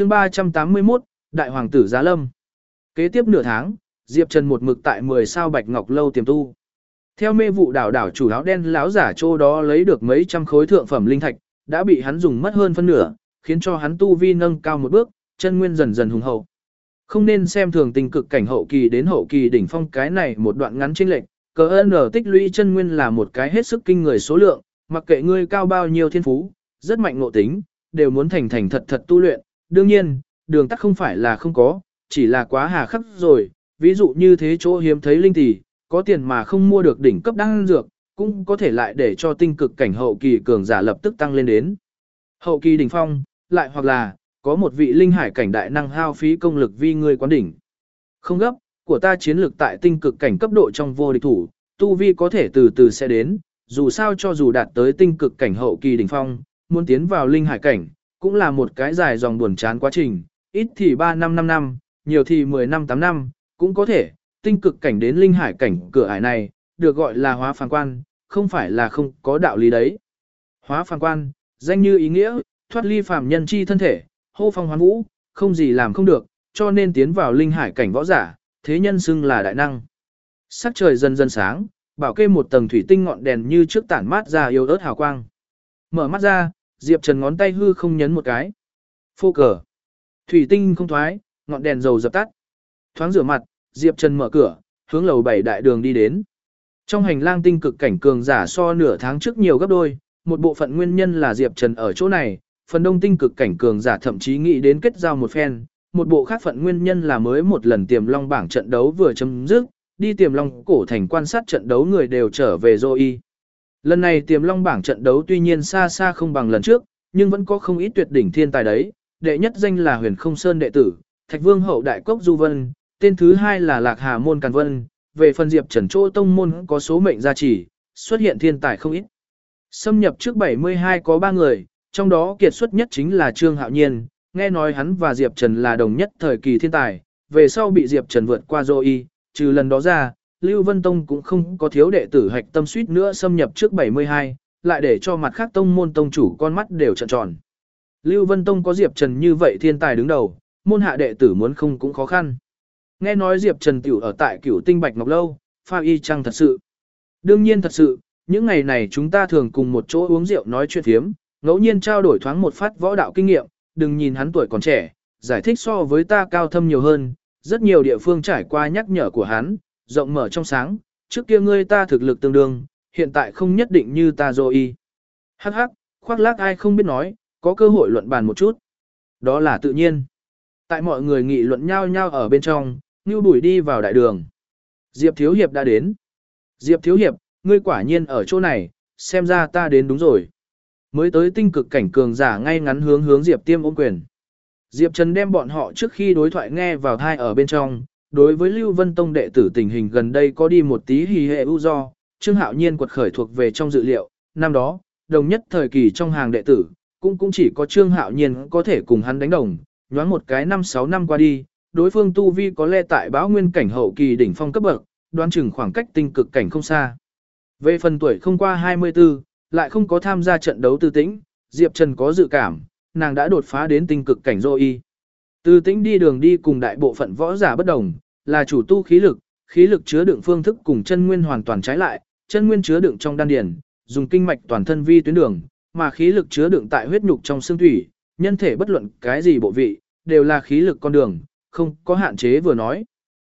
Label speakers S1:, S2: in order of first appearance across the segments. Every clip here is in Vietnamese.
S1: chương 381, Đại Hoàng tử Giá Lâm. Kế tiếp nửa tháng, Diệp Trần một mực tại 10 sao Bạch Ngọc Lâu tiềm tu. Theo mê vụ đảo đảo chủ áo đen lão giả trô đó lấy được mấy trăm khối thượng phẩm linh thạch, đã bị hắn dùng mất hơn phân nửa, khiến cho hắn tu vi nâng cao một bước, chân nguyên dần dần hùng hậu. Không nên xem thường tình cực cảnh hậu kỳ đến hậu kỳ đỉnh phong cái này một đoạn ngắn chênh lệch, cờ ơn ở tích lũy chân nguyên là một cái hết sức kinh người số lượng, mặc kệ ngươi cao bao nhiêu thiên phú, rất mạnh ngộ tính, đều muốn thành thành thật thật tu luyện. Đương nhiên, đường tắt không phải là không có, chỉ là quá hà khắc rồi, ví dụ như thế chỗ hiếm thấy linh tỷ, có tiền mà không mua được đỉnh cấp đăng dược, cũng có thể lại để cho tinh cực cảnh hậu kỳ cường giả lập tức tăng lên đến. Hậu kỳ đỉnh phong, lại hoặc là, có một vị linh hải cảnh đại năng hao phí công lực vi ngươi quán đỉnh. Không gấp, của ta chiến lược tại tinh cực cảnh cấp độ trong vô địch thủ, tu vi có thể từ từ sẽ đến, dù sao cho dù đạt tới tinh cực cảnh hậu kỳ đỉnh phong, muốn tiến vào linh hải cảnh, cũng là một cái dài dòng buồn chán quá trình, ít thì 3 năm 5 năm, nhiều thì 10 năm 8 năm, cũng có thể, tinh cực cảnh đến linh hải cảnh cửa ải này, được gọi là hóa phàm quan, không phải là không có đạo lý đấy. Hóa phàm quan, danh như ý nghĩa, thoát ly phàm nhân chi thân thể, hô phong hoán vũ, không gì làm không được, cho nên tiến vào linh hải cảnh võ giả, thế nhân xưng là đại năng. Sắc trời dần dần sáng, bảo kê một tầng thủy tinh ngọn đèn như trước tản mát ra yếu ớt hào quang. Mở mắt ra, Diệp Trần ngón tay hư không nhấn một cái. Phô cờ. Thủy tinh không thoái, ngọn đèn dầu dập tắt. Thoáng rửa mặt, Diệp Trần mở cửa, hướng lầu bảy đại đường đi đến. Trong hành lang tinh cực cảnh cường giả so nửa tháng trước nhiều gấp đôi, một bộ phận nguyên nhân là Diệp Trần ở chỗ này, phần đông tinh cực cảnh cường giả thậm chí nghĩ đến kết giao một phen, một bộ khác phận nguyên nhân là mới một lần tiềm long bảng trận đấu vừa chấm dứt, đi tiềm long cổ thành quan sát trận đấu người đều trở về Zoe. Lần này tiềm long bảng trận đấu tuy nhiên xa xa không bằng lần trước, nhưng vẫn có không ít tuyệt đỉnh thiên tài đấy, đệ nhất danh là huyền không sơn đệ tử, thạch vương hậu đại cốc du vân, tên thứ hai là lạc hà môn càn vân, về phần diệp trần chỗ tông môn có số mệnh gia trì, xuất hiện thiên tài không ít. Xâm nhập trước 72 có 3 người, trong đó kiệt xuất nhất chính là Trương Hạo Nhiên, nghe nói hắn và Diệp Trần là đồng nhất thời kỳ thiên tài, về sau bị Diệp Trần vượt qua Zoe, trừ lần đó ra, Lưu Vân Tông cũng không có thiếu đệ tử hạch tâm suýt nữa xâm nhập trước 72, lại để cho mặt khác tông môn tông chủ con mắt đều trợn tròn. Lưu Vân Tông có Diệp Trần như vậy thiên tài đứng đầu, môn hạ đệ tử muốn không cũng khó khăn. Nghe nói Diệp Trần tiểu ở tại cửu tinh Bạch Ngọc Lâu, pha y chăng thật sự. Đương nhiên thật sự, những ngày này chúng ta thường cùng một chỗ uống rượu nói chuyện thiếm, ngẫu nhiên trao đổi thoáng một phát võ đạo kinh nghiệm, đừng nhìn hắn tuổi còn trẻ, giải thích so với ta cao thâm nhiều hơn, rất nhiều địa phương trải qua nhắc nhở của hắn, rộng mở trong sáng, trước kia ngươi ta thực lực tương đương, hiện tại không nhất định như ta rồi. Hắc hắc, khoác lác ai không biết nói, có cơ hội luận bàn một chút. Đó là tự nhiên. Tại mọi người nghị luận nhau nhau ở bên trong, Ngưu Bùi đi vào đại đường. Diệp Thiếu Hiệp đã đến. Diệp Thiếu Hiệp, ngươi quả nhiên ở chỗ này, xem ra ta đến đúng rồi. Mới tới tinh cực cảnh cường giả ngay ngắn hướng hướng Diệp Tiêm ôm quyền. Diệp Trần đem bọn họ trước khi đối thoại nghe vào thai ở bên trong, đối với Lưu Vân Tông đệ tử tình hình gần đây có đi một tí hì hệ ưu do, Trương Hạo Nhiên quật khởi thuộc về trong dự liệu, năm đó, đồng nhất thời kỳ trong hàng đệ tử, cũng cũng chỉ có Trương Hạo Nhiên có thể cùng hắn đánh đồng, nhoáng một cái năm sáu năm qua đi, đối phương tu vi có lẽ tại báo nguyên cảnh hậu kỳ đỉnh phong cấp bậc, đoán chừng khoảng cách tinh cực cảnh không xa. Về phần tuổi không qua 24, lại không có tham gia trận đấu tư tĩnh, Diệp Trần có dự cảm, nàng đã đột phá đến tinh cực cảnh rồi y. Từ tĩnh đi đường đi cùng đại bộ phận võ giả bất đồng, là chủ tu khí lực, khí lực chứa đựng phương thức cùng chân nguyên hoàn toàn trái lại, chân nguyên chứa đựng trong đan điền, dùng kinh mạch toàn thân vi tuyến đường, mà khí lực chứa đựng tại huyết nhục trong xương thủy, nhân thể bất luận cái gì bộ vị, đều là khí lực con đường, không có hạn chế vừa nói.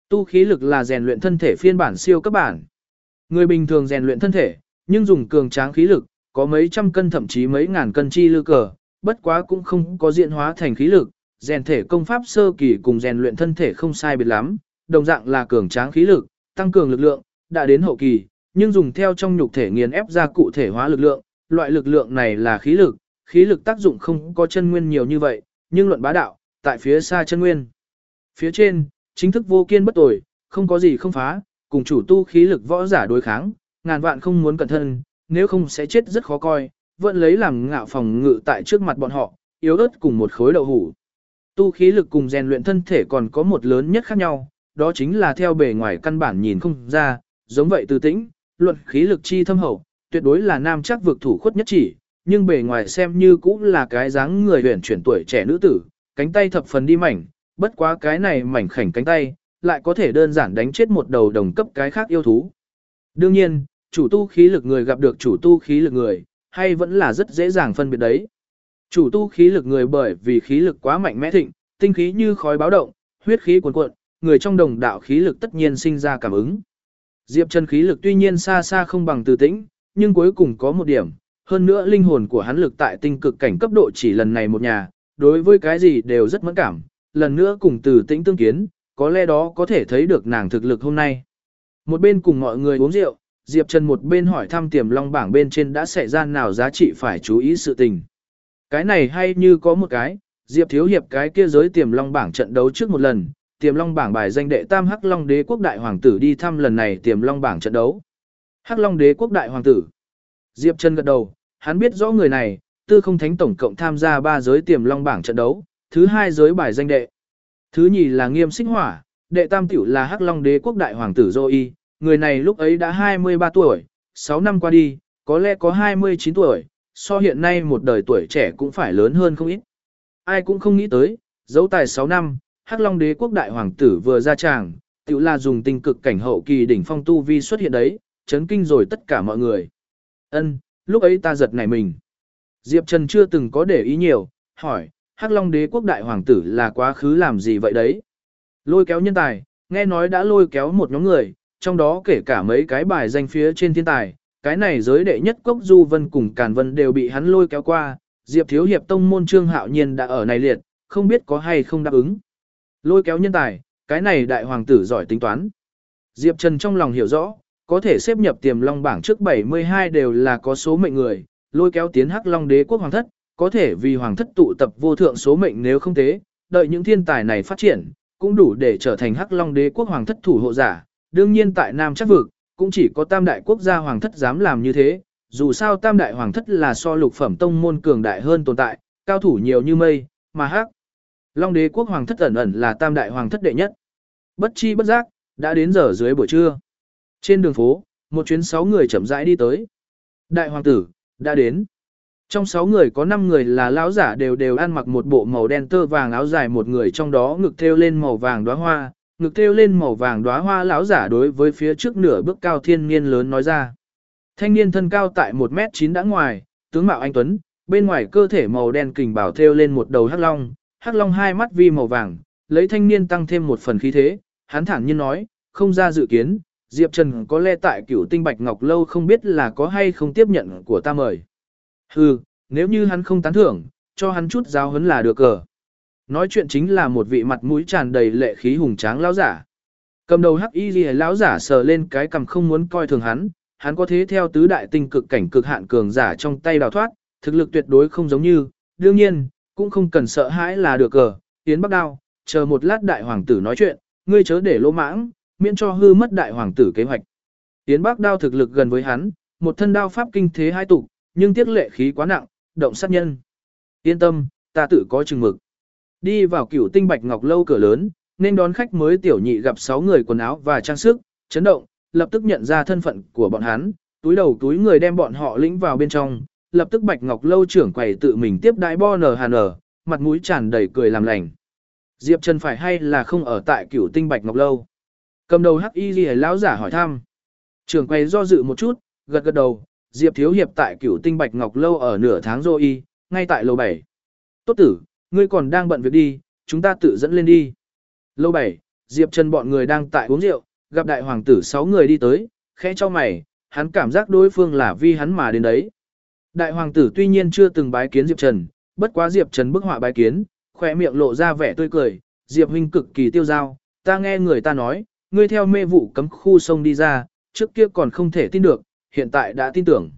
S1: Tu khí lực là rèn luyện thân thể phiên bản siêu cấp bản. Người bình thường rèn luyện thân thể, nhưng dùng cường tráng khí lực, có mấy trăm cân thậm chí mấy ngàn cân chi lư cờ, bất quá cũng không có diễn hóa thành khí lực, rèn thể công pháp sơ kỳ cùng rèn luyện thân thể không sai biệt lắm, đồng dạng là cường tráng khí lực, tăng cường lực lượng, đã đến hậu kỳ, nhưng dùng theo trong nhục thể nghiền ép ra cụ thể hóa lực lượng, loại lực lượng này là khí lực, khí lực tác dụng không có chân nguyên nhiều như vậy, nhưng luận bá đạo, tại phía xa chân nguyên. Phía trên, chính thức vô kiên bất tồi, không có gì không phá, cùng chủ tu khí lực võ giả đối kháng, ngàn vạn không muốn cẩn thân, nếu không sẽ chết rất khó coi, vẫn lấy làm ngạo phòng ngự tại trước mặt bọn họ, yếu ớt cùng một khối đậu hủ. Tu khí lực cùng rèn luyện thân thể còn có một lớn nhất khác nhau, đó chính là theo bề ngoài căn bản nhìn không ra, giống vậy từ tĩnh, luận khí lực chi thâm hậu, tuyệt đối là nam chắc vực thủ khuất nhất chỉ, nhưng bề ngoài xem như cũng là cái dáng người huyền chuyển tuổi trẻ nữ tử, cánh tay thập phần đi mảnh, bất quá cái này mảnh khảnh cánh tay, lại có thể đơn giản đánh chết một đầu đồng cấp cái khác yêu thú. Đương nhiên, chủ tu khí lực người gặp được chủ tu khí lực người, hay vẫn là rất dễ dàng phân biệt đấy. Chủ tu khí lực người bởi vì khí lực quá mạnh mẽ thịnh, tinh khí như khói báo động, huyết khí cuồn cuộn, người trong đồng đạo khí lực tất nhiên sinh ra cảm ứng. Diệp Trần khí lực tuy nhiên xa xa không bằng từ tĩnh, nhưng cuối cùng có một điểm, hơn nữa linh hồn của hắn lực tại tinh cực cảnh cấp độ chỉ lần này một nhà, đối với cái gì đều rất mẫn cảm, lần nữa cùng từ tĩnh tương kiến, có lẽ đó có thể thấy được nàng thực lực hôm nay. Một bên cùng mọi người uống rượu, Diệp Trần một bên hỏi thăm tiềm long bảng bên trên đã xảy ra nào giá trị phải chú ý sự tình. Cái này hay như có một cái, Diệp Thiếu Hiệp cái kia giới tiềm long bảng trận đấu trước một lần, tiềm long bảng bài danh đệ tam Hắc Long Đế quốc đại hoàng tử đi thăm lần này tiềm long bảng trận đấu. Hắc Long Đế quốc đại hoàng tử. Diệp Trần gật đầu, hắn biết rõ người này, tư không thánh tổng cộng tham gia ba giới tiềm long bảng trận đấu, thứ hai giới bài danh đệ. Thứ nhì là nghiêm xích hỏa, đệ tam tiểu là Hắc Long Đế quốc đại hoàng tử Zoe, người này lúc ấy đã 23 tuổi, 6 năm qua đi, có lẽ có 29 tuổi, so hiện nay một đời tuổi trẻ cũng phải lớn hơn không ít. Ai cũng không nghĩ tới, dấu tài 6 năm, Hắc Long Đế quốc đại hoàng tử vừa ra tràng, tiểu là dùng tinh cực cảnh hậu kỳ đỉnh phong tu vi xuất hiện đấy, chấn kinh rồi tất cả mọi người. Ân, lúc ấy ta giật nảy mình. Diệp Trần chưa từng có để ý nhiều, hỏi, Hắc Long Đế quốc đại hoàng tử là quá khứ làm gì vậy đấy? Lôi kéo nhân tài, nghe nói đã lôi kéo một nhóm người, trong đó kể cả mấy cái bài danh phía trên thiên tài, cái này giới đệ nhất cốc Du Vân cùng Càn Vân đều bị hắn lôi kéo qua, Diệp Thiếu Hiệp Tông môn Trương Hạo Nhiên đã ở này liệt, không biết có hay không đáp ứng. Lôi kéo nhân tài, cái này đại hoàng tử giỏi tính toán. Diệp Trần trong lòng hiểu rõ, có thể xếp nhập tiềm long bảng trước 72 đều là có số mệnh người, lôi kéo tiến hắc long đế quốc hoàng thất, có thể vì hoàng thất tụ tập vô thượng số mệnh nếu không thế, đợi những thiên tài này phát triển, cũng đủ để trở thành hắc long đế quốc hoàng thất thủ hộ giả. Đương nhiên tại Nam chắc vực, cũng chỉ có tam đại quốc gia hoàng thất dám làm như thế, dù sao tam đại hoàng thất là so lục phẩm tông môn cường đại hơn tồn tại, cao thủ nhiều như mây, mà hắc. Long đế quốc hoàng thất ẩn ẩn là tam đại hoàng thất đệ nhất. Bất chi bất giác, đã đến giờ dưới buổi trưa. Trên đường phố, một chuyến sáu người chậm rãi đi tới. Đại hoàng tử, đã đến. Trong sáu người có năm người là lão giả đều đều ăn mặc một bộ màu đen tơ vàng áo dài một người trong đó ngực thêu lên màu vàng đóa hoa, ngực thêu lên màu vàng đóa hoa lão giả đối với phía trước nửa bước cao thiên niên lớn nói ra. Thanh niên thân cao tại 1m9 đã ngoài, tướng mạo anh tuấn, bên ngoài cơ thể màu đen kình bảo thêu lên một đầu hắc long, hắc long hai mắt vi màu vàng, lấy thanh niên tăng thêm một phần khí thế, hắn thản nhiên nói, không ra dự kiến, Diệp Trần có lẽ tại cửu tinh bạch ngọc lâu không biết là có hay không tiếp nhận của ta mời. Hừ, nếu như hắn không tán thưởng, cho hắn chút giáo huấn là được cờ. Nói chuyện chính là một vị mặt mũi tràn đầy lệ khí hùng tráng lão giả. Cầm đầu hắc y lìa lão giả sờ lên cái cầm không muốn coi thường hắn, hắn có thế theo tứ đại tinh cực cảnh cực hạn cường giả trong tay đào thoát, thực lực tuyệt đối không giống như, đương nhiên, cũng không cần sợ hãi là được cờ, tiến bắc đao, chờ một lát đại hoàng tử nói chuyện, ngươi chớ để lỗ mãng, miễn cho hư mất đại hoàng tử kế hoạch. Tiến bắc đao thực lực gần với hắn, một thân đao pháp kinh thế hai tục, nhưng tiếc lệ khí quá nặng, động sát nhân. Yên tâm, ta tự có chừng mực. Đi vào cửu tinh bạch ngọc lâu cửa lớn, nên đón khách mới tiểu nhị gặp 6 người quần áo và trang sức, chấn động, lập tức nhận ra thân phận của bọn hắn, túi đầu túi người đem bọn họ lĩnh vào bên trong, lập tức bạch ngọc lâu trưởng quầy tự mình tiếp đại bo nờ hà nở, mặt mũi tràn đầy cười làm lành. Diệp Trần phải hay là không ở tại cửu tinh bạch ngọc lâu? Cầm đầu hắc y ghi lão giả hỏi thăm. Trưởng quầy do dự một chút, gật gật đầu, Diệp Thiếu Hiệp tại cửu tinh bạch ngọc lâu ở nửa tháng rồi y, ngay tại lầu 7. Tốt tử, ngươi còn đang bận việc đi, chúng ta tự dẫn lên đi. Lâu 7, Diệp Trần bọn người đang tại uống rượu, gặp đại hoàng tử 6 người đi tới, khẽ cho mày, hắn cảm giác đối phương là vì hắn mà đến đấy. Đại hoàng tử tuy nhiên chưa từng bái kiến Diệp Trần, bất quá Diệp Trần bức họa bái kiến, khỏe miệng lộ ra vẻ tươi cười, Diệp huynh cực kỳ tiêu dao, ta nghe người ta nói, ngươi theo mê vụ cấm khu sông đi ra, trước kia còn không thể tin được, hiện tại đã tin tưởng.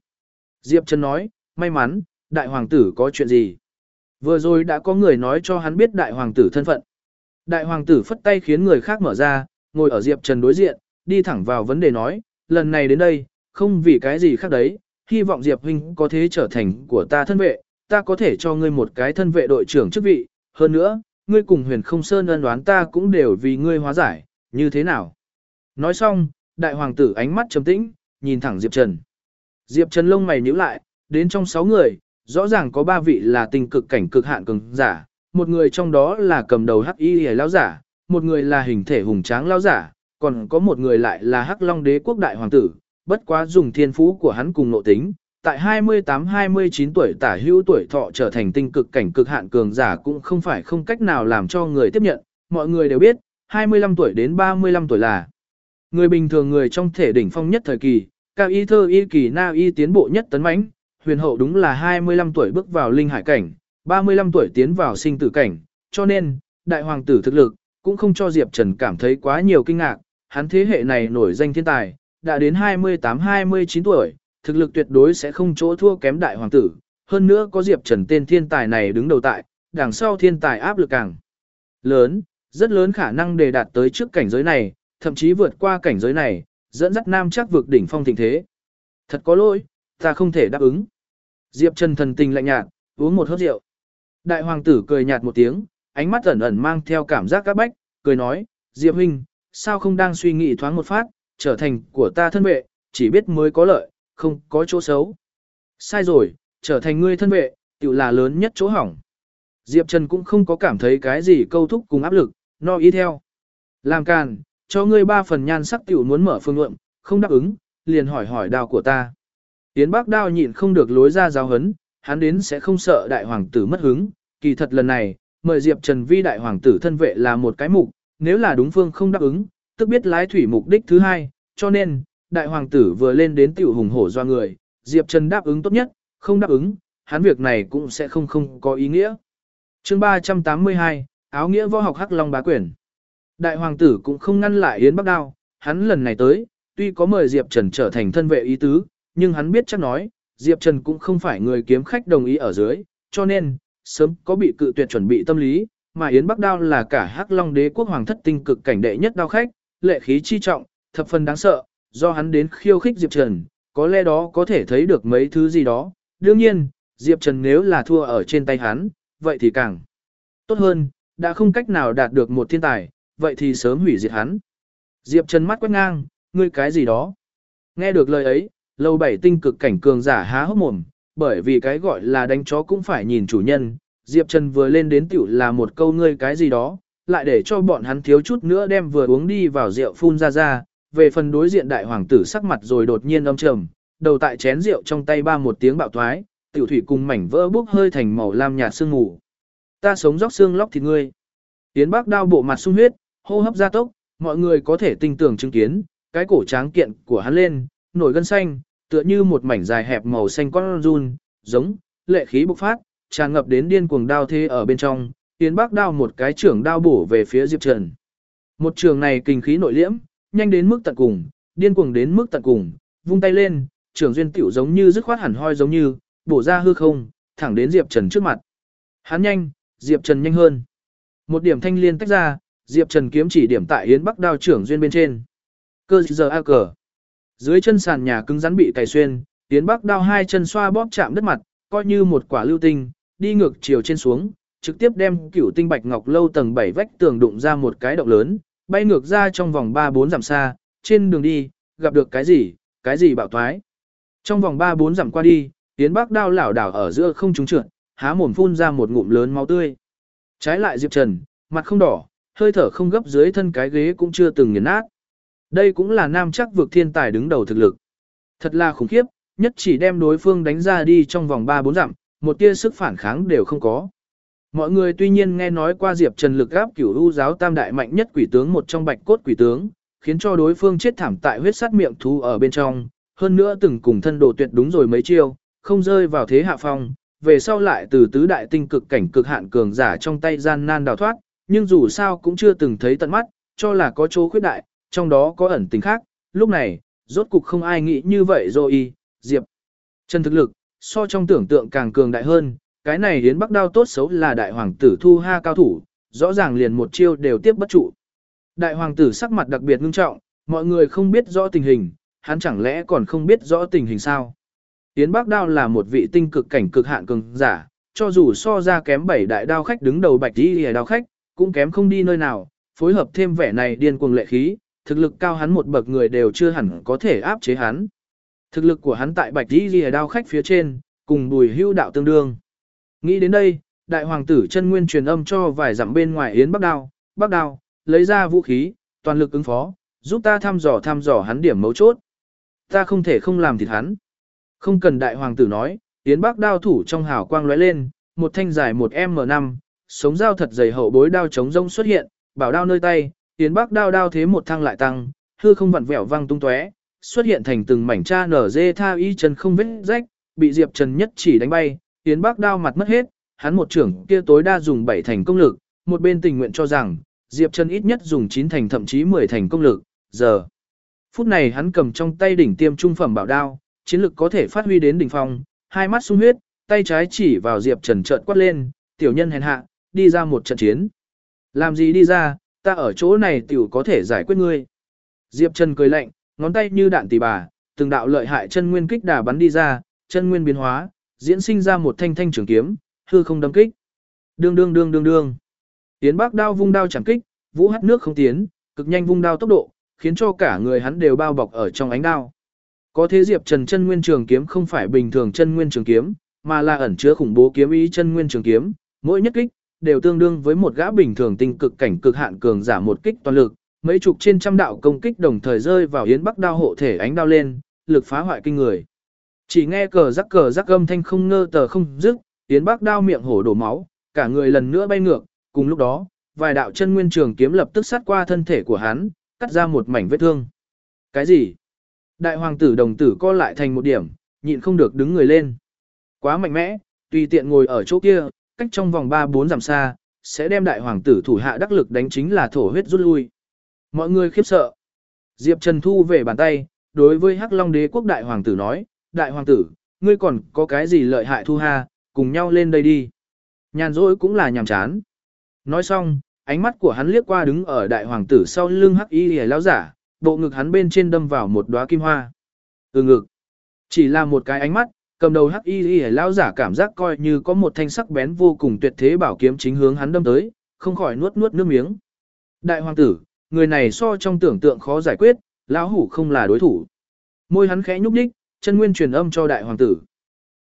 S1: Diệp Trần nói, may mắn, đại hoàng tử có chuyện gì? Vừa rồi đã có người nói cho hắn biết đại hoàng tử thân phận. Đại hoàng tử phất tay khiến người khác mở ra, ngồi ở Diệp Trần đối diện, đi thẳng vào vấn đề nói, lần này đến đây, không vì cái gì khác đấy, hy vọng Diệp huynh có thể trở thành của ta thân vệ, ta có thể cho ngươi một cái thân vệ đội trưởng chức vị, hơn nữa, ngươi cùng huyền không sơn ân đoán ta cũng đều vì ngươi hóa giải, như thế nào? Nói xong, đại hoàng tử ánh mắt trầm tĩnh, nhìn thẳng Diệp Trần. Diệp Trần lông mày nhíu lại, đến trong 6 người, rõ ràng có ba vị là tình cực cảnh cực hạn cường giả, một người trong đó là cầm đầu hắc y lão giả, một người là hình thể hùng tráng lão giả, còn có một người lại là hắc long đế quốc đại hoàng tử, bất quá dùng thiên phú của hắn cùng nội tính. Tại 28-29 tuổi tả hữu tuổi thọ trở thành tinh cực cảnh cực hạn cường giả cũng không phải không cách nào làm cho người tiếp nhận, mọi người đều biết, 25 tuổi đến 35 tuổi là người bình thường người trong thể đỉnh phong nhất thời kỳ, cao y thơ y kỳ na y tiến bộ nhất tấn mãnh, huyền hậu đúng là 25 tuổi bước vào linh hải cảnh, 35 tuổi tiến vào sinh tử cảnh, cho nên, đại hoàng tử thực lực, cũng không cho Diệp Trần cảm thấy quá nhiều kinh ngạc, hắn thế hệ này nổi danh thiên tài, đã đến 28-29 tuổi, thực lực tuyệt đối sẽ không chỗ thua kém đại hoàng tử, hơn nữa có Diệp Trần tên thiên tài này đứng đầu tại, đằng sau thiên tài áp lực càng lớn, rất lớn khả năng để đạt tới trước cảnh giới này, thậm chí vượt qua cảnh giới này, dẫn dắt nam chắc vượt đỉnh phong thịnh thế. Thật có lỗi, ta không thể đáp ứng. Diệp Trần thần tình lạnh nhạt, uống một hớp rượu. Đại hoàng tử cười nhạt một tiếng, ánh mắt ẩn ẩn mang theo cảm giác các bách, cười nói, Diệp huynh, sao không đang suy nghĩ thoáng một phát, trở thành của ta thân vệ, chỉ biết mới có lợi, không có chỗ xấu. Sai rồi, trở thành ngươi thân vệ, tự là lớn nhất chỗ hỏng. Diệp Trần cũng không có cảm thấy cái gì câu thúc cùng áp lực, no ý theo. Làm càn, cho ngươi ba phần nhan sắc tiểu muốn mở phương lượng, không đáp ứng, liền hỏi hỏi đào của ta. Yến Bác đao nhịn không được lối ra giáo hấn, hắn đến sẽ không sợ đại hoàng tử mất hứng, kỳ thật lần này, mời Diệp Trần vi đại hoàng tử thân vệ là một cái mục, nếu là đúng phương không đáp ứng, tức biết lái thủy mục đích thứ hai, cho nên, đại hoàng tử vừa lên đến tiểu hùng hổ do người, Diệp Trần đáp ứng tốt nhất, không đáp ứng, hắn việc này cũng sẽ không không có ý nghĩa. chương 382, áo nghĩa võ học Hắc Long bá quyển. Đại hoàng tử cũng không ngăn lại Yến Bắc Đao, hắn lần này tới, tuy có mời Diệp Trần trở thành thân vệ ý tứ, nhưng hắn biết chắc nói, Diệp Trần cũng không phải người kiếm khách đồng ý ở dưới, cho nên, sớm có bị cự tuyệt chuẩn bị tâm lý, mà Yến Bắc Đao là cả Hắc Long đế quốc hoàng thất tinh cực cảnh đệ nhất đao khách, lệ khí chi trọng, thập phần đáng sợ, do hắn đến khiêu khích Diệp Trần, có lẽ đó có thể thấy được mấy thứ gì đó. Đương nhiên, Diệp Trần nếu là thua ở trên tay hắn, vậy thì càng tốt hơn, đã không cách nào đạt được một thiên tài, vậy thì sớm hủy diệt hắn. Diệp Trần mắt quét ngang, ngươi cái gì đó. Nghe được lời ấy, lâu bảy tinh cực cảnh cường giả há hốc mồm, bởi vì cái gọi là đánh chó cũng phải nhìn chủ nhân. Diệp Trần vừa lên đến tiểu là một câu ngươi cái gì đó, lại để cho bọn hắn thiếu chút nữa đem vừa uống đi vào rượu phun ra ra, về phần đối diện đại hoàng tử sắc mặt rồi đột nhiên âm trầm, đầu tại chén rượu trong tay ba một tiếng bạo thoái, tiểu thủy cùng mảnh vỡ bốc hơi thành màu lam nhạt sương ngủ. Ta sống róc xương lóc thịt ngươi. Tiến bác đao bộ mặt sung huyết, hô hấp gia tốc, mọi người có thể tinh tưởng chứng kiến, cái cổ tráng kiện của hắn lên, nổi gân xanh, tựa như một mảnh dài hẹp màu xanh con run, giống, lệ khí bộc phát, tràn ngập đến điên cuồng đao thế ở bên trong, tiến bác đao một cái trưởng đao bổ về phía Diệp Trần. Một trường này kinh khí nội liễm, nhanh đến mức tận cùng, điên cuồng đến mức tận cùng, vung tay lên, trưởng duyên tiểu giống như dứt khoát hẳn hoi giống như, bổ ra hư không, thẳng đến Diệp Trần trước mặt. Hắn nhanh, Diệp Trần nhanh hơn. Một điểm thanh liên tách ra, Diệp Trần kiếm chỉ điểm tại Yến Bắc đao trưởng duyên bên trên. Cơ giờ a cờ. Dưới chân sàn nhà cứng rắn bị cày xuyên, tiến Bắc đao hai chân xoa bóp chạm đất mặt, coi như một quả lưu tinh, đi ngược chiều trên xuống, trực tiếp đem cửu tinh bạch ngọc lâu tầng 7 vách tường đụng ra một cái động lớn, bay ngược ra trong vòng 3-4 dặm xa, trên đường đi, gặp được cái gì, cái gì bạo thoái. Trong vòng 3-4 dặm qua đi, tiến Bắc đao lảo đảo ở giữa không trúng trượt, há mồm phun ra một ngụm lớn máu tươi. Trái lại Diệp Trần, mặt không đỏ, hơi thở không gấp dưới thân cái ghế cũng chưa từng nghiền nát. Đây cũng là nam chắc vực thiên tài đứng đầu thực lực. Thật là khủng khiếp, nhất chỉ đem đối phương đánh ra đi trong vòng 3-4 dặm, một tia sức phản kháng đều không có. Mọi người tuy nhiên nghe nói qua Diệp Trần lực áp cửu u giáo tam đại mạnh nhất quỷ tướng một trong bạch cốt quỷ tướng, khiến cho đối phương chết thảm tại huyết sát miệng thú ở bên trong, hơn nữa từng cùng thân đồ tuyệt đúng rồi mấy chiêu, không rơi vào thế hạ phong, về sau lại từ tứ đại tinh cực cảnh cực hạn cường giả trong tay gian nan đào thoát, nhưng dù sao cũng chưa từng thấy tận mắt, cho là có chỗ khuyết đại, trong đó có ẩn tình khác, lúc này, rốt cục không ai nghĩ như vậy rồi Diệp. Chân thực lực, so trong tưởng tượng càng cường đại hơn, cái này đến bắc đao tốt xấu là đại hoàng tử thu ha cao thủ, rõ ràng liền một chiêu đều tiếp bất trụ. Đại hoàng tử sắc mặt đặc biệt ngưng trọng, mọi người không biết rõ tình hình, hắn chẳng lẽ còn không biết rõ tình hình sao. Yến Bắc Đao là một vị tinh cực cảnh cực hạn cường giả, cho dù so ra kém bảy đại đao khách đứng đầu bạch đi đao khách, cũng kém không đi nơi nào, phối hợp thêm vẻ này điên cuồng lệ khí, thực lực cao hắn một bậc người đều chưa hẳn có thể áp chế hắn. Thực lực của hắn tại bạch đi đao khách phía trên, cùng bùi hưu đạo tương đương. Nghĩ đến đây, đại hoàng tử chân nguyên truyền âm cho vài dặm bên ngoài Yến Bắc Đao, Bắc Đao, lấy ra vũ khí, toàn lực ứng phó, giúp ta thăm dò thăm dò hắn điểm mấu chốt. Ta không thể không làm thịt hắn. Không cần đại hoàng tử nói, Yến Bắc Đao thủ trong hào quang lóe lên, một thanh dài một M5, sống dao thật dày hậu bối đao chống rông xuất hiện, bảo đao nơi tay, Yến Bắc Đao đao thế một thăng lại tăng, hư không vặn vẹo văng tung tóe, xuất hiện thành từng mảnh cha nở dê tha y chân không vết rách, bị Diệp Trần nhất chỉ đánh bay, Yến Bắc Đao mặt mất hết, hắn một trưởng kia tối đa dùng 7 thành công lực, một bên tình nguyện cho rằng, Diệp Trần ít nhất dùng 9 thành thậm chí 10 thành công lực, giờ. Phút này hắn cầm trong tay đỉnh tiêm trung phẩm bảo đao, chiến lực có thể phát huy đến đỉnh phong, hai mắt sung huyết, tay trái chỉ vào Diệp Trần trợn quát lên, tiểu nhân hèn hạ, đi ra một trận chiến. Làm gì đi ra, ta ở chỗ này tiểu có thể giải quyết ngươi. Diệp Trần cười lạnh, ngón tay như đạn tỷ bà, từng đạo lợi hại chân nguyên kích đà bắn đi ra, chân nguyên biến hóa, diễn sinh ra một thanh thanh trường kiếm, hư không đâm kích. Đương đương đương đương đương. Tiến Bắc đao vung đao chẳng kích, vũ hắt nước không tiến, cực nhanh vung đao tốc độ, khiến cho cả người hắn đều bao bọc ở trong ánh đao. Có thế Diệp Trần chân nguyên trường kiếm không phải bình thường chân nguyên trường kiếm, mà là ẩn chứa khủng bố kiếm ý chân nguyên trường kiếm, mỗi nhất kích đều tương đương với một gã bình thường tinh cực cảnh cực hạn cường giả một kích toàn lực, mấy chục trên trăm đạo công kích đồng thời rơi vào Yến Bắc đao hộ thể ánh đao lên, lực phá hoại kinh người. Chỉ nghe cờ rắc cờ rắc âm thanh không ngơ tờ không dứt, Yến Bắc đao miệng hổ đổ máu, cả người lần nữa bay ngược, cùng lúc đó, vài đạo chân nguyên trường kiếm lập tức sát qua thân thể của hắn, cắt ra một mảnh vết thương. Cái gì? Đại hoàng tử đồng tử co lại thành một điểm, nhịn không được đứng người lên. Quá mạnh mẽ, tùy tiện ngồi ở chỗ kia, cách trong vòng 3-4 dặm xa, sẽ đem đại hoàng tử thủ hạ đắc lực đánh chính là thổ huyết rút lui. Mọi người khiếp sợ. Diệp Trần thu về bàn tay, đối với Hắc Long đế quốc đại hoàng tử nói, đại hoàng tử, ngươi còn có cái gì lợi hại thu ha, cùng nhau lên đây đi. Nhàn rỗi cũng là nhàm chán. Nói xong, ánh mắt của hắn liếc qua đứng ở đại hoàng tử sau lưng Hắc Y Lìa lão giả, bộ ngực hắn bên trên đâm vào một đóa kim hoa. Từ ngực. Chỉ là một cái ánh mắt, cầm đầu Hắc Y y lão giả cảm giác coi như có một thanh sắc bén vô cùng tuyệt thế bảo kiếm chính hướng hắn đâm tới, không khỏi nuốt nuốt nước miếng. Đại hoàng tử, người này so trong tưởng tượng khó giải quyết, lão hủ không là đối thủ. Môi hắn khẽ nhúc nhích, chân nguyên truyền âm cho đại hoàng tử.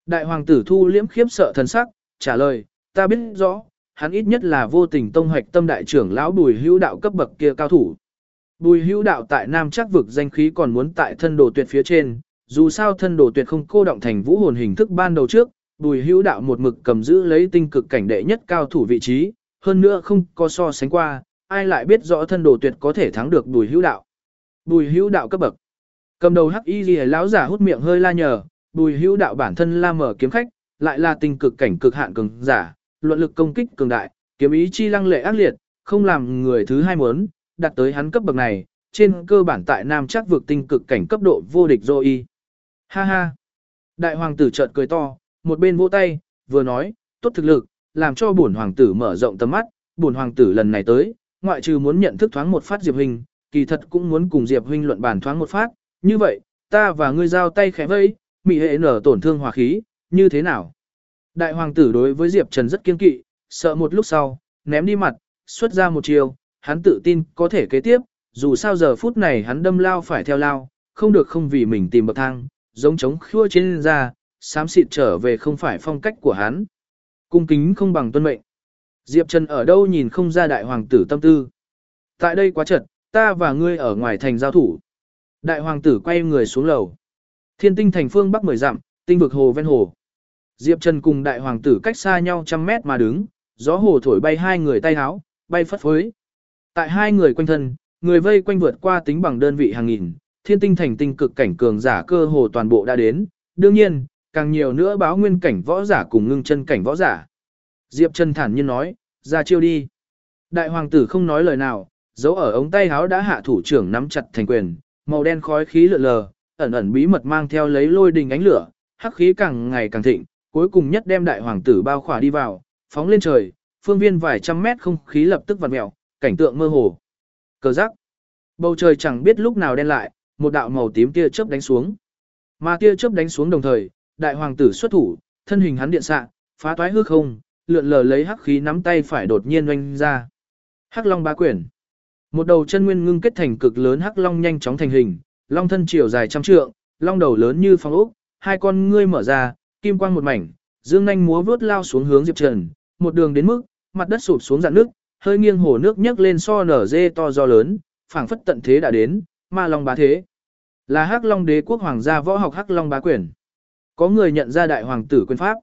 S1: Đại hoàng tử thu liễm khiếp sợ thần sắc, trả lời, ta biết rõ, hắn ít nhất là vô tình tông hoạch tâm đại trưởng lão bùi hữu đạo cấp bậc kia cao thủ. Bùi hữu đạo tại Nam chắc vực danh khí còn muốn tại thân đồ tuyệt phía trên, dù sao thân đồ tuyệt không cô động thành vũ hồn hình thức ban đầu trước, bùi hữu đạo một mực cầm giữ lấy tinh cực cảnh đệ nhất cao thủ vị trí, hơn nữa không có so sánh qua, ai lại biết rõ thân đồ tuyệt có thể thắng được bùi hữu đạo. Bùi hữu đạo cấp bậc. Cầm đầu hắc y gì lão giả hút miệng hơi la nhờ, bùi hữu đạo bản thân la mở kiếm khách, lại là tình cực cảnh cực hạn cường giả, luận lực công kích cường đại, kiếm ý chi lăng lệ ác liệt, không làm người thứ hai muốn, đặt tới hắn cấp bậc này, trên cơ bản tại nam chắc vượt tinh cực cảnh cấp độ vô địch dô y. Ha ha. Đại hoàng tử chợt cười to, một bên vỗ tay, vừa nói, tốt thực lực, làm cho bổn hoàng tử mở rộng tầm mắt, bổn hoàng tử lần này tới, ngoại trừ muốn nhận thức thoáng một phát Diệp Huynh, kỳ thật cũng muốn cùng Diệp Huynh luận bàn thoáng một phát, như vậy, ta và ngươi giao tay khẽ vây, mị hệ nở tổn thương hòa khí, như thế nào? Đại hoàng tử đối với Diệp Trần rất kiên kỵ, sợ một lúc sau, ném đi mặt, xuất ra một chiều, hắn tự tin có thể kế tiếp, dù sao giờ phút này hắn đâm lao phải theo lao, không được không vì mình tìm bậc thang, giống chống khua trên da, xám xịt trở về không phải phong cách của hắn. Cung kính không bằng tuân mệnh. Diệp Trần ở đâu nhìn không ra đại hoàng tử tâm tư. Tại đây quá chật, ta và ngươi ở ngoài thành giao thủ. Đại hoàng tử quay người xuống lầu. Thiên tinh thành phương bắc mười dặm, tinh vực hồ ven hồ. Diệp Trần cùng đại hoàng tử cách xa nhau trăm mét mà đứng, gió hồ thổi bay hai người tay háo, bay phất phới. Tại hai người quanh thân, người vây quanh vượt qua tính bằng đơn vị hàng nghìn, thiên tinh thành tinh cực cảnh cường giả cơ hồ toàn bộ đã đến, đương nhiên, càng nhiều nữa báo nguyên cảnh võ giả cùng ngưng chân cảnh võ giả. Diệp Trần thản nhiên nói, ra chiêu đi. Đại hoàng tử không nói lời nào, dấu ở ống tay háo đã hạ thủ trưởng nắm chặt thành quyền, màu đen khói khí lượn lờ, ẩn ẩn bí mật mang theo lấy lôi đình ánh lửa, hắc khí càng ngày càng thịnh, cuối cùng nhất đem đại hoàng tử bao khỏa đi vào, phóng lên trời, phương viên vài trăm mét không khí lập tức vặn mèo, cảnh tượng mơ hồ. Cờ giác. Bầu trời chẳng biết lúc nào đen lại, một đạo màu tím tia chớp đánh xuống. Mà tia chớp đánh xuống đồng thời, đại hoàng tử xuất thủ, thân hình hắn điện xạ, phá toái hư không, lượn lờ lấy hắc khí nắm tay phải đột nhiên oanh ra. Hắc Long bá quyển. Một đầu chân nguyên ngưng kết thành cực lớn hắc long nhanh chóng thành hình, long thân chiều dài trăm trượng, long đầu lớn như phong ốc, hai con ngươi mở ra, kim quang một mảnh, dương nhanh múa vướt lao xuống hướng Diệp Trần, một đường đến mức, mặt đất sụp xuống dạn nước, hơi nghiêng hồ nước nhấc lên so nở dê to do lớn, phảng phất tận thế đã đến, ma long bá thế. Là Hắc Long đế quốc hoàng gia võ học Hắc Long bá quyền. Có người nhận ra đại hoàng tử quyền pháp.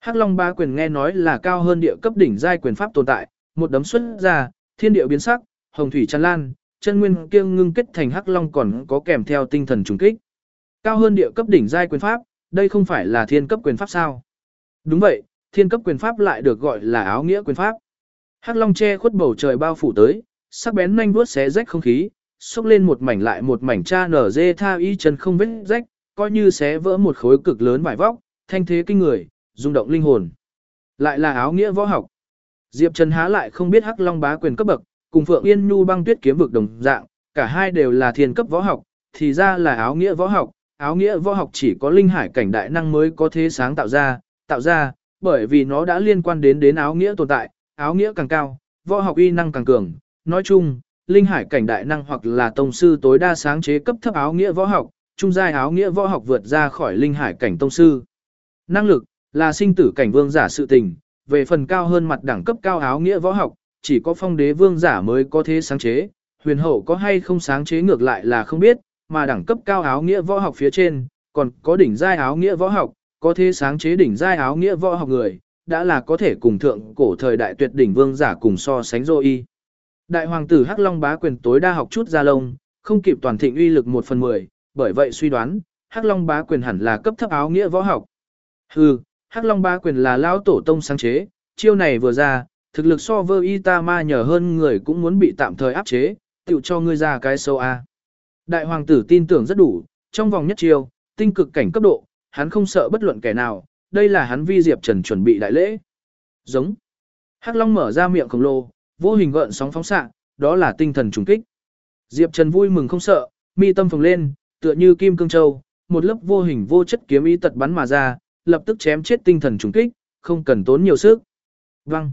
S1: Hắc Long bá quyền nghe nói là cao hơn địa cấp đỉnh giai quyền pháp tồn tại, một đấm xuất ra, thiên địa biến sắc, hồng thủy tràn lan, chân nguyên kiêng ngưng kết thành Hắc Long còn có kèm theo tinh thần trùng kích. Cao hơn địa cấp đỉnh giai quyền pháp, đây không phải là thiên cấp quyền pháp sao? Đúng vậy, thiên cấp quyền pháp lại được gọi là áo nghĩa quyền pháp. Hắc Long che khuất bầu trời bao phủ tới, sắc bén nhanh vuốt xé rách không khí, xúc lên một mảnh lại một mảnh cha nở dê tha y chân không vết rách, coi như xé vỡ một khối cực lớn vải vóc, thanh thế kinh người, rung động linh hồn. Lại là áo nghĩa võ học. Diệp Trần há lại không biết Hắc Long bá quyền cấp bậc, cùng Phượng Yên Nhu băng tuyết kiếm vực đồng dạng, cả hai đều là thiên cấp võ học, thì ra là áo nghĩa võ học, áo nghĩa võ học chỉ có linh hải cảnh đại năng mới có thế sáng tạo ra, tạo ra, bởi vì nó đã liên quan đến đến áo nghĩa tồn tại, áo nghĩa càng cao, võ học uy năng càng cường. Nói chung, linh hải cảnh đại năng hoặc là tông sư tối đa sáng chế cấp thấp áo nghĩa võ học, trung giai áo nghĩa võ học vượt ra khỏi linh hải cảnh tông sư. Năng lực là sinh tử cảnh vương giả sự tình, về phần cao hơn mặt đẳng cấp cao áo nghĩa võ học, chỉ có phong đế vương giả mới có thế sáng chế, huyền hậu có hay không sáng chế ngược lại là không biết, mà đẳng cấp cao áo nghĩa võ học phía trên, còn có đỉnh giai áo nghĩa võ học, có thế sáng chế đỉnh giai áo nghĩa võ học người, đã là có thể cùng thượng cổ thời đại tuyệt đỉnh vương giả cùng so sánh rồi y. Đại hoàng tử Hắc Long bá quyền tối đa học chút ra lông, không kịp toàn thịnh uy lực 1 phần 10, bởi vậy suy đoán, Hắc Long bá quyền hẳn là cấp thấp áo nghĩa võ học. Hừ, Hắc Long bá quyền là lao tổ tông sáng chế, chiêu này vừa ra, thực lực so vơ y ta ma nhờ hơn người cũng muốn bị tạm thời áp chế, tựu cho ngươi ra cái sâu A. Đại hoàng tử tin tưởng rất đủ, trong vòng nhất chiêu, tinh cực cảnh cấp độ, hắn không sợ bất luận kẻ nào, đây là hắn vi Diệp Trần chuẩn bị đại lễ. Giống. Hắc Long mở ra miệng khổng lồ, vô hình gợn sóng phóng xạ, đó là tinh thần trùng kích. Diệp Trần vui mừng không sợ, mi tâm phồng lên, tựa như kim cương châu, một lớp vô hình vô chất kiếm ý tật bắn mà ra, lập tức chém chết tinh thần trùng kích, không cần tốn nhiều sức. Văng.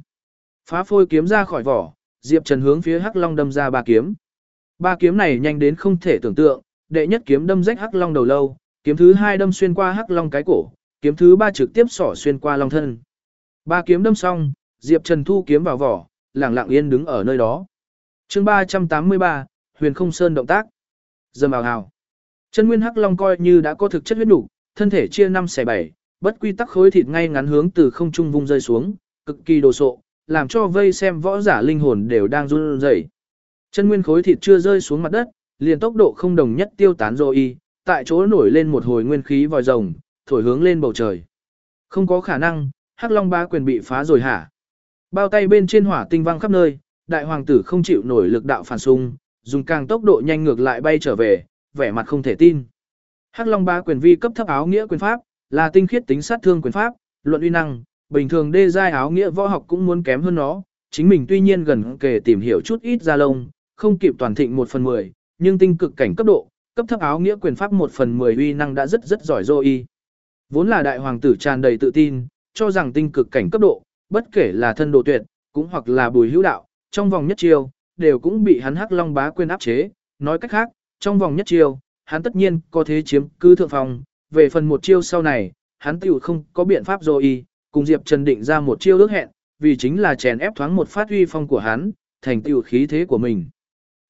S1: Phá phôi kiếm ra khỏi vỏ, Diệp Trần hướng phía Hắc Long đâm ra ba kiếm. Ba kiếm này nhanh đến không thể tưởng tượng, đệ nhất kiếm đâm rách Hắc Long đầu lâu, kiếm thứ hai đâm xuyên qua Hắc Long cái cổ, kiếm thứ ba trực tiếp xỏ xuyên qua long thân. Ba kiếm đâm xong, Diệp Trần thu kiếm vào vỏ, lặng lặng yên đứng ở nơi đó. Chương 383, Huyền Không Sơn động tác. Dầm ào hào. Chân Nguyên Hắc Long coi như đã có thực chất huyết đủ, thân thể chia năm xẻ bảy, bất quy tắc khối thịt ngay ngắn hướng từ không trung vung rơi xuống, cực kỳ đồ sộ, làm cho vây xem võ giả linh hồn đều đang run rẩy. Chân nguyên khối thịt chưa rơi xuống mặt đất, liền tốc độ không đồng nhất tiêu tán rồi y, tại chỗ nổi lên một hồi nguyên khí vòi rồng, thổi hướng lên bầu trời. Không có khả năng, Hắc Long ba quyền bị phá rồi hả? Bao tay bên trên hỏa tinh văng khắp nơi, đại hoàng tử không chịu nổi lực đạo phản xung, dùng càng tốc độ nhanh ngược lại bay trở về, vẻ mặt không thể tin. Hắc Long ba quyền vi cấp thấp áo nghĩa quyền pháp, là tinh khiết tính sát thương quyền pháp, luận uy năng, bình thường đê giai áo nghĩa võ học cũng muốn kém hơn nó, chính mình tuy nhiên gần kể tìm hiểu chút ít ra lông, không kịp toàn thịnh 1 phần 10, nhưng tinh cực cảnh cấp độ, cấp thấp áo nghĩa quyền pháp 1 phần 10 uy năng đã rất rất giỏi rồi Vốn là đại hoàng tử tràn đầy tự tin, cho rằng tinh cực cảnh cấp độ, bất kể là thân độ tuyệt, cũng hoặc là bùi hữu đạo, trong vòng nhất chiêu, đều cũng bị hắn hắc long bá quyền áp chế, nói cách khác, trong vòng nhất chiêu, hắn tất nhiên có thế chiếm cứ thượng phòng, về phần một chiêu sau này, hắn tiểu không có biện pháp rồi cùng Diệp Trần định ra một chiêu ước hẹn, vì chính là chèn ép thoáng một phát uy phong của hắn, thành tiểu khí thế của mình.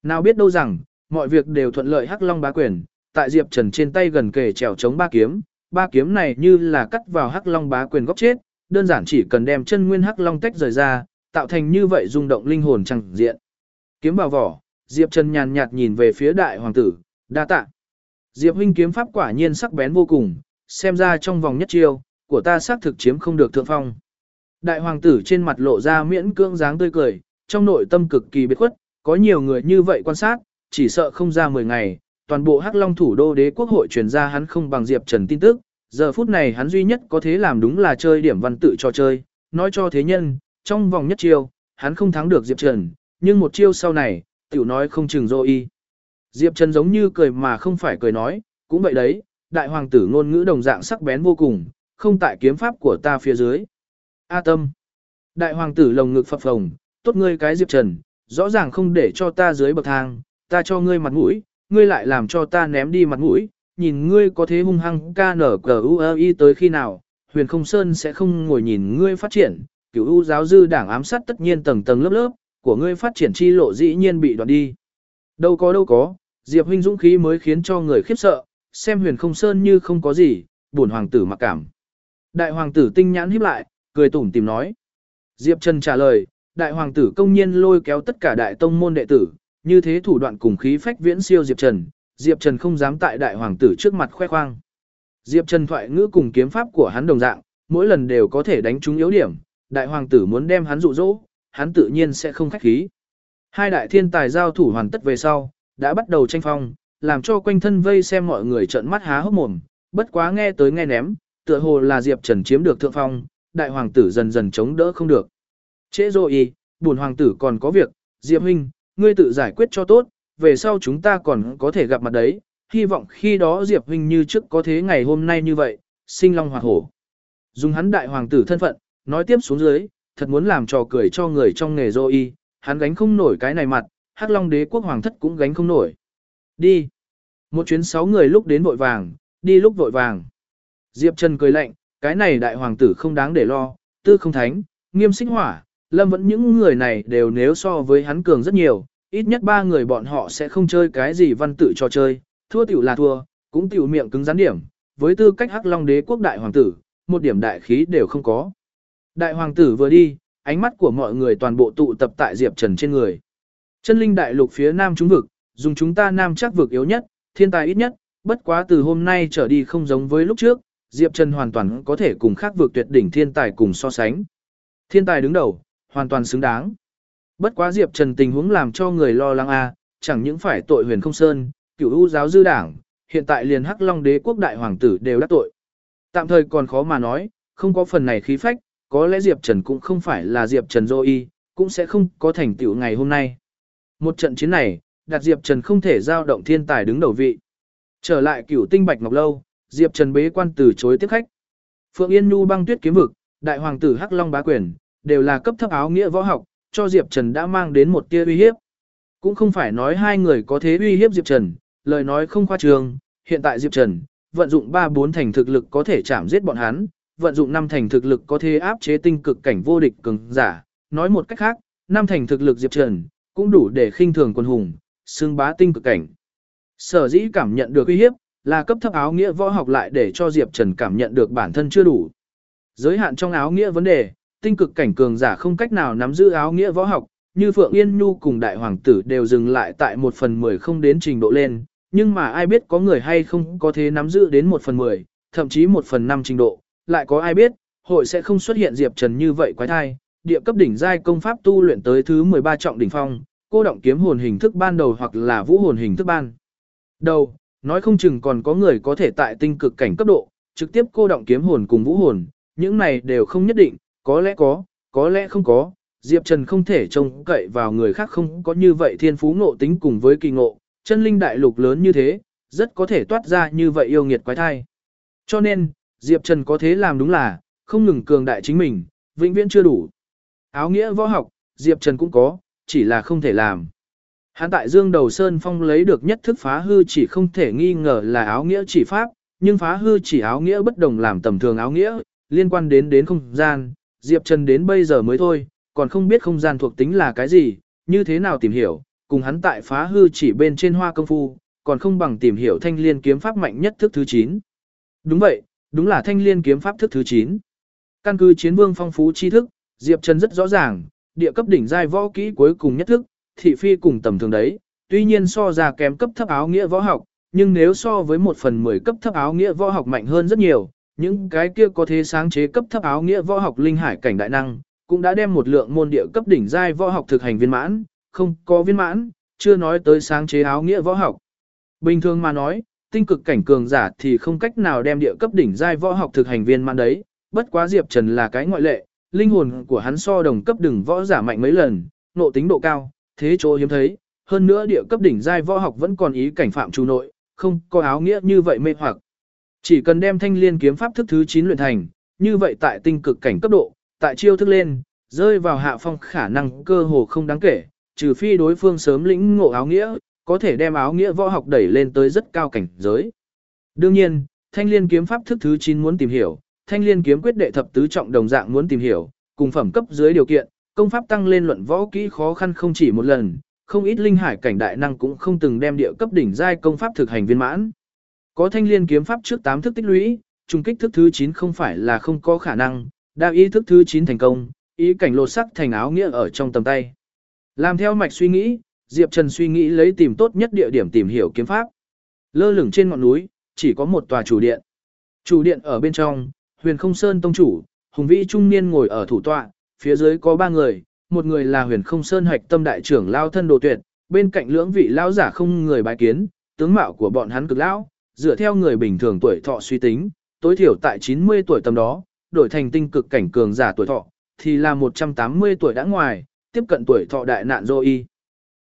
S1: Nào biết đâu rằng, mọi việc đều thuận lợi hắc long bá quyền, tại Diệp Trần trên tay gần kề trèo chống ba kiếm, ba kiếm này như là cắt vào hắc long bá quyền góc chết, đơn giản chỉ cần đem chân nguyên hắc long tách rời ra, tạo thành như vậy rung động linh hồn chẳng diện. Kiếm vào vỏ, Diệp Trần nhàn nhạt nhìn về phía đại hoàng tử, đa tạ. Diệp huynh kiếm pháp quả nhiên sắc bén vô cùng, xem ra trong vòng nhất chiêu, của ta xác thực chiếm không được thượng phong. Đại hoàng tử trên mặt lộ ra miễn cưỡng dáng tươi cười, trong nội tâm cực kỳ biệt khuất, có nhiều người như vậy quan sát, chỉ sợ không ra 10 ngày, toàn bộ Hắc Long thủ đô đế quốc hội truyền ra hắn không bằng Diệp Trần tin tức, giờ phút này hắn duy nhất có thế làm đúng là chơi điểm văn tự cho chơi, nói cho thế nhân, trong vòng nhất chiêu, hắn không thắng được Diệp Trần, nhưng một chiêu sau này, tiểu nói không chừng dô y. Diệp Trần giống như cười mà không phải cười nói, cũng vậy đấy, đại hoàng tử ngôn ngữ đồng dạng sắc bén vô cùng, không tại kiếm pháp của ta phía dưới. A tâm. Đại hoàng tử lồng ngực phập phồng, tốt ngươi cái Diệp Trần, rõ ràng không để cho ta dưới bậc thang, ta cho ngươi mặt mũi, ngươi lại làm cho ta ném đi mặt mũi, nhìn ngươi có thế hung hăng KNQUI nở tới khi nào, huyền không sơn sẽ không ngồi nhìn ngươi phát triển, cửu u giáo dư đảng ám sát tất nhiên tầng tầng lớp lớp, của ngươi phát triển chi lộ dĩ nhiên bị đoạn đi. Đâu có đâu có, Diệp huynh dũng khí mới khiến cho người khiếp sợ, xem huyền không sơn như không có gì, buồn hoàng tử mặc cảm. Đại hoàng tử tinh nhãn híp lại, cười tủm tìm nói. Diệp Trần trả lời, đại hoàng tử công nhiên lôi kéo tất cả đại tông môn đệ tử, như thế thủ đoạn cùng khí phách viễn siêu Diệp Trần, Diệp Trần không dám tại đại hoàng tử trước mặt khoe khoang. Diệp Trần thoại ngữ cùng kiếm pháp của hắn đồng dạng, mỗi lần đều có thể đánh trúng yếu điểm, đại hoàng tử muốn đem hắn dụ dỗ, hắn tự nhiên sẽ không khách khí. Hai đại thiên tài giao thủ hoàn tất về sau, đã bắt đầu tranh phong, làm cho quanh thân vây xem mọi người trợn mắt há hốc mồm, bất quá nghe tới nghe ném, tựa hồ là Diệp Trần chiếm được thượng phong, đại hoàng tử dần dần chống đỡ không được. Trễ rồi y, buồn hoàng tử còn có việc, Diệp huynh, ngươi tự giải quyết cho tốt, về sau chúng ta còn có thể gặp mặt đấy, hy vọng khi đó Diệp huynh như trước có thế ngày hôm nay như vậy, sinh long hoạt hổ. Dùng hắn đại hoàng tử thân phận, nói tiếp xuống dưới, thật muốn làm trò cười cho người trong nghề dô y, hắn gánh không nổi cái này mặt, hắc long đế quốc hoàng thất cũng gánh không nổi. Đi. Một chuyến sáu người lúc đến vội vàng, đi lúc vội vàng. Diệp Trần cười lạnh, cái này đại hoàng tử không đáng để lo, tư không thánh, nghiêm sinh hỏa, lâm vẫn những người này đều nếu so với hắn cường rất nhiều, ít nhất ba người bọn họ sẽ không chơi cái gì văn tự trò chơi, thua tiểu là thua, cũng tiểu miệng cứng rắn điểm, với tư cách hắc long đế quốc đại hoàng tử, một điểm đại khí đều không có. Đại hoàng tử vừa đi, ánh mắt của mọi người toàn bộ tụ tập tại Diệp Trần trên người. Chân linh đại lục phía nam chúng vực, dùng chúng ta nam chắc vực yếu nhất, thiên tài ít nhất, bất quá từ hôm nay trở đi không giống với lúc trước, Diệp Trần hoàn toàn có thể cùng khác vực tuyệt đỉnh thiên tài cùng so sánh. Thiên tài đứng đầu, hoàn toàn xứng đáng. Bất quá Diệp Trần tình huống làm cho người lo lắng a, chẳng những phải tội huyền không sơn, cửu u giáo dư đảng, hiện tại liền Hắc Long đế quốc đại hoàng tử đều đắc tội. Tạm thời còn khó mà nói, không có phần này khí phách, có lẽ Diệp Trần cũng không phải là Diệp Trần Dô Y, cũng sẽ không có thành tựu ngày hôm nay. Một trận chiến này, đặt Diệp Trần không thể giao động thiên tài đứng đầu vị. Trở lại cửu tinh bạch ngọc lâu, Diệp Trần bế quan từ chối tiếp khách. Phượng Yên Nhu băng tuyết kiếm vực, đại hoàng tử Hắc Long bá quyền, đều là cấp thấp áo nghĩa võ học, cho Diệp Trần đã mang đến một tia uy hiếp. Cũng không phải nói hai người có thế uy hiếp Diệp Trần, lời nói không khoa trương, hiện tại Diệp Trần, vận dụng 3-4 thành thực lực có thể chạm giết bọn hắn, vận dụng 5 thành thực lực có thể áp chế tinh cực cảnh vô địch cường giả, nói một cách khác, 5 thành thực lực Diệp Trần, cũng đủ để khinh thường quân hùng, xương bá tinh cực cảnh. Sở dĩ cảm nhận được uy hiếp, là cấp thấp áo nghĩa võ học lại để cho Diệp Trần cảm nhận được bản thân chưa đủ. Giới hạn trong áo nghĩa vấn đề, tinh cực cảnh cường giả không cách nào nắm giữ áo nghĩa võ học, như Phượng Yên Nhu cùng đại hoàng tử đều dừng lại tại một phần mười không đến trình độ lên, nhưng mà ai biết có người hay không có thể nắm giữ đến một phần mười, thậm chí một phần năm trình độ, lại có ai biết, hội sẽ không xuất hiện Diệp Trần như vậy quái thai, địa cấp đỉnh giai công pháp tu luyện tới thứ 13 trọng đỉnh phong, cô động kiếm hồn hình thức ban đầu hoặc là vũ hồn hình thức ban. Đầu, nói không chừng còn có người có thể tại tinh cực cảnh cấp độ, trực tiếp cô động kiếm hồn cùng vũ hồn, những này đều không nhất định, có lẽ có, có lẽ không có, Diệp Trần không thể trông cậy vào người khác không có như vậy thiên phú ngộ tính cùng với kỳ ngộ, chân linh đại lục lớn như thế, rất có thể toát ra như vậy yêu nghiệt quái thai. Cho nên, Diệp Trần có thế làm đúng là, không ngừng cường đại chính mình, vĩnh viễn chưa đủ. Áo nghĩa võ học, Diệp Trần cũng có, chỉ là không thể làm. Hắn tại Dương Đầu Sơn Phong lấy được nhất thức phá hư chỉ không thể nghi ngờ là áo nghĩa chỉ pháp, nhưng phá hư chỉ áo nghĩa bất đồng làm tầm thường áo nghĩa, liên quan đến đến không gian, Diệp Trần đến bây giờ mới thôi, còn không biết không gian thuộc tính là cái gì, như thế nào tìm hiểu, cùng hắn tại phá hư chỉ bên trên hoa công phu, còn không bằng tìm hiểu thanh liên kiếm pháp mạnh nhất thức thứ 9. Đúng vậy, đúng là thanh liên kiếm pháp thức thứ 9. Căn cứ chiến vương phong phú tri thức, Diệp Trần rất rõ ràng, địa cấp đỉnh giai võ kỹ cuối cùng nhất thức, thị phi cùng tầm thường đấy, tuy nhiên so ra kém cấp thấp áo nghĩa võ học, nhưng nếu so với một phần 10 cấp thấp áo nghĩa võ học mạnh hơn rất nhiều, những cái kia có thể sáng chế cấp thấp áo nghĩa võ học linh hải cảnh đại năng, cũng đã đem một lượng môn địa cấp đỉnh giai võ học thực hành viên mãn, không có viên mãn, chưa nói tới sáng chế áo nghĩa võ học. Bình thường mà nói, tinh cực cảnh cường giả thì không cách nào đem địa cấp đỉnh giai võ học thực hành viên mãn đấy, bất quá Diệp Trần là cái ngoại lệ, linh hồn của hắn so đồng cấp đỉnh võ giả mạnh mấy lần, nộ tính độ cao, thế chỗ hiếm thấy, hơn nữa địa cấp đỉnh giai võ học vẫn còn ý cảnh phạm chủ nội, không có áo nghĩa như vậy mê hoặc. Chỉ cần đem thanh liên kiếm pháp thức thứ 9 luyện thành, như vậy tại tinh cực cảnh cấp độ, tại chiêu thức lên, rơi vào hạ phong khả năng cơ hồ không đáng kể, trừ phi đối phương sớm lĩnh ngộ áo nghĩa, có thể đem áo nghĩa võ học đẩy lên tới rất cao cảnh giới. Đương nhiên, thanh liên kiếm pháp thức thứ 9 muốn tìm hiểu, thanh liên kiếm quyết đệ thập tứ trọng đồng dạng muốn tìm hiểu, cùng phẩm cấp dưới điều kiện, công pháp tăng lên luận võ kỹ khó khăn không chỉ một lần, không ít linh hải cảnh đại năng cũng không từng đem địa cấp đỉnh giai công pháp thực hành viên mãn. Có thanh liên kiếm pháp trước 8 thức tích lũy, trùng kích thức thứ 9 không phải là không có khả năng, đạo ý thức thứ 9 thành công, ý cảnh lột sắc thành áo nghĩa ở trong tầm tay. Làm theo mạch suy nghĩ, Diệp Trần suy nghĩ lấy tìm tốt nhất địa điểm tìm hiểu kiếm pháp. Lơ lửng trên ngọn núi, chỉ có một tòa chủ điện. Chủ điện ở bên trong, huyền không sơn tông chủ, hùng vĩ trung niên ngồi ở thủ tọa, phía dưới có ba người, một người là huyền không sơn hạch tâm đại trưởng lao thân đồ tuyệt, bên cạnh lưỡng vị lao giả không người bái kiến, tướng mạo của bọn hắn cực lão, dựa theo người bình thường tuổi thọ suy tính, tối thiểu tại 90 tuổi tầm đó, đổi thành tinh cực cảnh cường giả tuổi thọ, thì là 180 tuổi đã ngoài, tiếp cận tuổi thọ đại nạn dô y.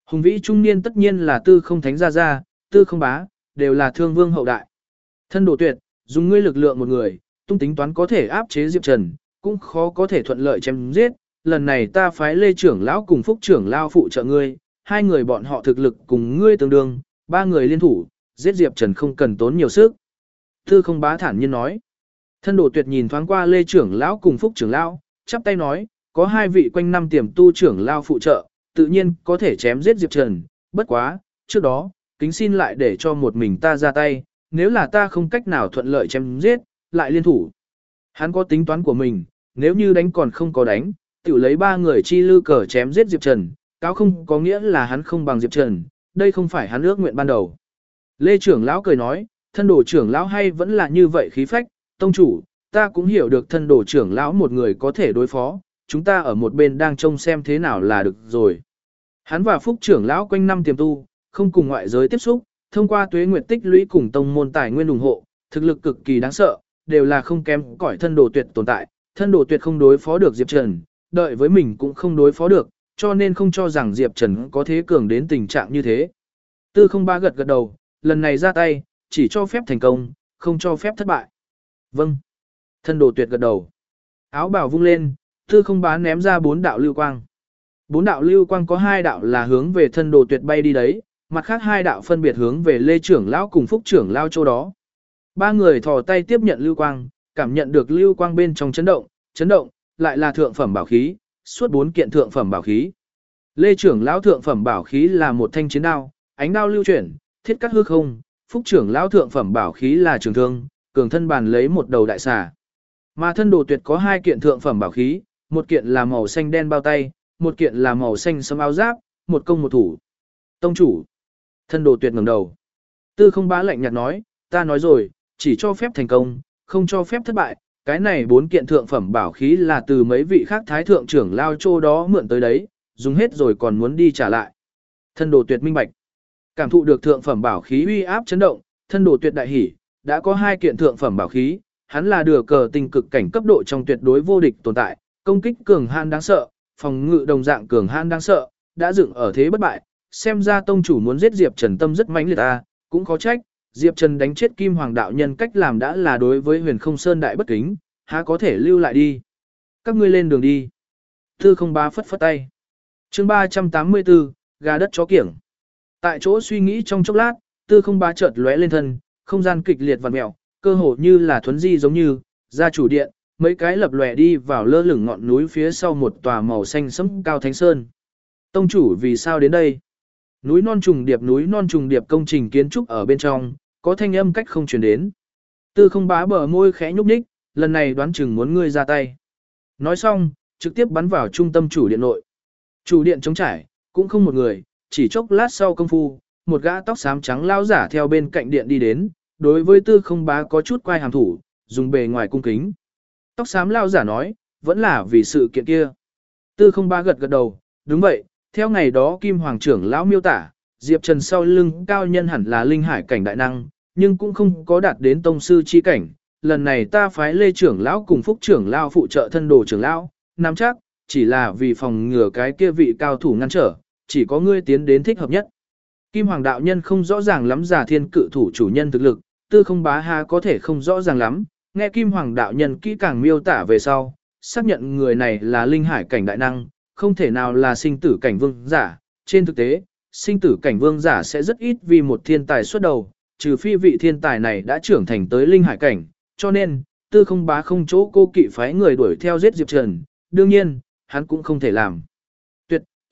S1: Hùng vĩ trung niên tất nhiên là tư không thánh gia gia, tư không bá, đều là thương vương hậu đại. Thân đồ tuyệt, dùng ngươi lực lượng một người, tung tính toán có thể áp chế Diệp Trần, cũng khó có thể thuận lợi chém giết. Lần này ta phái Lê trưởng lão cùng Phúc trưởng lão phụ trợ ngươi, hai người bọn họ thực lực cùng ngươi tương đương, ba người liên thủ, giết Diệp Trần không cần tốn nhiều sức. thư không bá thản nhiên nói. Thân đồ tuyệt nhìn thoáng qua Lê trưởng lão cùng Phúc trưởng lão, chắp tay nói, có hai vị quanh năm tiềm tu trưởng lão phụ trợ, tự nhiên có thể chém giết Diệp Trần, bất quá, trước đó, kính xin lại để cho một mình ta ra tay, nếu là ta không cách nào thuận lợi chém giết, lại liên thủ. Hắn có tính toán của mình, nếu như đánh còn không có đánh, tự lấy ba người chi lư cờ chém giết Diệp Trần, cáo không có nghĩa là hắn không bằng Diệp Trần, đây không phải hắn ước nguyện ban đầu. Lê trưởng lão cười nói, thân đồ trưởng lão hay vẫn là như vậy khí phách, tông chủ, ta cũng hiểu được thân đồ trưởng lão một người có thể đối phó, chúng ta ở một bên đang trông xem thế nào là được rồi. Hắn và phúc trưởng lão quanh năm tiềm tu, không cùng ngoại giới tiếp xúc, thông qua tuế nguyệt tích lũy cùng tông môn tài nguyên ủng hộ, thực lực cực kỳ đáng sợ, đều là không kém cỏi thân đồ tuyệt tồn tại, thân đồ tuyệt không đối phó được Diệp Trần, đợi với mình cũng không đối phó được, cho nên không cho rằng Diệp Trần có thế cường đến tình trạng như thế. Tư không ba gật gật đầu, lần này ra tay, chỉ cho phép thành công, không cho phép thất bại. Vâng. Thân đồ tuyệt gật đầu. Áo bảo vung lên, tư không bá ném ra bốn đạo lưu quang. Bốn đạo lưu quang có hai đạo là hướng về thân đồ tuyệt bay đi đấy, mặt khác hai đạo phân biệt hướng về lê trưởng lão cùng phúc trưởng lao chỗ đó. Ba người thò tay tiếp nhận lưu quang, cảm nhận được lưu quang bên trong chấn động, chấn động, lại là thượng phẩm bảo khí, suốt bốn kiện thượng phẩm bảo khí. Lê trưởng lão thượng phẩm bảo khí là một thanh chiến đao, ánh đao lưu chuyển, thiết cắt hư không, phúc trưởng lão thượng phẩm bảo khí là trường thương, cường thân bàn lấy một đầu đại xà. Mà thân đồ tuyệt có hai kiện thượng phẩm bảo khí, một kiện là màu xanh đen bao tay, một kiện là màu xanh sẫm áo giáp, một công một thủ. Tông chủ. Thân đồ tuyệt ngẩng đầu. Tư không bá lạnh nhạt nói, ta nói rồi, chỉ cho phép thành công, không cho phép thất bại. Cái này bốn kiện thượng phẩm bảo khí là từ mấy vị khác thái thượng trưởng lao chô đó mượn tới đấy, dùng hết rồi còn muốn đi trả lại. Thân đồ tuyệt minh bạch. Cảm thụ được thượng phẩm bảo khí uy áp chấn động, thân đồ tuyệt đại hỉ, đã có hai kiện thượng phẩm bảo khí, hắn là đưa cờ tình cực cảnh cấp độ trong tuyệt đối vô địch tồn tại, công kích cường han đáng sợ, phòng ngự đồng dạng cường han đáng sợ, đã dựng ở thế bất bại, xem ra tông chủ muốn giết Diệp Trần tâm rất mãnh liệt ta, cũng khó trách, Diệp Trần đánh chết Kim Hoàng đạo nhân cách làm đã là đối với Huyền Không Sơn đại bất kính, há có thể lưu lại đi. Các ngươi lên đường đi. Tư không ba phất phất tay. Chương 384, gà đất chó kiểng. Tại chỗ suy nghĩ trong chốc lát, Tư không bá chợt lóe lên thân, không gian kịch liệt vặn mèo, cơ hồ như là thuấn di giống như, ra chủ điện, mấy cái lập lòe đi vào lơ lửng ngọn núi phía sau một tòa màu xanh sẫm cao thánh sơn. Tông chủ vì sao đến đây? Núi non trùng điệp núi non trùng điệp công trình kiến trúc ở bên trong, có thanh âm cách không truyền đến. Tư không bá bờ môi khẽ nhúc nhích, lần này đoán chừng muốn ngươi ra tay. Nói xong, trực tiếp bắn vào trung tâm chủ điện nội. Chủ điện trống trải, cũng không một người, chỉ chốc lát sau công phu, một gã tóc xám trắng lao giả theo bên cạnh điện đi đến, đối với tư không bá có chút quay hàm thủ, dùng bề ngoài cung kính. Tóc xám lao giả nói, vẫn là vì sự kiện kia. Tư không bá gật gật đầu, đúng vậy, theo ngày đó Kim Hoàng trưởng lão miêu tả, Diệp Trần sau lưng cao nhân hẳn là linh hải cảnh đại năng, nhưng cũng không có đạt đến tông sư chi cảnh. Lần này ta phái Lê trưởng lão cùng Phúc trưởng lão phụ trợ thân đồ trưởng lão, nắm chắc, chỉ là vì phòng ngừa cái kia vị cao thủ ngăn trở, chỉ có ngươi tiến đến thích hợp nhất. Kim Hoàng đạo nhân không rõ ràng lắm giả thiên cự thủ chủ nhân thực lực, tư không bá ha có thể không rõ ràng lắm, nghe Kim Hoàng đạo nhân kỹ càng miêu tả về sau, xác nhận người này là linh hải cảnh đại năng, không thể nào là sinh tử cảnh vương giả. Trên thực tế, sinh tử cảnh vương giả sẽ rất ít vì một thiên tài xuất đầu, trừ phi vị thiên tài này đã trưởng thành tới linh hải cảnh, cho nên, tư không bá không chỗ cô kỵ phái người đuổi theo giết Diệp Trần, đương nhiên, hắn cũng không thể làm.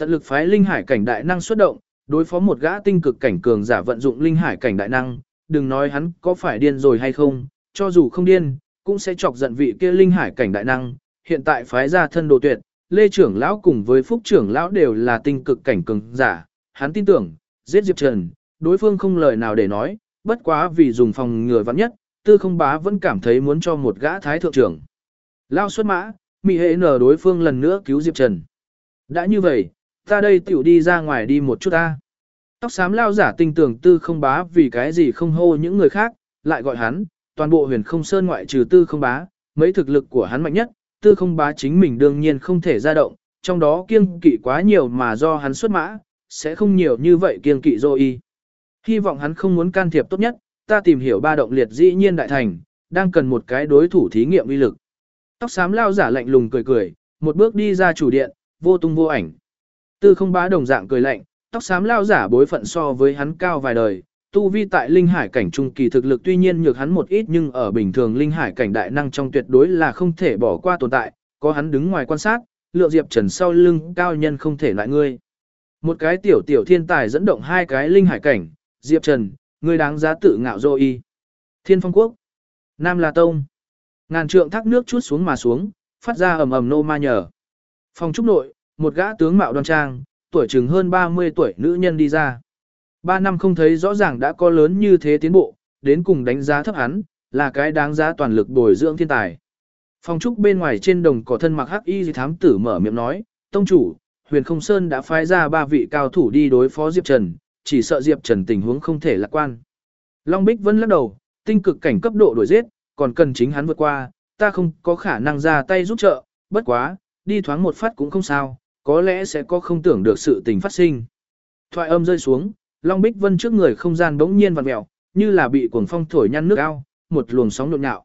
S1: Tận lực phái linh hải cảnh đại năng xuất động, đối phó một gã tinh cực cảnh cường giả vận dụng linh hải cảnh đại năng, đừng nói hắn có phải điên rồi hay không, cho dù không điên, cũng sẽ chọc giận vị kia linh hải cảnh đại năng, hiện tại phái ra thân đồ tuyệt, Lê trưởng lão cùng với Phúc trưởng lão đều là tinh cực cảnh cường giả, hắn tin tưởng, giết Diệp Trần, đối phương không lời nào để nói, bất quá vì dùng phòng ngừa vắng nhất, tư không bá vẫn cảm thấy muốn cho một gã thái thượng trưởng. Lao xuất mã, mị hệ nở đối phương lần nữa cứu Diệp Trần. Đã như vậy, ta đây tiểu đi ra ngoài đi một chút ta. Tóc xám lao giả tinh tưởng tư không bá vì cái gì không hô những người khác, lại gọi hắn, toàn bộ huyền không sơn ngoại trừ tư không bá, mấy thực lực của hắn mạnh nhất, tư không bá chính mình đương nhiên không thể ra động, trong đó kiêng kỵ quá nhiều mà do hắn xuất mã, sẽ không nhiều như vậy kiêng kỵ dô y. Hy vọng hắn không muốn can thiệp tốt nhất, ta tìm hiểu ba động liệt dĩ nhiên đại thành, đang cần một cái đối thủ thí nghiệm uy lực. Tóc xám lao giả lạnh lùng cười cười, một bước đi ra chủ điện, vô tung vô ảnh. Tư không bá đồng dạng cười lạnh, tóc xám lao giả bối phận so với hắn cao vài đời, tu vi tại linh hải cảnh trung kỳ thực lực tuy nhiên nhược hắn một ít nhưng ở bình thường linh hải cảnh đại năng trong tuyệt đối là không thể bỏ qua tồn tại, có hắn đứng ngoài quan sát, lượng diệp trần sau lưng cao nhân không thể lại ngươi. Một cái tiểu tiểu thiên tài dẫn động hai cái linh hải cảnh, diệp trần, ngươi đáng giá tự ngạo dô y. Thiên phong quốc, Nam La Tông, ngàn trượng thác nước chút xuống mà xuống, phát ra ầm ầm nô ma nhờ. Phòng trúc nội, một gã tướng mạo đoan trang, tuổi chừng hơn 30 tuổi nữ nhân đi ra. Ba năm không thấy rõ ràng đã có lớn như thế tiến bộ, đến cùng đánh giá thấp hắn, là cái đáng giá toàn lực bồi dưỡng thiên tài. Phong trúc bên ngoài trên đồng cỏ thân mặc hắc y thám tử mở miệng nói, tông chủ, huyền không sơn đã phái ra ba vị cao thủ đi đối phó Diệp Trần, chỉ sợ Diệp Trần tình huống không thể lạc quan. Long Bích vẫn lắc đầu, tinh cực cảnh cấp độ đổi giết, còn cần chính hắn vượt qua, ta không có khả năng ra tay giúp trợ, bất quá, đi thoáng một phát cũng không sao, có lẽ sẽ có không tưởng được sự tình phát sinh. Thoại âm rơi xuống, Long Bích Vân trước người không gian bỗng nhiên vặn mèo, như là bị cuồng phong thổi nhăn nước ao, một luồng sóng nhộn nhạo.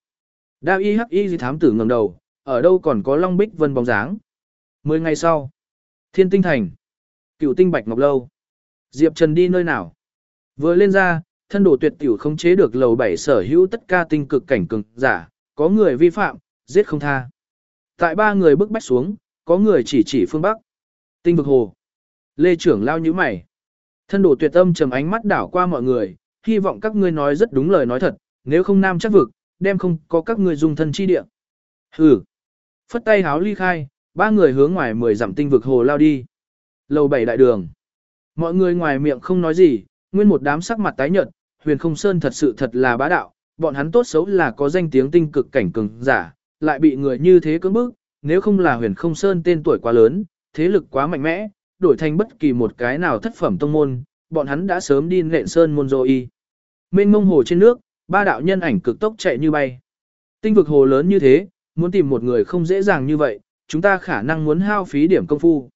S1: Đao y hắc y thám tử ngẩng đầu, ở đâu còn có Long Bích Vân bóng dáng. Mười ngày sau, Thiên Tinh Thành, Cựu Tinh Bạch Ngọc Lâu. Diệp Trần đi nơi nào? Vừa lên ra, thân đồ tuyệt tiểu không chế được lầu bảy sở hữu tất cả tinh cực cảnh cường giả, có người vi phạm, giết không tha. Tại ba người bước bách xuống, có người chỉ chỉ phương Bắc. Tinh vực hồ. Lê trưởng lao như mày. Thân đồ tuyệt âm trầm ánh mắt đảo qua mọi người, hy vọng các ngươi nói rất đúng lời nói thật, nếu không nam chắc vực, đem không có các ngươi dùng thân chi địa. Hừ. Phất tay háo ly khai, ba người hướng ngoài mười dặm tinh vực hồ lao đi. Lầu bảy đại đường. Mọi người ngoài miệng không nói gì, nguyên một đám sắc mặt tái nhợt, huyền không sơn thật sự thật là bá đạo, bọn hắn tốt xấu là có danh tiếng tinh cực cảnh cường giả, lại bị người như thế cưỡng bức, nếu không là huyền không sơn tên tuổi quá lớn, thế lực quá mạnh mẽ, đổi thành bất kỳ một cái nào thất phẩm tông môn, bọn hắn đã sớm đi nện sơn môn rồi y. Mênh mông hồ trên nước, ba đạo nhân ảnh cực tốc chạy như bay. Tinh vực hồ lớn như thế, muốn tìm một người không dễ dàng như vậy, chúng ta khả năng muốn hao phí điểm công phu.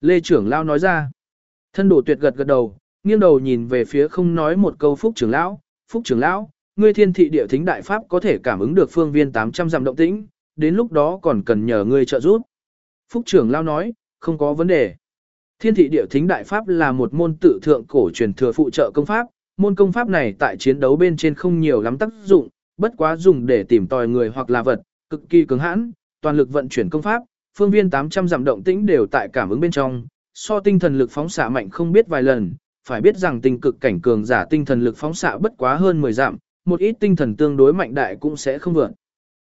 S1: Lê trưởng lao nói ra. Thân đổ tuyệt gật gật đầu, nghiêng đầu nhìn về phía không nói một câu phúc trưởng lão. Phúc trưởng lão, ngươi thiên thị địa thính đại pháp có thể cảm ứng được phương viên 800 dặm động tĩnh, đến lúc đó còn cần nhờ ngươi trợ giúp. Phúc trưởng lão nói, không có vấn đề. Thiên thị địa thính đại pháp là một môn tự thượng cổ truyền thừa phụ trợ công pháp, môn công pháp này tại chiến đấu bên trên không nhiều lắm tác dụng, bất quá dùng để tìm tòi người hoặc là vật, cực kỳ cứng hãn, toàn lực vận chuyển công pháp, phương viên 800 giảm động tĩnh đều tại cảm ứng bên trong, so tinh thần lực phóng xạ mạnh không biết vài lần, phải biết rằng tinh cực cảnh cường giả tinh thần lực phóng xạ bất quá hơn 10 giảm, một ít tinh thần tương đối mạnh đại cũng sẽ không vượt.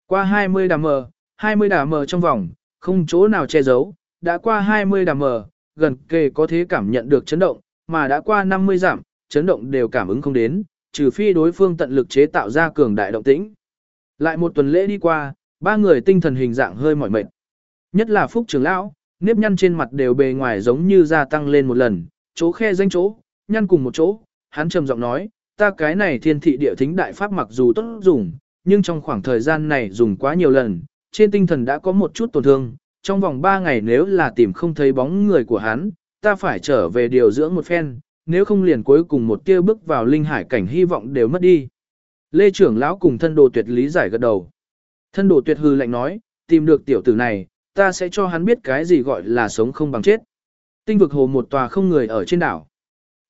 S1: Qua 20 đà mờ, 20 đà mờ trong vòng, không chỗ nào che giấu, đã qua 20 đàm mờ, gần kề có thể cảm nhận được chấn động, mà đã qua 50 giảm, chấn động đều cảm ứng không đến, trừ phi đối phương tận lực chế tạo ra cường đại động tĩnh. Lại một tuần lễ đi qua, ba người tinh thần hình dạng hơi mỏi mệt. Nhất là Phúc trưởng lão, nếp nhăn trên mặt đều bề ngoài giống như gia tăng lên một lần, chỗ khe danh chỗ, nhăn cùng một chỗ, hắn trầm giọng nói, ta cái này thiên thị địa thính đại pháp mặc dù tốt dùng, nhưng trong khoảng thời gian này dùng quá nhiều lần, trên tinh thần đã có một chút tổn thương, trong vòng 3 ngày nếu là tìm không thấy bóng người của hắn, ta phải trở về điều dưỡng một phen, nếu không liền cuối cùng một tia bước vào linh hải cảnh hy vọng đều mất đi. Lê trưởng lão cùng thân đồ tuyệt lý giải gật đầu. Thân đồ tuyệt hư lạnh nói, tìm được tiểu tử này, ta sẽ cho hắn biết cái gì gọi là sống không bằng chết. Tinh vực hồ một tòa không người ở trên đảo.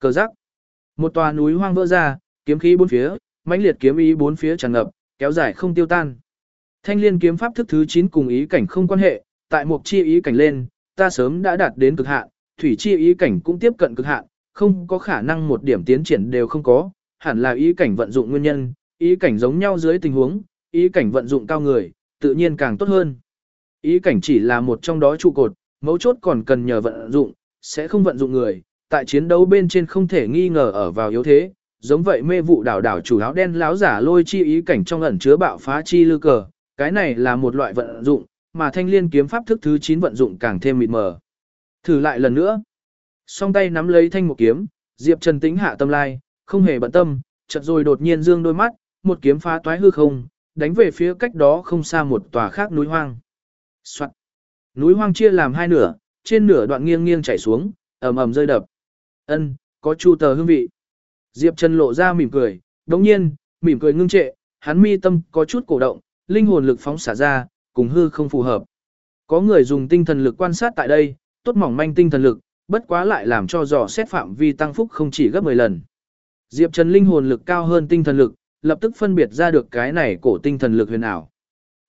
S1: Cờ giác. Một tòa núi hoang vỡ ra, kiếm khí bốn phía, mãnh liệt kiếm ý bốn phía tràn ngập, kéo dài không tiêu tan. Thanh liên kiếm pháp thức thứ 9 cùng ý cảnh không quan hệ, tại mục chi ý cảnh lên, ta sớm đã đạt đến cực hạn, thủy chi ý cảnh cũng tiếp cận cực hạn, không có khả năng một điểm tiến triển đều không có, hẳn là ý cảnh vận dụng nguyên nhân, ý cảnh giống nhau dưới tình huống, ý cảnh vận dụng cao người, tự nhiên càng tốt hơn. Ý cảnh chỉ là một trong đó trụ cột, mấu chốt còn cần nhờ vận dụng, sẽ không vận dụng người, tại chiến đấu bên trên không thể nghi ngờ ở vào yếu thế, giống vậy mê vụ đảo đảo chủ áo đen láo giả lôi chi ý cảnh trong ẩn chứa bạo phá chi lư cờ, cái này là một loại vận dụng, mà thanh liên kiếm pháp thức thứ 9 vận dụng càng thêm mịt mờ. Thử lại lần nữa. Song tay nắm lấy thanh một kiếm, Diệp Trần tính hạ tâm lai, không hề bận tâm, chợt rồi đột nhiên dương đôi mắt, một kiếm phá toái hư không, đánh về phía cách đó không xa một tòa khác núi hoang. Soạn. Núi hoang chia làm hai nửa, trên nửa đoạn nghiêng nghiêng chảy xuống, ầm ầm rơi đập. Ân, có chu tờ hương vị. Diệp Trần lộ ra mỉm cười, đồng nhiên, mỉm cười ngưng trệ, hắn mi tâm có chút cổ động, linh hồn lực phóng xả ra, cùng hư không phù hợp. Có người dùng tinh thần lực quan sát tại đây, tốt mỏng manh tinh thần lực, bất quá lại làm cho dò xét phạm vi tăng phúc không chỉ gấp 10 lần. Diệp Trần linh hồn lực cao hơn tinh thần lực, lập tức phân biệt ra được cái này cổ tinh thần lực huyền ảo.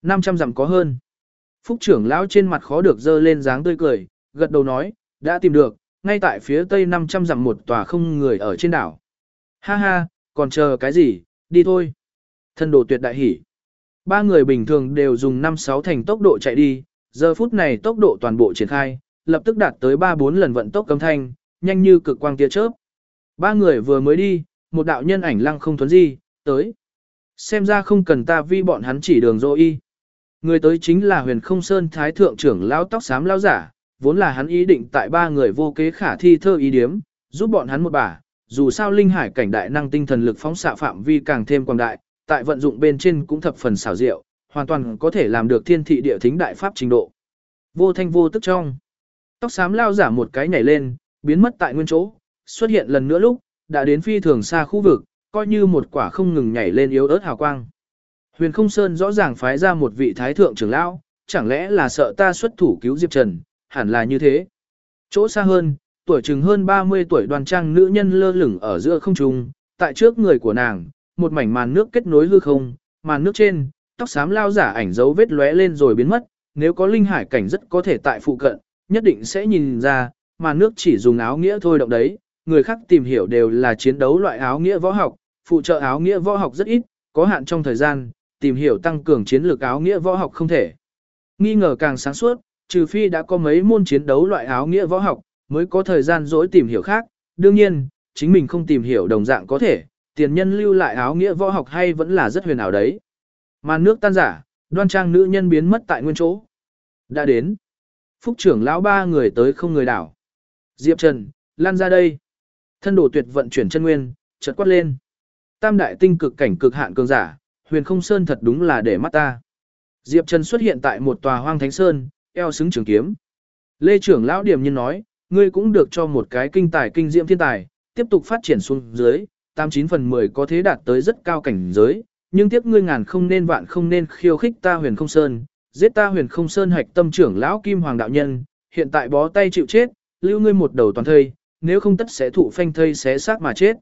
S1: 500 dặm có hơn. Phúc trưởng lão trên mặt khó được dơ lên dáng tươi cười, gật đầu nói, đã tìm được, ngay tại phía tây 500 dặm một tòa không người ở trên đảo. Ha ha, còn chờ cái gì, đi thôi. Thân đồ tuyệt đại hỉ. Ba người bình thường đều dùng 5-6 thành tốc độ chạy đi, giờ phút này tốc độ toàn bộ triển khai, lập tức đạt tới 3-4 lần vận tốc cấm thanh, nhanh như cực quang tia chớp. Ba người vừa mới đi, một đạo nhân ảnh lăng không thuấn di, tới. Xem ra không cần ta vi bọn hắn chỉ đường dô y. Người tới chính là huyền không sơn thái thượng trưởng lão tóc xám lão giả, vốn là hắn ý định tại ba người vô kế khả thi thơ ý điếm, giúp bọn hắn một bả, dù sao linh hải cảnh đại năng tinh thần lực phóng xạ phạm vi càng thêm quang đại, tại vận dụng bên trên cũng thập phần xảo diệu, hoàn toàn có thể làm được thiên thị địa thính đại pháp trình độ. Vô thanh vô tức trong. Tóc xám lao giả một cái nhảy lên, biến mất tại nguyên chỗ, xuất hiện lần nữa lúc, đã đến phi thường xa khu vực, coi như một quả không ngừng nhảy lên yếu ớt hào quang. Huyền không sơn rõ ràng phái ra một vị thái thượng trưởng lão, chẳng lẽ là sợ ta xuất thủ cứu Diệp Trần, hẳn là như thế. Chỗ xa hơn, tuổi chừng hơn 30 tuổi đoàn trang nữ nhân lơ lửng ở giữa không trung, tại trước người của nàng, một mảnh màn nước kết nối hư không, màn nước trên, tóc xám lao giả ảnh dấu vết lóe lên rồi biến mất, nếu có linh hải cảnh rất có thể tại phụ cận, nhất định sẽ nhìn ra, màn nước chỉ dùng áo nghĩa thôi động đấy, người khác tìm hiểu đều là chiến đấu loại áo nghĩa võ học, phụ trợ áo nghĩa võ học rất ít, có hạn trong thời gian, tìm hiểu tăng cường chiến lược áo nghĩa võ học không thể. Nghi ngờ càng sáng suốt, trừ phi đã có mấy môn chiến đấu loại áo nghĩa võ học, mới có thời gian dỗi tìm hiểu khác, đương nhiên, chính mình không tìm hiểu đồng dạng có thể, tiền nhân lưu lại áo nghĩa võ học hay vẫn là rất huyền ảo đấy. Màn nước tan giả, đoan trang nữ nhân biến mất tại nguyên chỗ. Đã đến. Phúc trưởng lão ba người tới không người đảo. Diệp Trần, lan ra đây. Thân đổ tuyệt vận chuyển chân nguyên, chợt quát lên. Tam đại tinh cực cảnh cực hạn cường giả, huyền không sơn thật đúng là để mắt ta. Diệp Trần xuất hiện tại một tòa hoang thánh sơn, eo xứng trường kiếm. Lê trưởng lão điểm nhiên nói, ngươi cũng được cho một cái kinh tài kinh diệm thiên tài, tiếp tục phát triển xuống dưới, 89 phần 10 có thế đạt tới rất cao cảnh giới, nhưng tiếc ngươi ngàn không nên vạn không nên khiêu khích ta huyền không sơn, giết ta huyền không sơn hạch tâm trưởng lão kim hoàng đạo nhân, hiện tại bó tay chịu chết, lưu ngươi một đầu toàn thây, nếu không tất sẽ thụ phanh thây xé xác mà chết.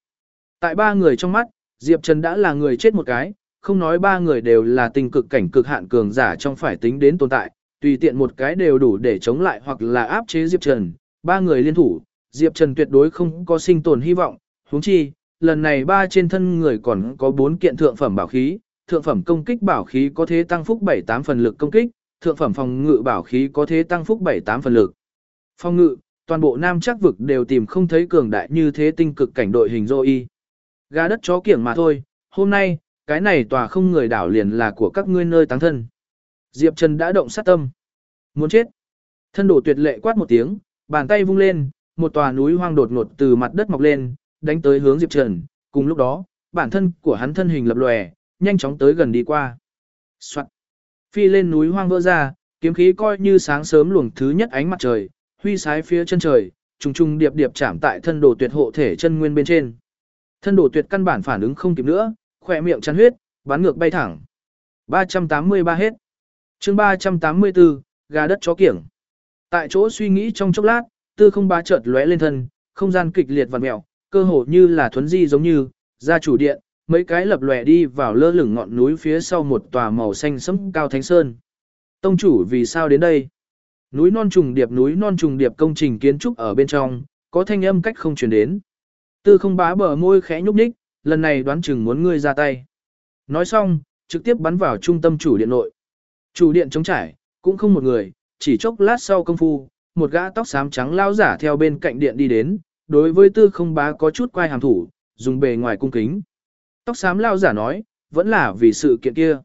S1: Tại ba người trong mắt, Diệp Trần đã là người chết một cái, không nói ba người đều là tình cực cảnh cực hạn cường giả trong phải tính đến tồn tại, tùy tiện một cái đều đủ để chống lại hoặc là áp chế Diệp Trần, ba người liên thủ, Diệp Trần tuyệt đối không có sinh tồn hy vọng, huống chi, lần này ba trên thân người còn có bốn kiện thượng phẩm bảo khí, thượng phẩm công kích bảo khí có thế tăng phúc 7-8 phần lực công kích, thượng phẩm phòng ngự bảo khí có thế tăng phúc 7-8 phần lực. Phòng ngự, toàn bộ nam chắc vực đều tìm không thấy cường đại như thế tinh cực cảnh đội hình dô y. Gà đất chó kiểng mà thôi, hôm nay, cái này tòa không người đảo liền là của các ngươi nơi táng thân. Diệp Trần đã động sát tâm. Muốn chết. Thân đổ tuyệt lệ quát một tiếng, bàn tay vung lên, một tòa núi hoang đột ngột từ mặt đất mọc lên, đánh tới hướng Diệp Trần. Cùng lúc đó, bản thân của hắn thân hình lập lòe, nhanh chóng tới gần đi qua. Soạn. Phi lên núi hoang vỡ ra, kiếm khí coi như sáng sớm luồng thứ nhất ánh mặt trời, huy sái phía chân trời, trùng trùng điệp điệp chạm tại thân đồ tuyệt hộ thể chân nguyên bên trên. Thân đồ tuyệt căn bản phản ứng không kịp nữa, khỏe miệng chăn huyết, bắn ngược bay thẳng. 383 hết. chương 384, gà đất chó kiểng. Tại chỗ suy nghĩ trong chốc lát, tư không bá chợt lóe lên thân, không gian kịch liệt vặn mèo, cơ hồ như là thuấn di giống như, ra chủ điện, mấy cái lập lòe đi vào lơ lửng ngọn núi phía sau một tòa màu xanh sẫm cao thánh sơn. Tông chủ vì sao đến đây? Núi non trùng điệp núi non trùng điệp công trình kiến trúc ở bên trong, có thanh âm cách không truyền đến. Tư không bá bờ môi khẽ nhúc nhích, lần này đoán chừng muốn ngươi ra tay. Nói xong, trực tiếp bắn vào trung tâm chủ điện nội. Chủ điện chống trải, cũng không một người, chỉ chốc lát sau công phu, một gã tóc xám trắng lao giả theo bên cạnh điện đi đến, đối với tư không bá có chút quay hàm thủ, dùng bề ngoài cung kính. Tóc xám lao giả nói, vẫn là vì sự kiện kia.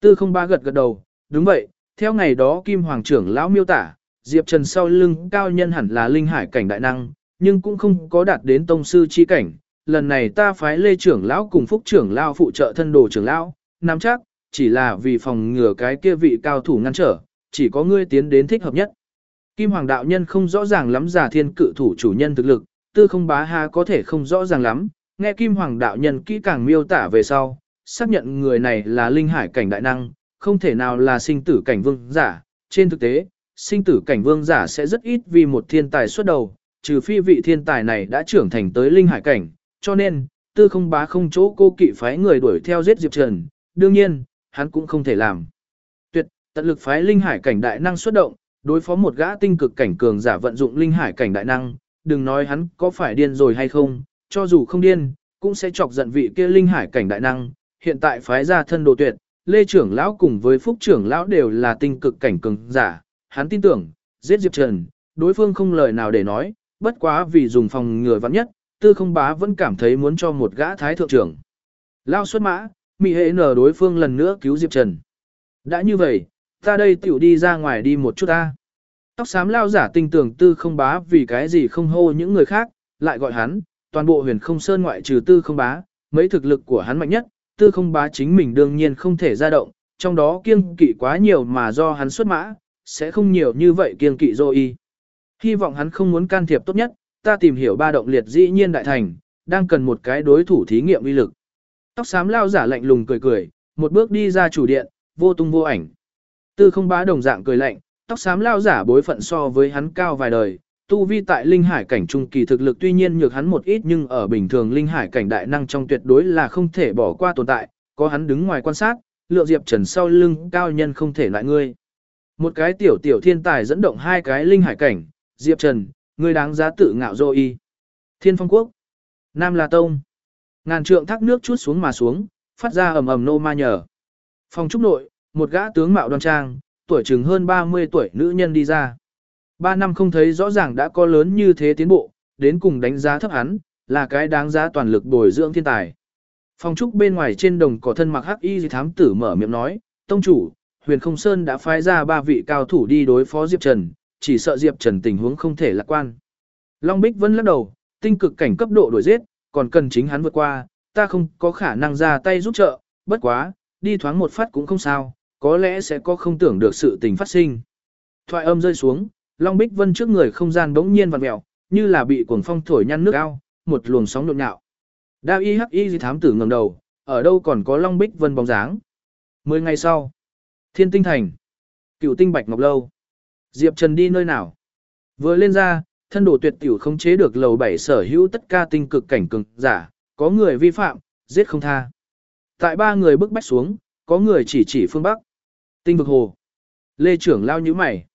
S1: Tư không bá gật gật đầu, đúng vậy, theo ngày đó Kim Hoàng trưởng lão miêu tả, Diệp Trần sau lưng cao nhân hẳn là linh hải cảnh đại năng, nhưng cũng không có đạt đến tông sư chi cảnh. Lần này ta phái Lê trưởng lão cùng Phúc trưởng lão phụ trợ thân đồ trưởng lão, nắm chắc, chỉ là vì phòng ngừa cái kia vị cao thủ ngăn trở, chỉ có ngươi tiến đến thích hợp nhất. Kim Hoàng đạo nhân không rõ ràng lắm giả thiên cự thủ chủ nhân thực lực, tư không bá ha có thể không rõ ràng lắm, nghe Kim Hoàng đạo nhân kỹ càng miêu tả về sau, xác nhận người này là linh hải cảnh đại năng, không thể nào là sinh tử cảnh vương giả. Trên thực tế, sinh tử cảnh vương giả sẽ rất ít vì một thiên tài xuất đầu, trừ phi vị thiên tài này đã trưởng thành tới linh hải cảnh, cho nên, tư không bá không chỗ cô kỵ phái người đuổi theo giết Diệp Trần, đương nhiên, hắn cũng không thể làm. Tuyệt, tận lực phái linh hải cảnh đại năng xuất động, đối phó một gã tinh cực cảnh cường giả vận dụng linh hải cảnh đại năng, đừng nói hắn có phải điên rồi hay không, cho dù không điên, cũng sẽ chọc giận vị kia linh hải cảnh đại năng, hiện tại phái ra thân đồ tuyệt, Lê trưởng lão cùng với Phúc trưởng lão đều là tinh cực cảnh cường giả, hắn tin tưởng, giết Diệp Trần, đối phương không lời nào để nói, bất quá vì dùng phòng ngừa vắng nhất, tư không bá vẫn cảm thấy muốn cho một gã thái thượng trưởng. Lao xuất mã, mị hệ nở đối phương lần nữa cứu Diệp Trần. Đã như vậy, ta đây tiểu đi ra ngoài đi một chút ta. Tóc xám lao giả tinh tưởng tư không bá vì cái gì không hô những người khác, lại gọi hắn, toàn bộ huyền không sơn ngoại trừ tư không bá, mấy thực lực của hắn mạnh nhất, tư không bá chính mình đương nhiên không thể ra động, trong đó kiêng kỵ quá nhiều mà do hắn xuất mã, sẽ không nhiều như vậy kiêng kỵ dô y. Hy vọng hắn không muốn can thiệp tốt nhất, ta tìm hiểu ba động liệt dĩ nhiên đại thành, đang cần một cái đối thủ thí nghiệm uy lực. Tóc xám lao giả lạnh lùng cười cười, một bước đi ra chủ điện, vô tung vô ảnh. Tư không bá đồng dạng cười lạnh, tóc xám lao giả bối phận so với hắn cao vài đời, tu vi tại linh hải cảnh trung kỳ thực lực tuy nhiên nhược hắn một ít nhưng ở bình thường linh hải cảnh đại năng trong tuyệt đối là không thể bỏ qua tồn tại, có hắn đứng ngoài quan sát, lượng diệp trần sau lưng cao nhân không thể lại ngươi. Một cái tiểu tiểu thiên tài dẫn động hai cái linh hải cảnh, diệp trần, ngươi đáng giá tự ngạo dô y. Thiên phong quốc, Nam La Tông, ngàn trượng thác nước chút xuống mà xuống, phát ra ầm ầm nô ma nhờ. Phòng trúc nội, một gã tướng mạo đoan trang, tuổi chừng hơn 30 tuổi nữ nhân đi ra. Ba năm không thấy rõ ràng đã có lớn như thế tiến bộ, đến cùng đánh giá thấp hắn, là cái đáng giá toàn lực bồi dưỡng thiên tài. Phong trúc bên ngoài trên đồng cỏ thân mặc hắc y thám tử mở miệng nói, tông chủ, huyền không sơn đã phái ra ba vị cao thủ đi đối phó Diệp Trần, chỉ sợ Diệp Trần tình huống không thể lạc quan. Long Bích vẫn lắc đầu, tinh cực cảnh cấp độ đuổi giết, còn cần chính hắn vượt qua, ta không có khả năng ra tay giúp trợ, bất quá, đi thoáng một phát cũng không sao, có lẽ sẽ có không tưởng được sự tình phát sinh. Thoại âm rơi xuống, Long Bích Vân trước người không gian bỗng nhiên vặn mèo, như là bị cuồng phong thổi nhăn nước ao, một luồng sóng nhộn nhạo. Đao y hắc y thám tử ngẩng đầu, ở đâu còn có Long Bích Vân bóng dáng. Mười ngày sau, Thiên Tinh Thành, Cựu Tinh Bạch Ngọc Lâu, Diệp Trần đi nơi nào? Vừa lên ra, thân đồ tuyệt tiểu không chế được lầu bảy sở hữu tất cả tinh cực cảnh cường giả, có người vi phạm, giết không tha. Tại ba người bước bách xuống, có người chỉ chỉ phương Bắc. Tinh vực hồ. Lê trưởng lao như mày.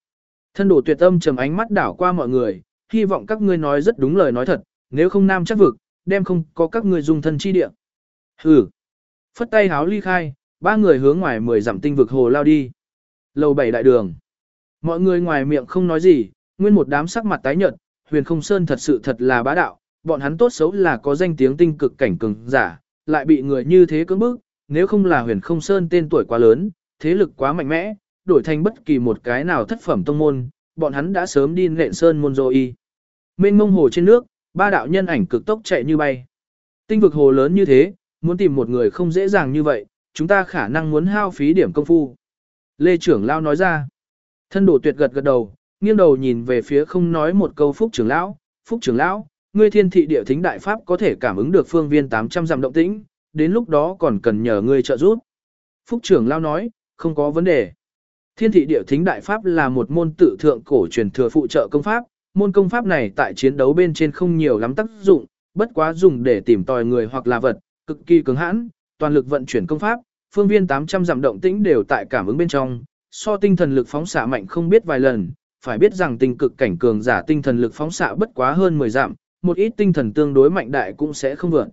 S1: Thân đồ tuyệt tâm trầm ánh mắt đảo qua mọi người, hy vọng các ngươi nói rất đúng lời nói thật, nếu không nam chắc vực, đem không có các ngươi dùng thân chi địa. Hừ. Phất tay háo ly khai, ba người hướng ngoài mười dặm tinh vực hồ lao đi. Lầu bảy đại đường. Mọi người ngoài miệng không nói gì, nguyên một đám sắc mặt tái nhợt, huyền không sơn thật sự thật là bá đạo, bọn hắn tốt xấu là có danh tiếng tinh cực cảnh cường giả, lại bị người như thế cưỡng bức, nếu không là huyền không sơn tên tuổi quá lớn, thế lực quá mạnh mẽ, đổi thành bất kỳ một cái nào thất phẩm tông môn, bọn hắn đã sớm đi nện sơn môn rồi y. Mênh mông hồ trên nước, ba đạo nhân ảnh cực tốc chạy như bay. Tinh vực hồ lớn như thế, muốn tìm một người không dễ dàng như vậy, chúng ta khả năng muốn hao phí điểm công phu. Lê trưởng lao nói ra. Thân đổ tuyệt gật gật đầu, nghiêng đầu nhìn về phía không nói một câu phúc trưởng lão. Phúc trưởng lão, ngươi thiên thị địa thính đại pháp có thể cảm ứng được phương viên 800 dặm động tĩnh, đến lúc đó còn cần nhờ ngươi trợ giúp. Phúc trưởng lao nói, không có vấn đề. Thiên thị địa thính đại pháp là một môn tự thượng cổ truyền thừa phụ trợ công pháp, môn công pháp này tại chiến đấu bên trên không nhiều lắm tác dụng, bất quá dùng để tìm tòi người hoặc là vật, cực kỳ cứng hãn, toàn lực vận chuyển công pháp, phương viên 800 giảm động tĩnh đều tại cảm ứng bên trong, so tinh thần lực phóng xạ mạnh không biết vài lần, phải biết rằng tinh cực cảnh cường giả tinh thần lực phóng xạ bất quá hơn 10 dặm, một ít tinh thần tương đối mạnh đại cũng sẽ không vượt.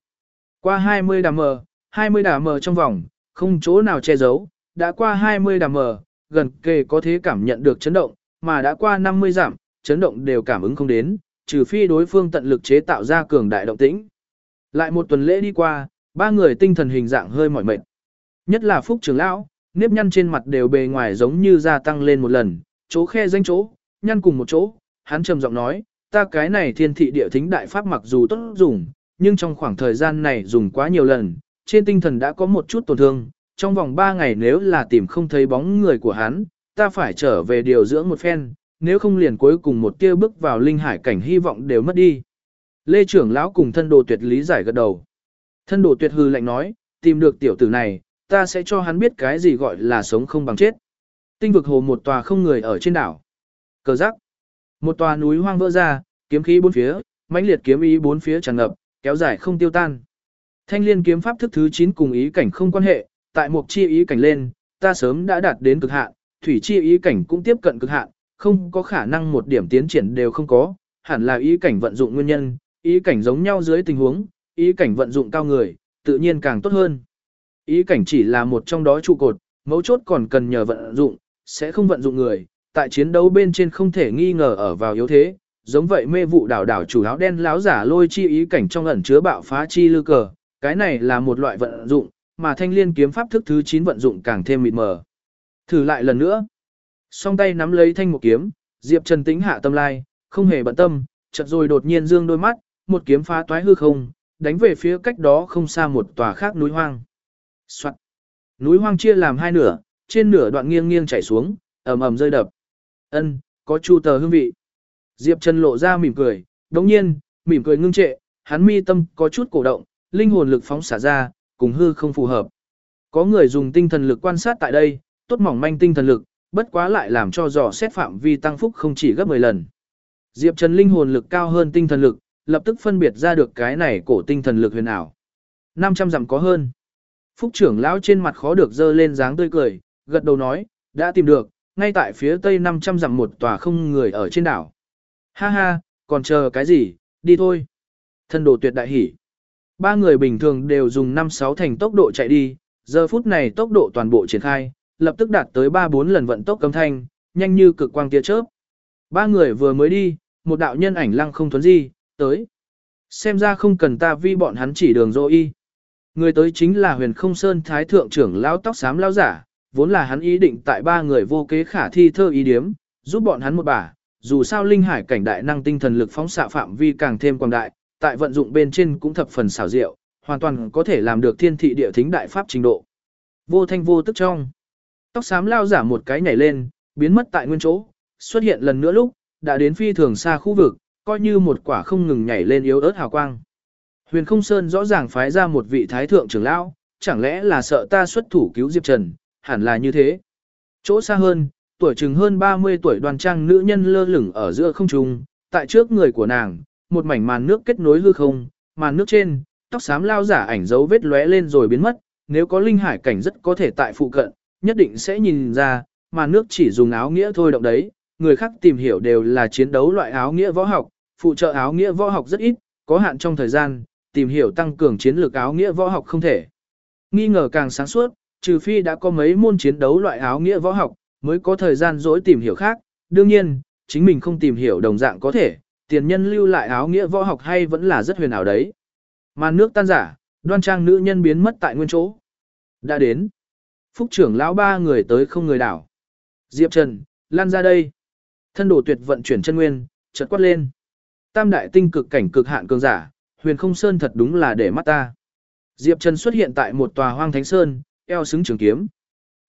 S1: Qua 20 đàm mờ, 20 đàm mờ trong vòng, không chỗ nào che giấu, đã qua 20 đàm mờ, gần kề có thể cảm nhận được chấn động, mà đã qua 50 giảm, chấn động đều cảm ứng không đến, trừ phi đối phương tận lực chế tạo ra cường đại động tĩnh. Lại một tuần lễ đi qua, ba người tinh thần hình dạng hơi mỏi mệt. Nhất là Phúc trưởng lão, nếp nhăn trên mặt đều bề ngoài giống như gia tăng lên một lần, chỗ khe danh chỗ, nhăn cùng một chỗ, hắn trầm giọng nói, ta cái này thiên thị địa thính đại pháp mặc dù tốt dùng, nhưng trong khoảng thời gian này dùng quá nhiều lần, trên tinh thần đã có một chút tổn thương, trong vòng 3 ngày nếu là tìm không thấy bóng người của hắn, ta phải trở về điều dưỡng một phen, nếu không liền cuối cùng một tia bước vào linh hải cảnh hy vọng đều mất đi. Lê trưởng lão cùng thân đồ tuyệt lý giải gật đầu. Thân đồ tuyệt hư lạnh nói, tìm được tiểu tử này, ta sẽ cho hắn biết cái gì gọi là sống không bằng chết. Tinh vực hồ một tòa không người ở trên đảo. Cờ giác. Một tòa núi hoang vỡ ra, kiếm khí bốn phía, mãnh liệt kiếm ý bốn phía tràn ngập, kéo dài không tiêu tan. Thanh liên kiếm pháp thức thứ 9 cùng ý cảnh không quan hệ, tại một chi ý cảnh lên, ta sớm đã đạt đến cực hạn, thủy chi ý cảnh cũng tiếp cận cực hạn, không có khả năng một điểm tiến triển đều không có, hẳn là ý cảnh vận dụng nguyên nhân, ý cảnh giống nhau dưới tình huống, ý cảnh vận dụng cao người, tự nhiên càng tốt hơn. Ý cảnh chỉ là một trong đó trụ cột, mấu chốt còn cần nhờ vận dụng, sẽ không vận dụng người, tại chiến đấu bên trên không thể nghi ngờ ở vào yếu thế, giống vậy mê vụ đảo đảo chủ áo đen láo giả lôi chi ý cảnh trong ẩn chứa bạo phá chi lư cờ, cái này là một loại vận dụng, mà thanh liên kiếm pháp thức thứ 9 vận dụng càng thêm mịt mờ. Thử lại lần nữa. Song tay nắm lấy thanh một kiếm, Diệp Trần tĩnh hạ tâm lai, không hề bận tâm, chợt rồi đột nhiên dương đôi mắt, một kiếm phá toái hư không, đánh về phía cách đó không xa một tòa khác núi hoang. Soạn. Núi hoang chia làm hai nửa, trên nửa đoạn nghiêng nghiêng chảy xuống, ầm ầm rơi đập. Ân, có chu tờ hương vị. Diệp Trần lộ ra mỉm cười, đồng nhiên, mỉm cười ngưng trệ, hắn mi tâm có chút cổ động, linh hồn lực phóng xả ra, cùng hư không phù hợp. Có người dùng tinh thần lực quan sát tại đây, tốt mỏng manh tinh thần lực, bất quá lại làm cho dò xét phạm vi tăng phúc không chỉ gấp 10 lần. Diệp Trần linh hồn lực cao hơn tinh thần lực, lập tức phân biệt ra được cái này cổ tinh thần lực huyền ảo. 500 dặm có hơn. Phúc trưởng lão trên mặt khó được dơ lên dáng tươi cười, gật đầu nói, đã tìm được, ngay tại phía tây 500 dặm một tòa không người ở trên đảo. Ha ha, còn chờ cái gì, đi thôi. Thân đồ tuyệt đại hỉ. Ba người bình thường đều dùng 5-6 thành tốc độ chạy đi, giờ phút này tốc độ toàn bộ triển khai, lập tức đạt tới 3-4 lần vận tốc cấm thanh, nhanh như cực quang tia chớp. Ba người vừa mới đi, một đạo nhân ảnh lăng không thuấn di, tới. Xem ra không cần ta vi bọn hắn chỉ đường dô y. Người tới chính là huyền không sơn thái thượng trưởng lão tóc xám lão giả, vốn là hắn ý định tại ba người vô kế khả thi thơ ý điếm, giúp bọn hắn một bả, dù sao linh hải cảnh đại năng tinh thần lực phóng xạ phạm vi càng thêm quang đại, tại vận dụng bên trên cũng thập phần xảo diệu, hoàn toàn có thể làm được thiên thị địa thính đại pháp trình độ. Vô thanh vô tức trong. Tóc xám lao giả một cái nhảy lên, biến mất tại nguyên chỗ, xuất hiện lần nữa lúc, đã đến phi thường xa khu vực, coi như một quả không ngừng nhảy lên yếu ớt hào quang. Huyền không sơn rõ ràng phái ra một vị thái thượng trưởng lão, chẳng lẽ là sợ ta xuất thủ cứu Diệp Trần, hẳn là như thế. Chỗ xa hơn, tuổi chừng hơn 30 tuổi đoàn trang nữ nhân lơ lửng ở giữa không trung, tại trước người của nàng, một mảnh màn nước kết nối hư không, màn nước trên, tóc xám lao giả ảnh dấu vết lóe lên rồi biến mất, nếu có linh hải cảnh rất có thể tại phụ cận, nhất định sẽ nhìn ra, màn nước chỉ dùng áo nghĩa thôi động đấy, người khác tìm hiểu đều là chiến đấu loại áo nghĩa võ học, phụ trợ áo nghĩa võ học rất ít, có hạn trong thời gian, tìm hiểu tăng cường chiến lược áo nghĩa võ học không thể. Nghi ngờ càng sáng suốt, trừ phi đã có mấy môn chiến đấu loại áo nghĩa võ học, mới có thời gian dỗi tìm hiểu khác, đương nhiên, chính mình không tìm hiểu đồng dạng có thể, tiền nhân lưu lại áo nghĩa võ học hay vẫn là rất huyền ảo đấy. Màn nước tan giả, đoan trang nữ nhân biến mất tại nguyên chỗ. Đã đến. Phúc trưởng lão ba người tới không người đảo. Diệp Trần, lan ra đây. Thân đồ tuyệt vận chuyển chân nguyên, chợt quát lên. Tam đại tinh cực cảnh cực hạn cường giả, huyền không sơn thật đúng là để mắt ta. Diệp Trần xuất hiện tại một tòa hoang thánh sơn, eo xứng trường kiếm.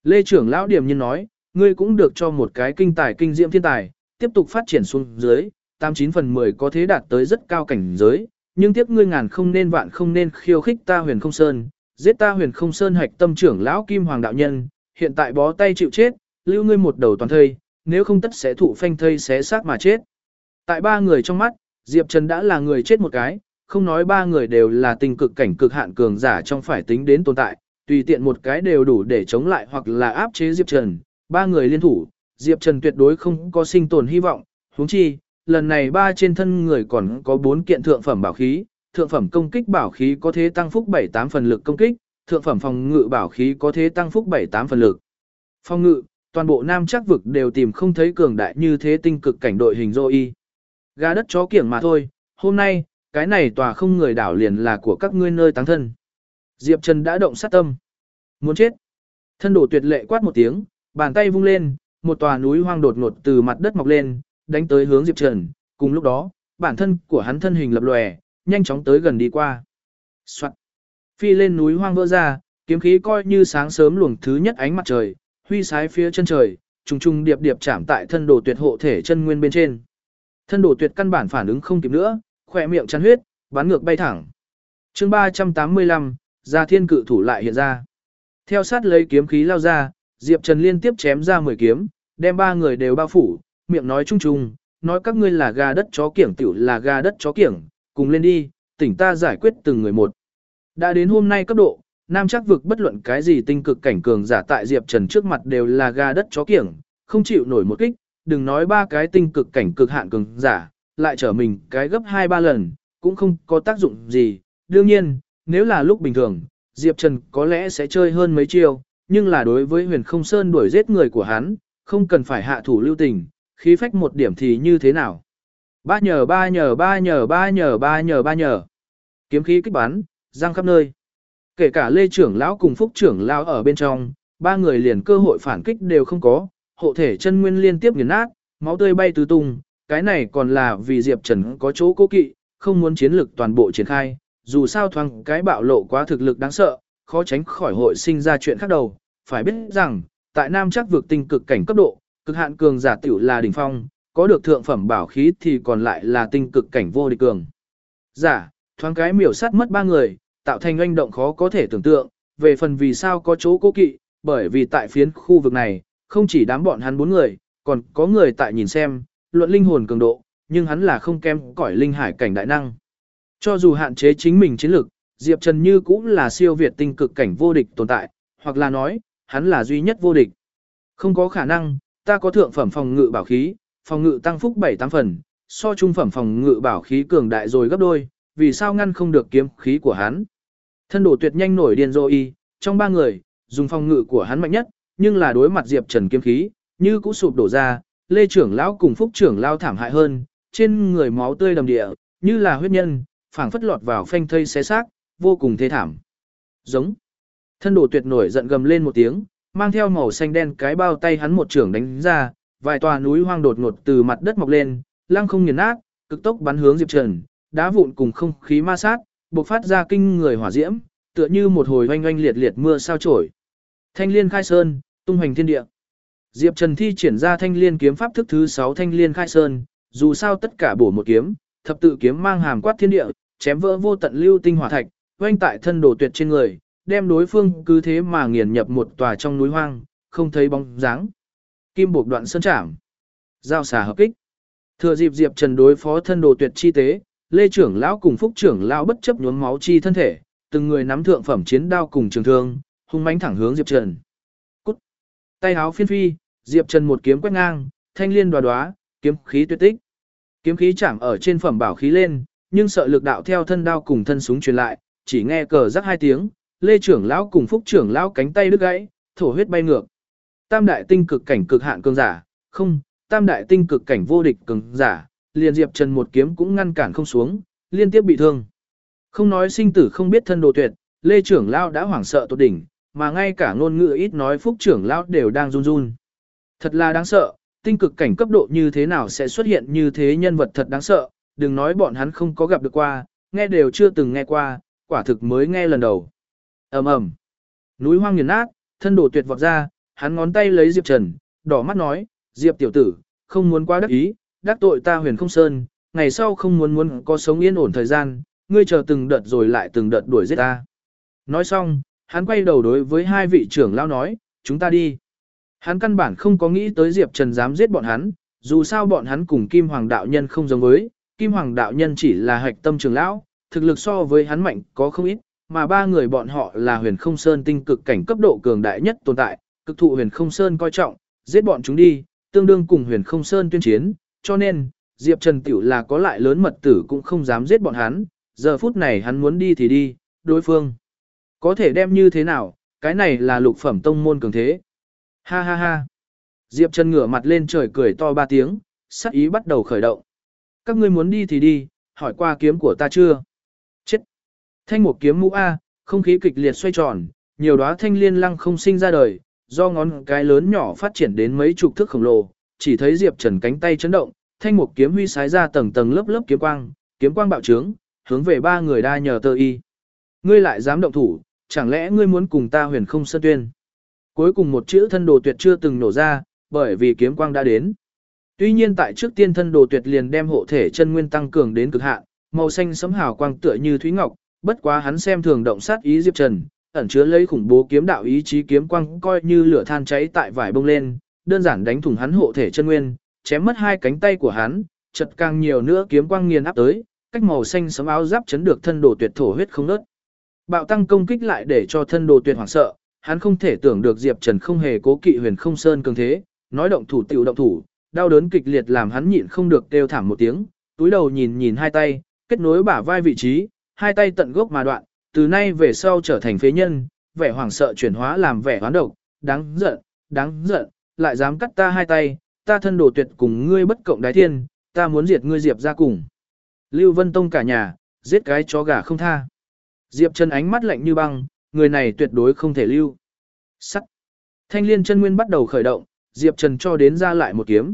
S1: Lê trưởng lão điểm nhân nói, ngươi cũng được cho một cái kinh tài kinh diệm thiên tài, tiếp tục phát triển xuống dưới, 89 phần 10 có thế đạt tới rất cao cảnh giới, nhưng tiếc ngươi ngàn không nên vạn không nên khiêu khích ta huyền không sơn, giết ta huyền không sơn hạch tâm trưởng lão kim hoàng đạo nhân, hiện tại bó tay chịu chết, lưu ngươi một đầu toàn thây, nếu không tất sẽ thụ phanh thây xé xác mà chết. Tại ba người trong mắt, Diệp Trần đã là người chết một cái, không nói ba người đều là tình cực cảnh cực hạn cường giả trong phải tính đến tồn tại, tùy tiện một cái đều đủ để chống lại hoặc là áp chế Diệp Trần, ba người liên thủ, Diệp Trần tuyệt đối không có sinh tồn hy vọng, huống chi, lần này ba trên thân người còn có bốn kiện thượng phẩm bảo khí, thượng phẩm công kích bảo khí có thế tăng phúc 7-8 phần lực công kích, thượng phẩm phòng ngự bảo khí có thế tăng phúc 7-8 phần lực. Phòng ngự, toàn bộ nam chắc vực đều tìm không thấy cường đại như thế tinh cực cảnh đội hình dô y. Gà đất chó kiểng mà thôi, hôm nay, cái này tòa không người đảo liền là của các ngươi nơi táng thân. Diệp Trần đã động sát tâm. Muốn chết. Thân đổ tuyệt lệ quát một tiếng, bàn tay vung lên, một tòa núi hoang đột ngột từ mặt đất mọc lên, đánh tới hướng Diệp Trần. Cùng lúc đó, bản thân của hắn thân hình lập lòe, nhanh chóng tới gần đi qua. Soạn. Phi lên núi hoang vỡ ra, kiếm khí coi như sáng sớm luồng thứ nhất ánh mặt trời, huy sái phía chân trời, trùng trùng điệp điệp chạm tại thân đồ tuyệt hộ thể chân nguyên bên trên. Thân đồ tuyệt căn bản phản ứng không kịp nữa, khỏe miệng chăn huyết, bắn ngược bay thẳng. chương 385, gia thiên cự thủ lại hiện ra. Theo sát lấy kiếm khí lao ra, Diệp Trần liên tiếp chém ra 10 kiếm, đem ba người đều bao phủ, miệng nói chung chung, nói các ngươi là gà đất chó kiểng tiểu là gà đất chó kiểng, cùng lên đi, tỉnh ta giải quyết từng người một. Đã đến hôm nay cấp độ, nam chắc vực bất luận cái gì tinh cực cảnh cường giả tại Diệp Trần trước mặt đều là gà đất chó kiểng, không chịu nổi một kích, đừng nói ba cái tinh cực cảnh cực hạn cường giả, lại trở mình cái gấp 2-3 lần, cũng không có tác dụng gì. Đương nhiên, nếu là lúc bình thường, Diệp Trần có lẽ sẽ chơi hơn mấy chiêu, nhưng là đối với huyền không sơn đuổi giết người của hắn, không cần phải hạ thủ lưu tình, khí phách một điểm thì như thế nào. Ba nhờ ba nhờ ba nhờ ba nhờ ba nhờ ba nhờ. Kiếm khí kích bắn, giang khắp nơi. Kể cả Lê trưởng lão cùng Phúc trưởng lão ở bên trong, ba người liền cơ hội phản kích đều không có, hộ thể chân nguyên liên tiếp nghiền nát, máu tươi bay tứ tung, cái này còn là vì Diệp Trần có chỗ cố kỵ, không muốn chiến lực toàn bộ triển khai, dù sao thoáng cái bạo lộ quá thực lực đáng sợ, khó tránh khỏi hội sinh ra chuyện khác đầu, phải biết rằng, tại Nam chắc vượt tinh cực cảnh cấp độ, cực hạn cường giả tiểu là đỉnh phong, có được thượng phẩm bảo khí thì còn lại là tinh cực cảnh vô địch cường. Giả, thoáng cái miểu sát mất ba người, tạo thành oanh động khó có thể tưởng tượng, về phần vì sao có chỗ cố kỵ, bởi vì tại phiến khu vực này, không chỉ đám bọn hắn bốn người, còn có người tại nhìn xem, luận linh hồn cường độ, nhưng hắn là không kém cỏi linh hải cảnh đại năng. Cho dù hạn chế chính mình chiến lực, Diệp Trần Như cũng là siêu việt tinh cực cảnh vô địch tồn tại, hoặc là nói, hắn là duy nhất vô địch. Không có khả năng, ta có thượng phẩm phòng ngự bảo khí, phòng ngự tăng phúc 7-8 phần, so trung phẩm phòng ngự bảo khí cường đại rồi gấp đôi, vì sao ngăn không được kiếm khí của hắn. Thân đổ tuyệt nhanh nổi điên rồi y, trong ba người, dùng phòng ngự của hắn mạnh nhất, nhưng là đối mặt Diệp Trần kiếm khí, như cũ sụp đổ ra, Lê trưởng lão cùng Phúc trưởng lão thảm hại hơn, trên người máu tươi đầm địa, như là huyết nhân, phảng phất lọt vào phanh thây xé xác, vô cùng thê thảm. Giống. Thân đổ tuyệt nổi giận gầm lên một tiếng, mang theo màu xanh đen cái bao tay hắn một trưởng đánh ra, vài tòa núi hoang đột ngột từ mặt đất mọc lên, lăng không nghiền nát, cực tốc bắn hướng Diệp Trần, đá vụn cùng không khí ma sát, bộc phát ra kinh người hỏa diễm, tựa như một hồi oanh oanh liệt liệt mưa sao chổi. Thanh liên khai sơn, tung hoành thiên địa. Diệp Trần thi triển ra thanh liên kiếm pháp thức thứ 6 thanh liên khai sơn, dù sao tất cả bổ một kiếm, thập tự kiếm mang hàm quát thiên địa, chém vỡ vô tận lưu tinh hỏa thạch, oanh tại thân đồ tuyệt trên người, đem đối phương cứ thế mà nghiền nhập một tòa trong núi hoang, không thấy bóng dáng. Kim buộc đoạn sơn trảm. Giao xà hợp kích. Thừa dịp Diệp Trần đối phó thân đồ tuyệt chi tế, Lê trưởng lão cùng Phúc trưởng lão bất chấp nhuốm máu chi thân thể, từng người nắm thượng phẩm chiến đao cùng trường thương, hung mãnh thẳng hướng Diệp Trần. Cút. Tay háo phiên phi, Diệp Trần một kiếm quét ngang, thanh liên đoá đoá, kiếm khí tuyệt tích. Kiếm khí chạm ở trên phẩm bảo khí lên, nhưng sợ lực đạo theo thân đao cùng thân súng truyền lại, chỉ nghe cờ rắc hai tiếng, Lê trưởng lão cùng Phúc trưởng lão cánh tay đứt gãy, thổ huyết bay ngược. Tam đại tinh cực cảnh cực hạn cường giả, không, tam đại tinh cực cảnh vô địch cường giả, liền Diệp Trần một kiếm cũng ngăn cản không xuống, liên tiếp bị thương. Không nói sinh tử không biết thân đồ tuyệt, Lê trưởng lão đã hoảng sợ tột đỉnh, mà ngay cả ngôn ngữ ít nói Phúc trưởng lão đều đang run run. Thật là đáng sợ, tinh cực cảnh cấp độ như thế nào sẽ xuất hiện như thế nhân vật thật đáng sợ, đừng nói bọn hắn không có gặp được qua, nghe đều chưa từng nghe qua, quả thực mới nghe lần đầu ầm ầm, núi hoang nghiền nát, thân đồ tuyệt vọt ra, hắn ngón tay lấy Diệp Trần, đỏ mắt nói, Diệp tiểu tử, không muốn quá đắc ý, đắc tội ta huyền không sơn, ngày sau không muốn muốn có sống yên ổn thời gian, ngươi chờ từng đợt rồi lại từng đợt đuổi giết ta. Nói xong, hắn quay đầu đối với hai vị trưởng lao nói, chúng ta đi. Hắn căn bản không có nghĩ tới Diệp Trần dám giết bọn hắn, dù sao bọn hắn cùng Kim Hoàng đạo nhân không giống với, Kim Hoàng đạo nhân chỉ là hạch tâm trưởng lão, thực lực so với hắn mạnh có không ít, mà ba người bọn họ là huyền không sơn tinh cực cảnh cấp độ cường đại nhất tồn tại, cực thụ huyền không sơn coi trọng, giết bọn chúng đi, tương đương cùng huyền không sơn tuyên chiến, cho nên, Diệp Trần tiểu là có lại lớn mật tử cũng không dám giết bọn hắn, giờ phút này hắn muốn đi thì đi, đối phương. Có thể đem như thế nào, cái này là lục phẩm tông môn cường thế. Ha ha ha. Diệp Trần ngửa mặt lên trời cười to ba tiếng, sắc ý bắt đầu khởi động. Các ngươi muốn đi thì đi, hỏi qua kiếm của ta chưa? Thanh một kiếm mũ A, không khí kịch liệt xoay tròn, nhiều đóa thanh liên lăng không sinh ra đời, do ngón cái lớn nhỏ phát triển đến mấy chục thước khổng lồ, chỉ thấy Diệp Trần cánh tay chấn động, thanh một kiếm huy sái ra tầng tầng lớp lớp kiếm quang, kiếm quang bạo trướng, hướng về ba người đa nhờ tơ y. Ngươi lại dám động thủ, chẳng lẽ ngươi muốn cùng ta huyền không sơn tuyên? Cuối cùng một chữ thân đồ tuyệt chưa từng nổ ra, bởi vì kiếm quang đã đến. Tuy nhiên tại trước tiên thân đồ tuyệt liền đem hộ thể chân nguyên tăng cường đến cực hạn, màu xanh sấm hào quang tựa như thúy ngọc, bất quá hắn xem thường động sát ý Diệp Trần, ẩn chứa lấy khủng bố kiếm đạo ý chí kiếm quang coi như lửa than cháy tại vải bông lên, đơn giản đánh thủng hắn hộ thể chân nguyên, chém mất hai cánh tay của hắn, chật càng nhiều nữa kiếm quang nghiền áp tới, cách màu xanh sấm áo giáp chấn được thân đồ tuyệt thổ huyết không ngớt. Bạo tăng công kích lại để cho thân đồ tuyệt hoảng sợ, hắn không thể tưởng được Diệp Trần không hề cố kỵ huyền không sơn cường thế, nói động thủ tiểu động thủ, đau đớn kịch liệt làm hắn nhịn không được kêu thảm một tiếng, túi đầu nhìn nhìn hai tay, kết nối bả vai vị trí, hai tay tận gốc mà đoạn, từ nay về sau trở thành phế nhân, vẻ hoảng sợ chuyển hóa làm vẻ hoán độc, đáng giận, đáng giận, lại dám cắt ta hai tay, ta thân đồ tuyệt cùng ngươi bất cộng đái thiên, ta muốn diệt ngươi Diệp ra cùng. Lưu Vân Tông cả nhà, giết cái chó gà không tha. Diệp Trần ánh mắt lạnh như băng, người này tuyệt đối không thể lưu. Sắt. Thanh liên chân nguyên bắt đầu khởi động, Diệp Trần cho đến ra lại một kiếm.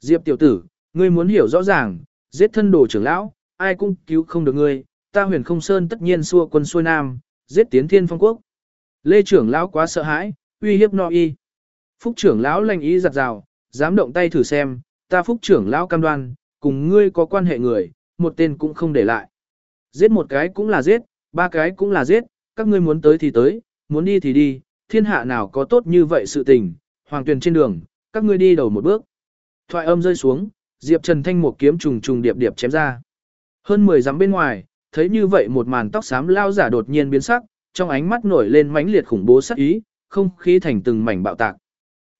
S1: Diệp tiểu tử, ngươi muốn hiểu rõ ràng, giết thân đồ trưởng lão, ai cũng cứu không được ngươi, ta huyền không sơn tất nhiên xua quân xuôi nam, giết tiến thiên phong quốc. Lê trưởng lão quá sợ hãi, uy hiếp no y. Phúc trưởng lão lành ý giặt rào, dám động tay thử xem, ta phúc trưởng lão cam đoan, cùng ngươi có quan hệ người, một tên cũng không để lại. Giết một cái cũng là giết, ba cái cũng là giết, các ngươi muốn tới thì tới, muốn đi thì đi, thiên hạ nào có tốt như vậy sự tình, hoàng tuyền trên đường, các ngươi đi đầu một bước. Thoại âm rơi xuống, Diệp Trần Thanh một kiếm trùng trùng điệp điệp chém ra. Hơn 10 dặm bên ngoài, thấy như vậy một màn tóc xám lao giả đột nhiên biến sắc, trong ánh mắt nổi lên mãnh liệt khủng bố sắc ý, không khí thành từng mảnh bạo tạc.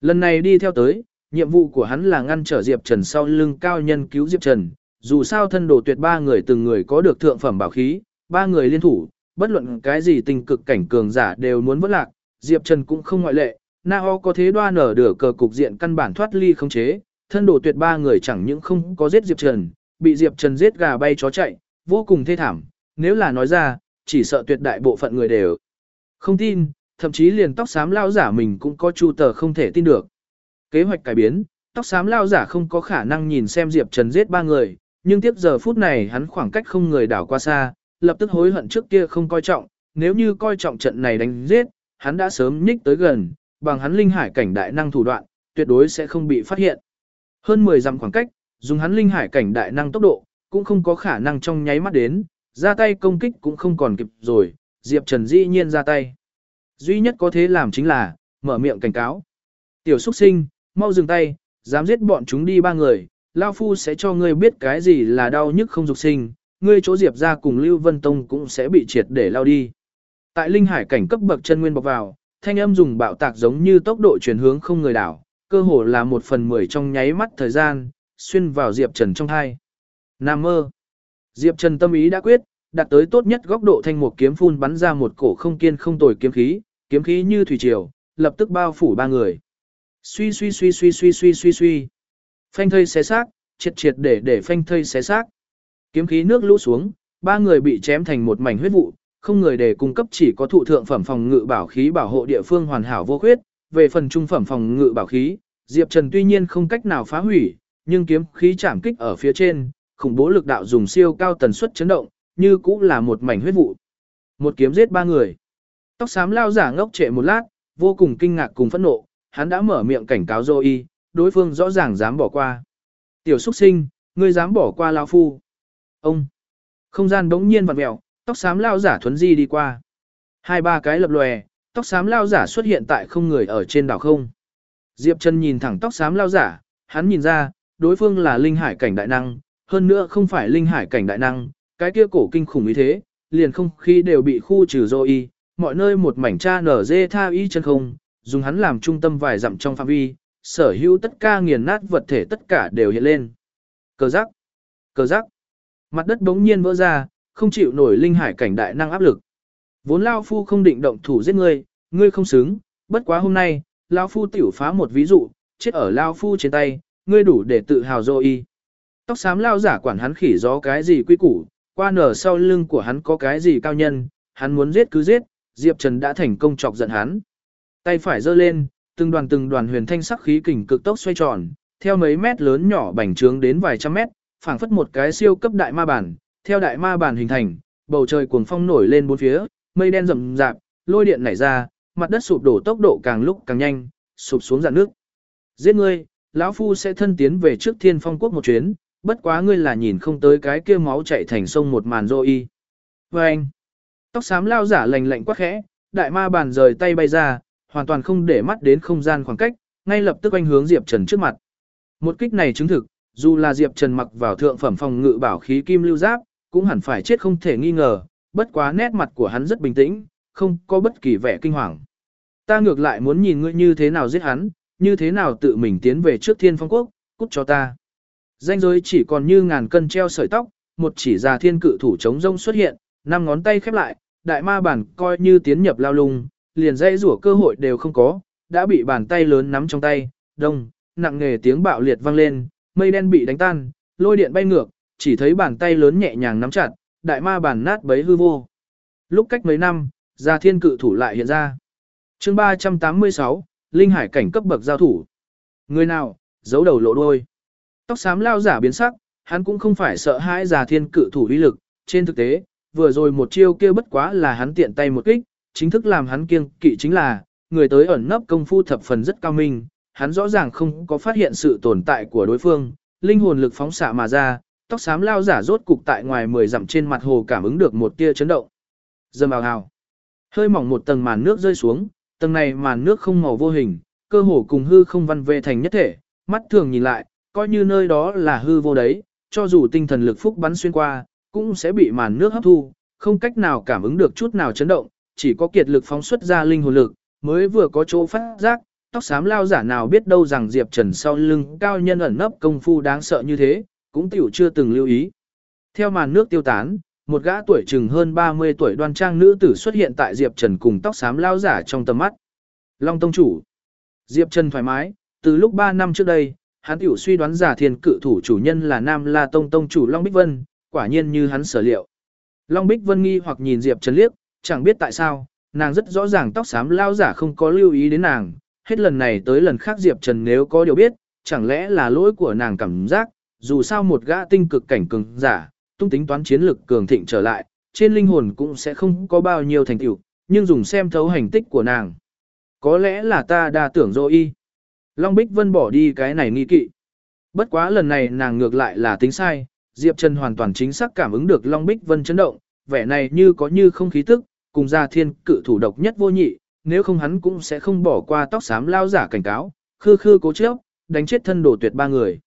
S1: Lần này đi theo tới, nhiệm vụ của hắn là ngăn trở Diệp Trần sau lưng cao nhân cứu Diệp Trần, dù sao thân đồ tuyệt ba người từng người có được thượng phẩm bảo khí, ba người liên thủ, bất luận cái gì tình cực cảnh cường giả đều muốn vỡ lạc, Diệp Trần cũng không ngoại lệ, Na Ho có thế đoan nở đửa cờ cục diện căn bản thoát ly không chế, thân đồ tuyệt ba người chẳng những không có giết Diệp Trần, bị Diệp Trần giết gà bay chó chạy, vô cùng thê thảm, nếu là nói ra, chỉ sợ tuyệt đại bộ phận người đều không tin, thậm chí liền tóc xám lao giả mình cũng có chu tờ không thể tin được. Kế hoạch cải biến, tóc xám lao giả không có khả năng nhìn xem Diệp Trần giết ba người, nhưng tiếp giờ phút này hắn khoảng cách không người đảo qua xa, lập tức hối hận trước kia không coi trọng, nếu như coi trọng trận này đánh giết, hắn đã sớm nhích tới gần, bằng hắn linh hải cảnh đại năng thủ đoạn, tuyệt đối sẽ không bị phát hiện. Hơn 10 dặm khoảng cách, dùng hắn linh hải cảnh đại năng tốc độ, cũng không có khả năng trong nháy mắt đến, ra tay công kích cũng không còn kịp rồi, Diệp Trần dĩ nhiên ra tay. Duy nhất có thể làm chính là, mở miệng cảnh cáo. Tiểu xuất sinh, mau dừng tay, dám giết bọn chúng đi ba người, Lao Phu sẽ cho ngươi biết cái gì là đau nhức không dục sinh, ngươi chỗ Diệp ra cùng Lưu Vân Tông cũng sẽ bị triệt để lao đi. Tại linh hải cảnh cấp bậc chân nguyên bọc vào, thanh âm dùng bạo tạc giống như tốc độ chuyển hướng không người đảo, cơ hồ là một phần mười trong nháy mắt thời gian, xuyên vào Diệp Trần trong hai. Nam mơ. Diệp Trần tâm ý đã quyết, đặt tới tốt nhất góc độ thanh một kiếm phun bắn ra một cổ không kiên không tồi kiếm khí, kiếm khí như thủy triều, lập tức bao phủ ba người. Suy suy suy suy suy suy suy suy. Phanh thây xé xác, triệt triệt để để phanh thây xé xác. Kiếm khí nước lũ xuống, ba người bị chém thành một mảnh huyết vụ, không người để cung cấp chỉ có thụ thượng phẩm phòng ngự bảo khí bảo hộ địa phương hoàn hảo vô khuyết, về phần trung phẩm phòng ngự bảo khí, Diệp Trần tuy nhiên không cách nào phá hủy, nhưng kiếm khí chạm kích ở phía trên, khủng bố lực đạo dùng siêu cao tần suất chấn động, như cũng là một mảnh huyết vụ. Một kiếm giết ba người. Tóc xám lao giả ngốc trệ một lát, vô cùng kinh ngạc cùng phẫn nộ, hắn đã mở miệng cảnh cáo Zoe, đối phương rõ ràng dám bỏ qua. Tiểu xuất sinh, ngươi dám bỏ qua lão phu. Ông. Không gian đống nhiên vặn mèo, tóc xám lao giả thuấn di đi qua. Hai ba cái lập lòe, tóc xám lao giả xuất hiện tại không người ở trên đảo không. Diệp Trần nhìn thẳng tóc xám lao giả, hắn nhìn ra, đối phương là linh hải cảnh đại năng, hơn nữa không phải linh hải cảnh đại năng, cái kia cổ kinh khủng như thế, liền không khí đều bị khu trừ dô y, mọi nơi một mảnh cha nở dê tha y chân không, dùng hắn làm trung tâm vài dặm trong phạm vi, sở hữu tất cả nghiền nát vật thể tất cả đều hiện lên. Cờ giác, cờ giác, mặt đất bỗng nhiên vỡ ra, không chịu nổi linh hải cảnh đại năng áp lực. Vốn Lao Phu không định động thủ giết ngươi, ngươi không xứng, bất quá hôm nay, Lao Phu tiểu phá một ví dụ, chết ở Lao Phu trên tay, ngươi đủ để tự hào dô y. Tóc xám Lao giả quản hắn khỉ gió cái gì quy củ, qua nở sau lưng của hắn có cái gì cao nhân, hắn muốn giết cứ giết, Diệp Trần đã thành công chọc giận hắn. Tay phải giơ lên, từng đoàn từng đoàn huyền thanh sắc khí kình cực tốc xoay tròn, theo mấy mét lớn nhỏ bành trướng đến vài trăm mét, phảng phất một cái siêu cấp đại ma bản, theo đại ma bản hình thành, bầu trời cuồng phong nổi lên bốn phía, mây đen rậm rạp, lôi điện nảy ra, mặt đất sụp đổ tốc độ càng lúc càng nhanh, sụp xuống dạn nước. Giết ngươi, lão phu sẽ thân tiến về trước Thiên Phong quốc một chuyến, bất quá ngươi là nhìn không tới cái kia máu chảy thành sông một màn rô y. Và anh, tóc xám lao giả lành lạnh quắc khẽ, đại ma bàn rời tay bay ra, hoàn toàn không để mắt đến không gian khoảng cách, ngay lập tức anh hướng Diệp Trần trước mặt. Một kích này chứng thực, dù là Diệp Trần mặc vào thượng phẩm phòng ngự bảo khí kim lưu giáp, cũng hẳn phải chết không thể nghi ngờ, bất quá nét mặt của hắn rất bình tĩnh, không có bất kỳ vẻ kinh hoàng. Ta ngược lại muốn nhìn ngươi như thế nào giết hắn, như thế nào tự mình tiến về trước thiên phong quốc, cút cho ta. Danh giới chỉ còn như ngàn cân treo sợi tóc, một chỉ già thiên cự thủ chống rông xuất hiện, năm ngón tay khép lại, đại ma bản coi như tiến nhập lao lung, liền dây rủa cơ hội đều không có, đã bị bàn tay lớn nắm trong tay, đông, nặng nghề tiếng bạo liệt vang lên, mây đen bị đánh tan, lôi điện bay ngược, chỉ thấy bàn tay lớn nhẹ nhàng nắm chặt, đại ma bản nát bấy hư vô. Lúc cách mấy năm, già thiên cự thủ lại hiện ra. chương 386, Linh Hải cảnh cấp bậc giao thủ. Người nào, giấu đầu lộ đôi. Tóc xám lao giả biến sắc, hắn cũng không phải sợ hãi già thiên cự thủ uy lực, trên thực tế, vừa rồi một chiêu kia bất quá là hắn tiện tay một kích, chính thức làm hắn kiêng kỵ chính là, người tới ẩn nấp công phu thập phần rất cao minh, hắn rõ ràng không có phát hiện sự tồn tại của đối phương, linh hồn lực phóng xạ mà ra, tóc xám lao giả rốt cục tại ngoài 10 dặm trên mặt hồ cảm ứng được một tia chấn động. Dầm ào hào. Hơi mỏng một tầng màn nước rơi xuống, tầng này màn nước không màu vô hình, cơ hồ cùng hư không văn về thành nhất thể, mắt thường nhìn lại, coi như nơi đó là hư vô đấy, cho dù tinh thần lực phúc bắn xuyên qua, cũng sẽ bị màn nước hấp thu, không cách nào cảm ứng được chút nào chấn động, chỉ có kiệt lực phóng xuất ra linh hồn lực, mới vừa có chỗ phát giác, tóc xám lao giả nào biết đâu rằng Diệp Trần sau lưng cao nhân ẩn nấp công phu đáng sợ như thế, cũng tiểu chưa từng lưu ý. Theo màn nước tiêu tán, một gã tuổi chừng hơn 30 tuổi đoan trang nữ tử xuất hiện tại Diệp Trần cùng tóc xám lao giả trong tầm mắt. Long Tông Chủ Diệp Trần thoải mái, từ lúc 3 năm trước đây, hắn tiểu suy đoán giả thiên cự thủ chủ nhân là Nam La Tông Tông Chủ Long Bích Vân, quả nhiên như hắn sở liệu. Long Bích Vân nghi hoặc nhìn Diệp Trần liếc, chẳng biết tại sao, nàng rất rõ ràng tóc xám lao giả không có lưu ý đến nàng, hết lần này tới lần khác Diệp Trần nếu có điều biết, chẳng lẽ là lỗi của nàng cảm giác, dù sao một gã tinh cực cảnh cường giả, tung tính toán chiến lực cường thịnh trở lại, trên linh hồn cũng sẽ không có bao nhiêu thành tựu, nhưng dùng xem thấu hành tích của nàng. Có lẽ là ta đa tưởng dô y. Long Bích Vân bỏ đi cái này nghi kỵ. Bất quá lần này nàng ngược lại là tính sai, Diệp Trần hoàn toàn chính xác cảm ứng được Long Bích Vân chấn động, vẻ này như có như không khí tức, cùng gia thiên cự thủ độc nhất vô nhị, nếu không hắn cũng sẽ không bỏ qua tóc xám lao giả cảnh cáo, khư khư cố chấp, đánh chết thân đổ tuyệt ba người.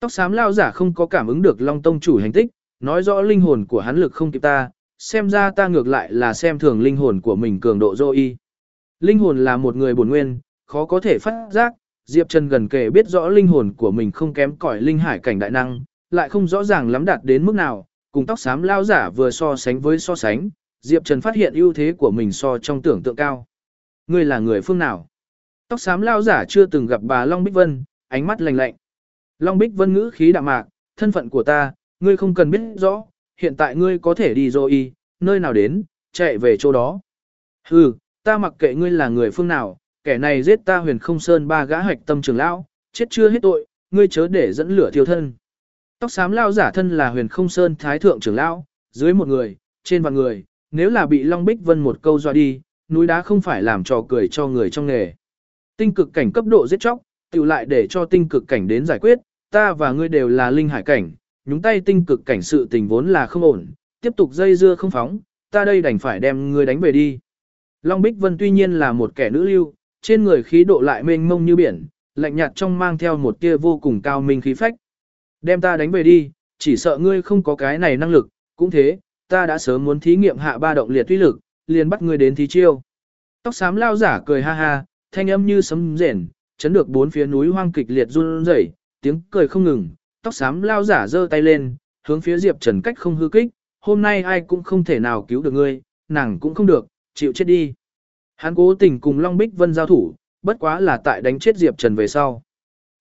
S1: Tóc xám lao giả không có cảm ứng được Long Tông chủ hành tích, nói rõ linh hồn của hắn lực không kịp ta, xem ra ta ngược lại là xem thường linh hồn của mình cường độ dô y. Linh hồn là một người bổn nguyên, khó có thể phát giác, Diệp Trần gần kề biết rõ linh hồn của mình không kém cỏi linh hải cảnh đại năng, lại không rõ ràng lắm đạt đến mức nào, cùng tóc xám lao giả vừa so sánh với so sánh, Diệp Trần phát hiện ưu thế của mình so trong tưởng tượng cao. Ngươi là người phương nào? Tóc xám lao giả chưa từng gặp bà Long Bích Vân, ánh mắt lạnh lạnh. Long Bích Vân ngữ khí đạm mạc, thân phận của ta, ngươi không cần biết rõ, hiện tại ngươi có thể đi rồi nơi nào đến, chạy về chỗ đó. Hừ, ta mặc kệ ngươi là người phương nào, kẻ này giết ta huyền không sơn ba gã hạch tâm trưởng lão, chết chưa hết tội, ngươi chớ để dẫn lửa thiêu thân. Tóc xám lao giả thân là huyền không sơn thái thượng trưởng lão, dưới một người, trên vạn người, nếu là bị Long Bích Vân một câu dọa đi, núi đá không phải làm trò cười cho người trong nghề. Tinh cực cảnh cấp độ giết chóc, tự lại để cho tinh cực cảnh đến giải quyết, ta và ngươi đều là linh hải cảnh, nhúng tay tinh cực cảnh sự tình vốn là không ổn, tiếp tục dây dưa không phóng, ta đây đành phải đem ngươi đánh về đi. Long Bích Vân tuy nhiên là một kẻ nữ lưu, trên người khí độ lại mênh mông như biển, lạnh nhạt trong mang theo một tia vô cùng cao minh khí phách. Đem ta đánh về đi, chỉ sợ ngươi không có cái này năng lực, cũng thế, ta đã sớm muốn thí nghiệm hạ ba động liệt uy lực, liền bắt ngươi đến thí chiêu. Tóc xám lao giả cười ha ha, thanh âm như sấm rền, chấn được bốn phía núi hoang kịch liệt run rẩy, tiếng cười không ngừng, tóc xám lao giả giơ tay lên, hướng phía Diệp Trần cách không hư kích, hôm nay ai cũng không thể nào cứu được ngươi, nàng cũng không được, chịu chết đi. Hắn cố tình cùng Long Bích Vân giao thủ, bất quá là tại đánh chết Diệp Trần về sau.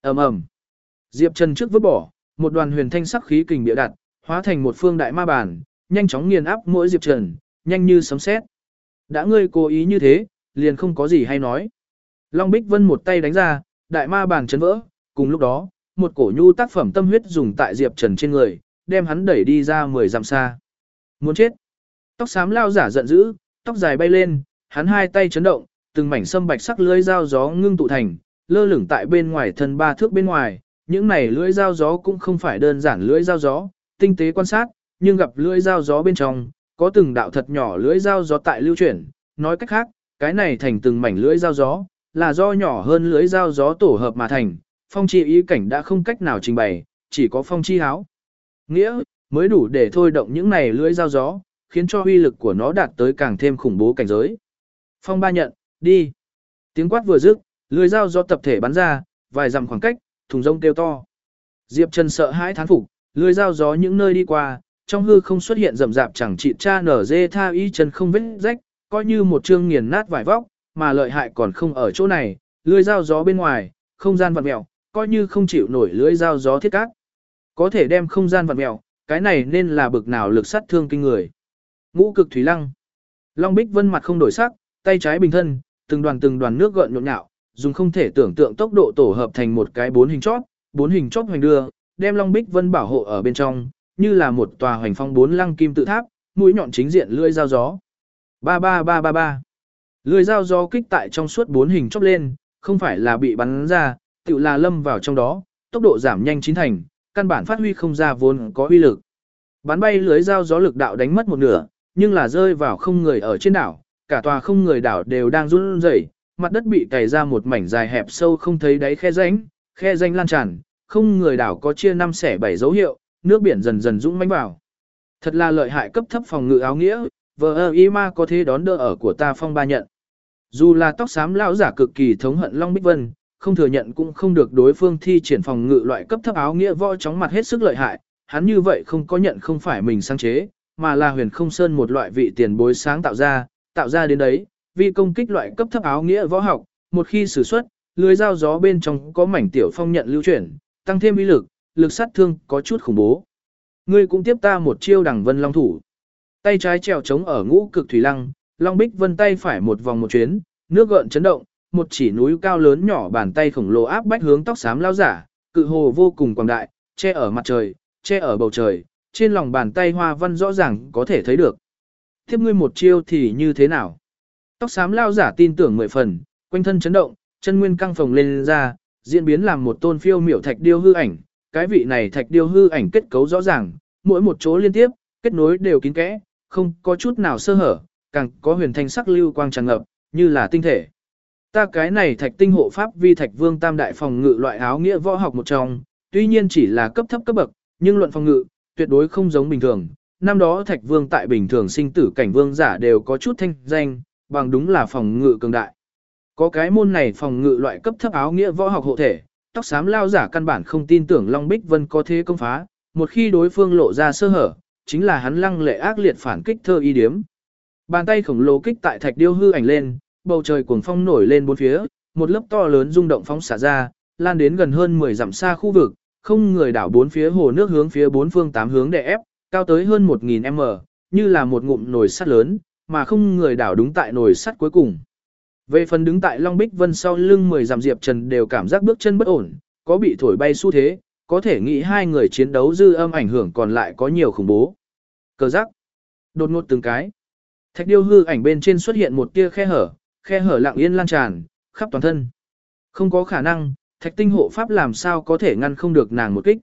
S1: ầm ầm, Diệp Trần trước vứt bỏ, một đoàn huyền thanh sắc khí kình địa đặt, hóa thành một phương đại ma bản, nhanh chóng nghiền áp mỗi Diệp Trần, nhanh như sấm sét. Đã ngươi cố ý như thế, liền không có gì hay nói. Long Bích Vân một tay đánh ra, đại ma bản chấn vỡ, cùng lúc đó, một cổ nhu tác phẩm tâm huyết dùng tại Diệp Trần trên người, đem hắn đẩy đi ra 10 dặm xa. Muốn chết. Tóc xám lao giả giận dữ, tóc dài bay lên, hắn hai tay chấn động, từng mảnh sâm bạch sắc lưỡi dao gió ngưng tụ thành, lơ lửng tại bên ngoài thân ba thước bên ngoài, những này lưỡi dao gió cũng không phải đơn giản lưỡi dao gió, tinh tế quan sát, nhưng gặp lưỡi dao gió bên trong, có từng đạo thật nhỏ lưỡi dao gió tại lưu chuyển, nói cách khác, cái này thành từng mảnh lưỡi dao gió, là do nhỏ hơn lưỡi dao gió tổ hợp mà thành, phong chi ý cảnh đã không cách nào trình bày, chỉ có phong chi háo. Nghĩa, mới đủ để thôi động những này lưỡi dao gió, khiến cho uy lực của nó đạt tới càng thêm khủng bố cảnh giới. Phong ba nhận, đi. Tiếng quát vừa dứt, lưỡi dao gió tập thể bắn ra, vài dặm khoảng cách, thùng rông kêu to. Diệp Trần sợ hãi thán phục, lưỡi dao gió những nơi đi qua, trong hư không xuất hiện rậm rạp chẳng trị cha nở dê tha y chân không vết rách, coi như một chương nghiền nát vải vóc, mà lợi hại còn không ở chỗ này, lưỡi dao gió bên ngoài, không gian vặn mèo, coi như không chịu nổi lưỡi dao gió thiết cát. Có thể đem không gian vặn mèo, cái này nên là bực nào lực sát thương kinh người. Ngũ cực thủy lăng. Long Bích Vân mặt không đổi sắc, tay trái bình thân, từng đoàn từng đoàn nước gợn nhộn nhạo, dùng không thể tưởng tượng tốc độ tổ hợp thành một cái bốn hình chót, bốn hình chót hoành đưa, đem Long Bích Vân bảo hộ ở bên trong, như là một tòa hoành phong bốn lăng kim tự tháp, mũi nhọn chính diện lưỡi dao gió. Ba ba ba ba ba. Lưỡi dao gió kích tại trong suốt bốn hình chóp lên, không phải là bị bắn ra, tự là lâm vào trong đó, tốc độ giảm nhanh chín thành, căn bản phát huy không ra vốn có uy lực. Bắn bay lưới dao gió lực đạo đánh mất một nửa, nhưng là rơi vào không người ở trên đảo, cả tòa không người đảo đều đang run rẩy, mặt đất bị cày ra một mảnh dài hẹp sâu không thấy đáy khe rãnh, khe rãnh lan tràn, không người đảo có chia năm xẻ bảy dấu hiệu, nước biển dần dần dũng mãnh vào. Thật là lợi hại cấp thấp phòng ngự áo nghĩa, vợ y ma có thế đón đỡ ở của ta phong ba nhận. Dù là tóc xám lão giả cực kỳ thống hận Long Bích Vân, không thừa nhận cũng không được đối phương thi triển phòng ngự loại cấp thấp áo nghĩa võ chóng mặt hết sức lợi hại, hắn như vậy không có nhận không phải mình sáng chế, mà là huyền không sơn một loại vị tiền bối sáng tạo ra, tạo ra đến đấy, vì công kích loại cấp thấp áo nghĩa võ học, một khi sử xuất, lưới dao gió bên trong có mảnh tiểu phong nhận lưu chuyển, tăng thêm uy lực, lực sát thương có chút khủng bố. Ngươi cũng tiếp ta một chiêu đằng vân long thủ. Tay trái trèo trống ở ngũ cực thủy lăng, long bích vân tay phải một vòng một chuyến, nước gợn chấn động, một chỉ núi cao lớn nhỏ bàn tay khổng lồ áp bách hướng tóc xám lao giả, cự hồ vô cùng quảng đại, che ở mặt trời, che ở bầu trời, trên lòng bàn tay hoa văn rõ ràng có thể thấy được. Tiếp ngươi một chiêu thì như thế nào? Tóc xám lao giả tin tưởng mười phần, quanh thân chấn động, chân nguyên căng phồng lên ra, diễn biến làm một tôn phiêu miểu thạch điêu hư ảnh. Cái vị này thạch điêu hư ảnh kết cấu rõ ràng, mỗi một chỗ liên tiếp, kết nối đều kín kẽ, không có chút nào sơ hở, càng có huyền thanh sắc lưu quang tràn ngập, như là tinh thể. Ta cái này thạch tinh hộ pháp vi thạch vương tam đại phòng ngự loại áo nghĩa võ học một trong, tuy nhiên chỉ là cấp thấp cấp bậc, nhưng luận phòng ngự, tuyệt đối không giống bình thường. Năm đó thạch vương tại bình thường sinh tử cảnh vương giả đều có chút thanh danh, bằng đúng là phòng ngự cường đại. Có cái môn này phòng ngự loại cấp thấp áo nghĩa võ học hộ thể, tóc xám lao giả căn bản không tin tưởng Long Bích Vân có thế công phá, một khi đối phương lộ ra sơ hở, chính là hắn lăng lệ ác liệt phản kích thơ y điếm. Bàn tay khổng lồ kích tại thạch điêu hư ảnh lên, bầu trời cuồng phong nổi lên bốn phía, một lớp to lớn rung động phóng xả ra, lan đến gần hơn 10 dặm xa khu vực, không người đảo bốn phía hồ nước hướng phía bốn phương tám hướng để ép, cao tới hơn 1000 m, như là một ngụm nồi sắt lớn, mà không người đảo đúng tại nồi sắt cuối cùng. Về phần đứng tại Long Bích Vân sau lưng 10 dặm Diệp Trần đều cảm giác bước chân bất ổn, có bị thổi bay xu thế, có thể nghĩ hai người chiến đấu dư âm ảnh hưởng còn lại có nhiều khủng bố. Cờ giác. Đột ngột từng cái. Thạch điêu hư ảnh bên trên xuất hiện một tia khe hở, khe hở lặng yên lan tràn, khắp toàn thân. Không có khả năng, thạch tinh hộ pháp làm sao có thể ngăn không được nàng một kích.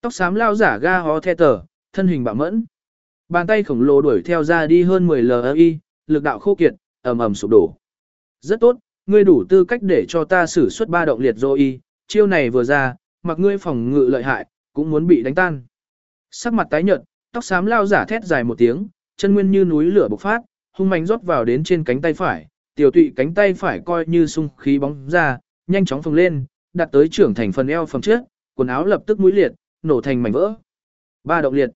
S1: Tóc xám lao giả ga ho the tờ, thân hình bạo mẫn. Bàn tay khổng lồ đuổi theo ra đi hơn 10 LI, lực đạo khô kiệt, ầm ầm sụp đổ. Rất tốt, ngươi đủ tư cách để cho ta sử xuất ba động liệt dô y, chiêu này vừa ra, mặc ngươi phòng ngự lợi hại, cũng muốn bị đánh tan. Sắc mặt tái nhợt, tóc xám lao giả thét dài một tiếng, chân nguyên như núi lửa bộc phát, hung mạnh rót vào đến trên cánh tay phải, tiểu tụy cánh tay phải coi như sung khí bóng ra, nhanh chóng phồng lên, đặt tới trưởng thành phần eo phần trước, quần áo lập tức mũi liệt, nổ thành mảnh vỡ. Ba động liệt.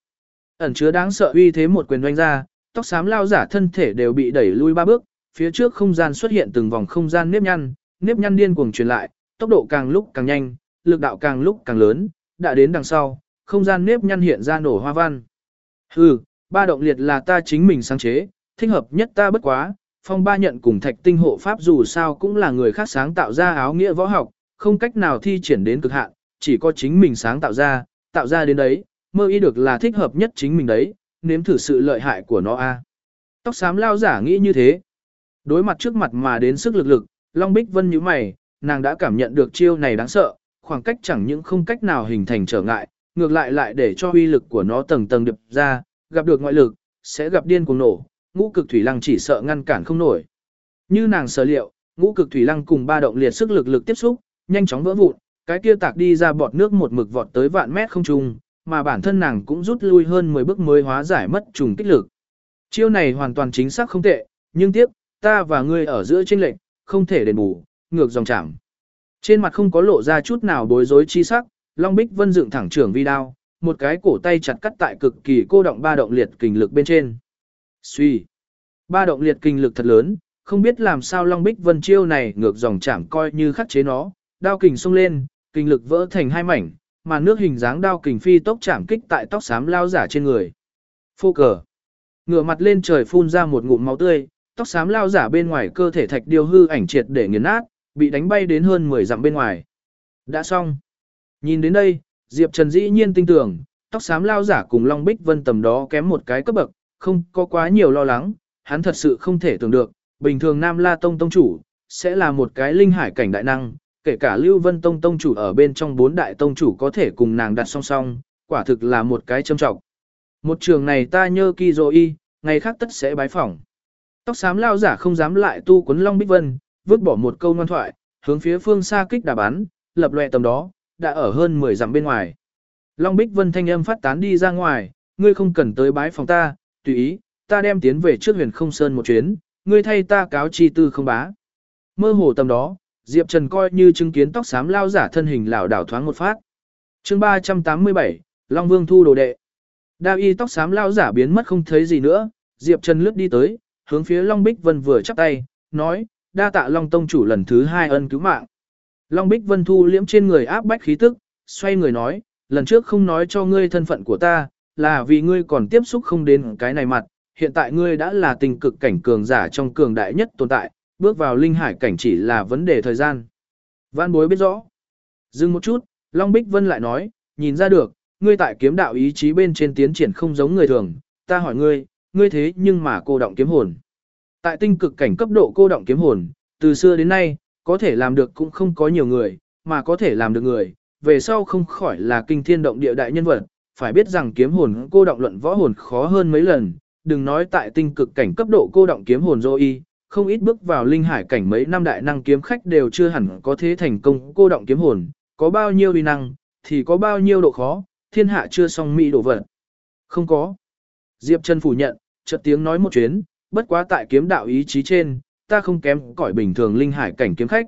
S1: Ẩn chứa đáng sợ uy thế một quyền doanh ra, tóc xám lao giả thân thể đều bị đẩy lui ba bước, phía trước không gian xuất hiện từng vòng không gian nếp nhăn, nếp nhăn điên cuồng truyền lại, tốc độ càng lúc càng nhanh, lực đạo càng lúc càng lớn, đã đến đằng sau, không gian nếp nhăn hiện ra nổ hoa văn. Hừ, ba động liệt là ta chính mình sáng chế, thích hợp nhất ta bất quá, phong ba nhận cùng thạch tinh hộ pháp dù sao cũng là người khác sáng tạo ra áo nghĩa võ học, không cách nào thi triển đến cực hạn, chỉ có chính mình sáng tạo ra, tạo ra đến đấy, mơ ý được là thích hợp nhất chính mình đấy, nếm thử sự lợi hại của nó a. Tóc xám lao giả nghĩ như thế. Đối mặt trước mặt mà đến sức lực lực, Long Bích Vân như mày, nàng đã cảm nhận được chiêu này đáng sợ, khoảng cách chẳng những không cách nào hình thành trở ngại, ngược lại lại để cho uy lực của nó tầng tầng điệp ra, gặp được ngoại lực, sẽ gặp điên cuồng nổ, ngũ cực thủy lăng chỉ sợ ngăn cản không nổi. Như nàng sở liệu, ngũ cực thủy lăng cùng ba động liệt sức lực lực tiếp xúc, nhanh chóng vỡ vụn, cái kia tạc đi ra bọt nước một mực vọt tới vạn mét không trung, mà bản thân nàng cũng rút lui hơn 10 bước mới hóa giải mất trùng kích lực. Chiêu này hoàn toàn chính xác không tệ, nhưng tiếc, ta và ngươi ở giữa chênh lệnh, không thể đền bù, ngược dòng chạm. Trên mặt không có lộ ra chút nào bối rối chi sắc, Long Bích Vân dựng thẳng trưởng vi đao, một cái cổ tay chặt cắt tại cực kỳ cô động ba động liệt kình lực bên trên. Suy. Ba động liệt kình lực thật lớn, không biết làm sao Long Bích Vân chiêu này ngược dòng chạm coi như khắc chế nó, đao kình xông lên, kình lực vỡ thành hai mảnh, mà nước hình dáng đao kình phi tốc chạm kích tại tóc xám lao giả trên người. Phô cờ. Ngửa mặt lên trời phun ra một ngụm máu tươi, tóc xám lao giả bên ngoài cơ thể thạch điêu hư ảnh triệt để nghiền nát, bị đánh bay đến hơn 10 dặm bên ngoài. Đã xong. Nhìn đến đây, Diệp Trần dĩ nhiên tin tưởng, tóc xám lao giả cùng Long Bích Vân tầm đó kém một cái cấp bậc, không có quá nhiều lo lắng, hắn thật sự không thể tưởng được, bình thường Nam La Tông Tông Chủ, sẽ là một cái linh hải cảnh đại năng, kể cả Lưu Vân Tông Tông Chủ ở bên trong bốn đại Tông Chủ có thể cùng nàng đặt song song, quả thực là một cái châm trọng. Một trường này ta nhơ kỳ rồi y, ngày khác tất sẽ bái phỏng. Tóc xám lao giả không dám lại tu quấn Long Bích Vân, vứt bỏ một câu ngoan thoại, hướng phía phương xa kích đà bắn, lập loè tầm đó, đã ở hơn 10 dặm bên ngoài. Long Bích Vân thanh âm phát tán đi ra ngoài, ngươi không cần tới bái phòng ta, tùy ý, ta đem tiến về trước huyền không sơn một chuyến, ngươi thay ta cáo chi tư không bá. Mơ hồ tầm đó, Diệp Trần coi như chứng kiến tóc xám lao giả thân hình lảo đảo thoáng một phát. chương 387, Long Vương thu đồ đệ. Đao y tóc xám lao giả biến mất không thấy gì nữa, Diệp Trần lướt đi tới, hướng phía Long Bích Vân vừa chắp tay, nói, đa tạ Long Tông chủ lần thứ hai ân cứu mạng. Long Bích Vân thu liễm trên người áp bách khí tức, xoay người nói, lần trước không nói cho ngươi thân phận của ta, là vì ngươi còn tiếp xúc không đến cái này mặt, hiện tại ngươi đã là tình cực cảnh cường giả trong cường đại nhất tồn tại, bước vào linh hải cảnh chỉ là vấn đề thời gian. Văn bối biết rõ. Dừng một chút, Long Bích Vân lại nói, nhìn ra được, ngươi tại kiếm đạo ý chí bên trên tiến triển không giống người thường, ta hỏi ngươi, ngươi thế nhưng mà cô động kiếm hồn. Tại tinh cực cảnh cấp độ cô động kiếm hồn, từ xưa đến nay, có thể làm được cũng không có nhiều người, mà có thể làm được người, về sau không khỏi là kinh thiên động địa đại nhân vật, phải biết rằng kiếm hồn cô động luận võ hồn khó hơn mấy lần, đừng nói tại tinh cực cảnh cấp độ cô động kiếm hồn dô y, không ít bước vào linh hải cảnh mấy năm đại năng kiếm khách đều chưa hẳn có thế thành công cô động kiếm hồn, có bao nhiêu uy năng, thì có bao nhiêu độ khó, thiên hạ chưa xong mỹ đổ vật. Không có. Diệp Trần phủ nhận, chợt tiếng nói một chuyến, bất quá tại kiếm đạo ý chí trên, ta không kém cỏi bình thường linh hải cảnh kiếm khách.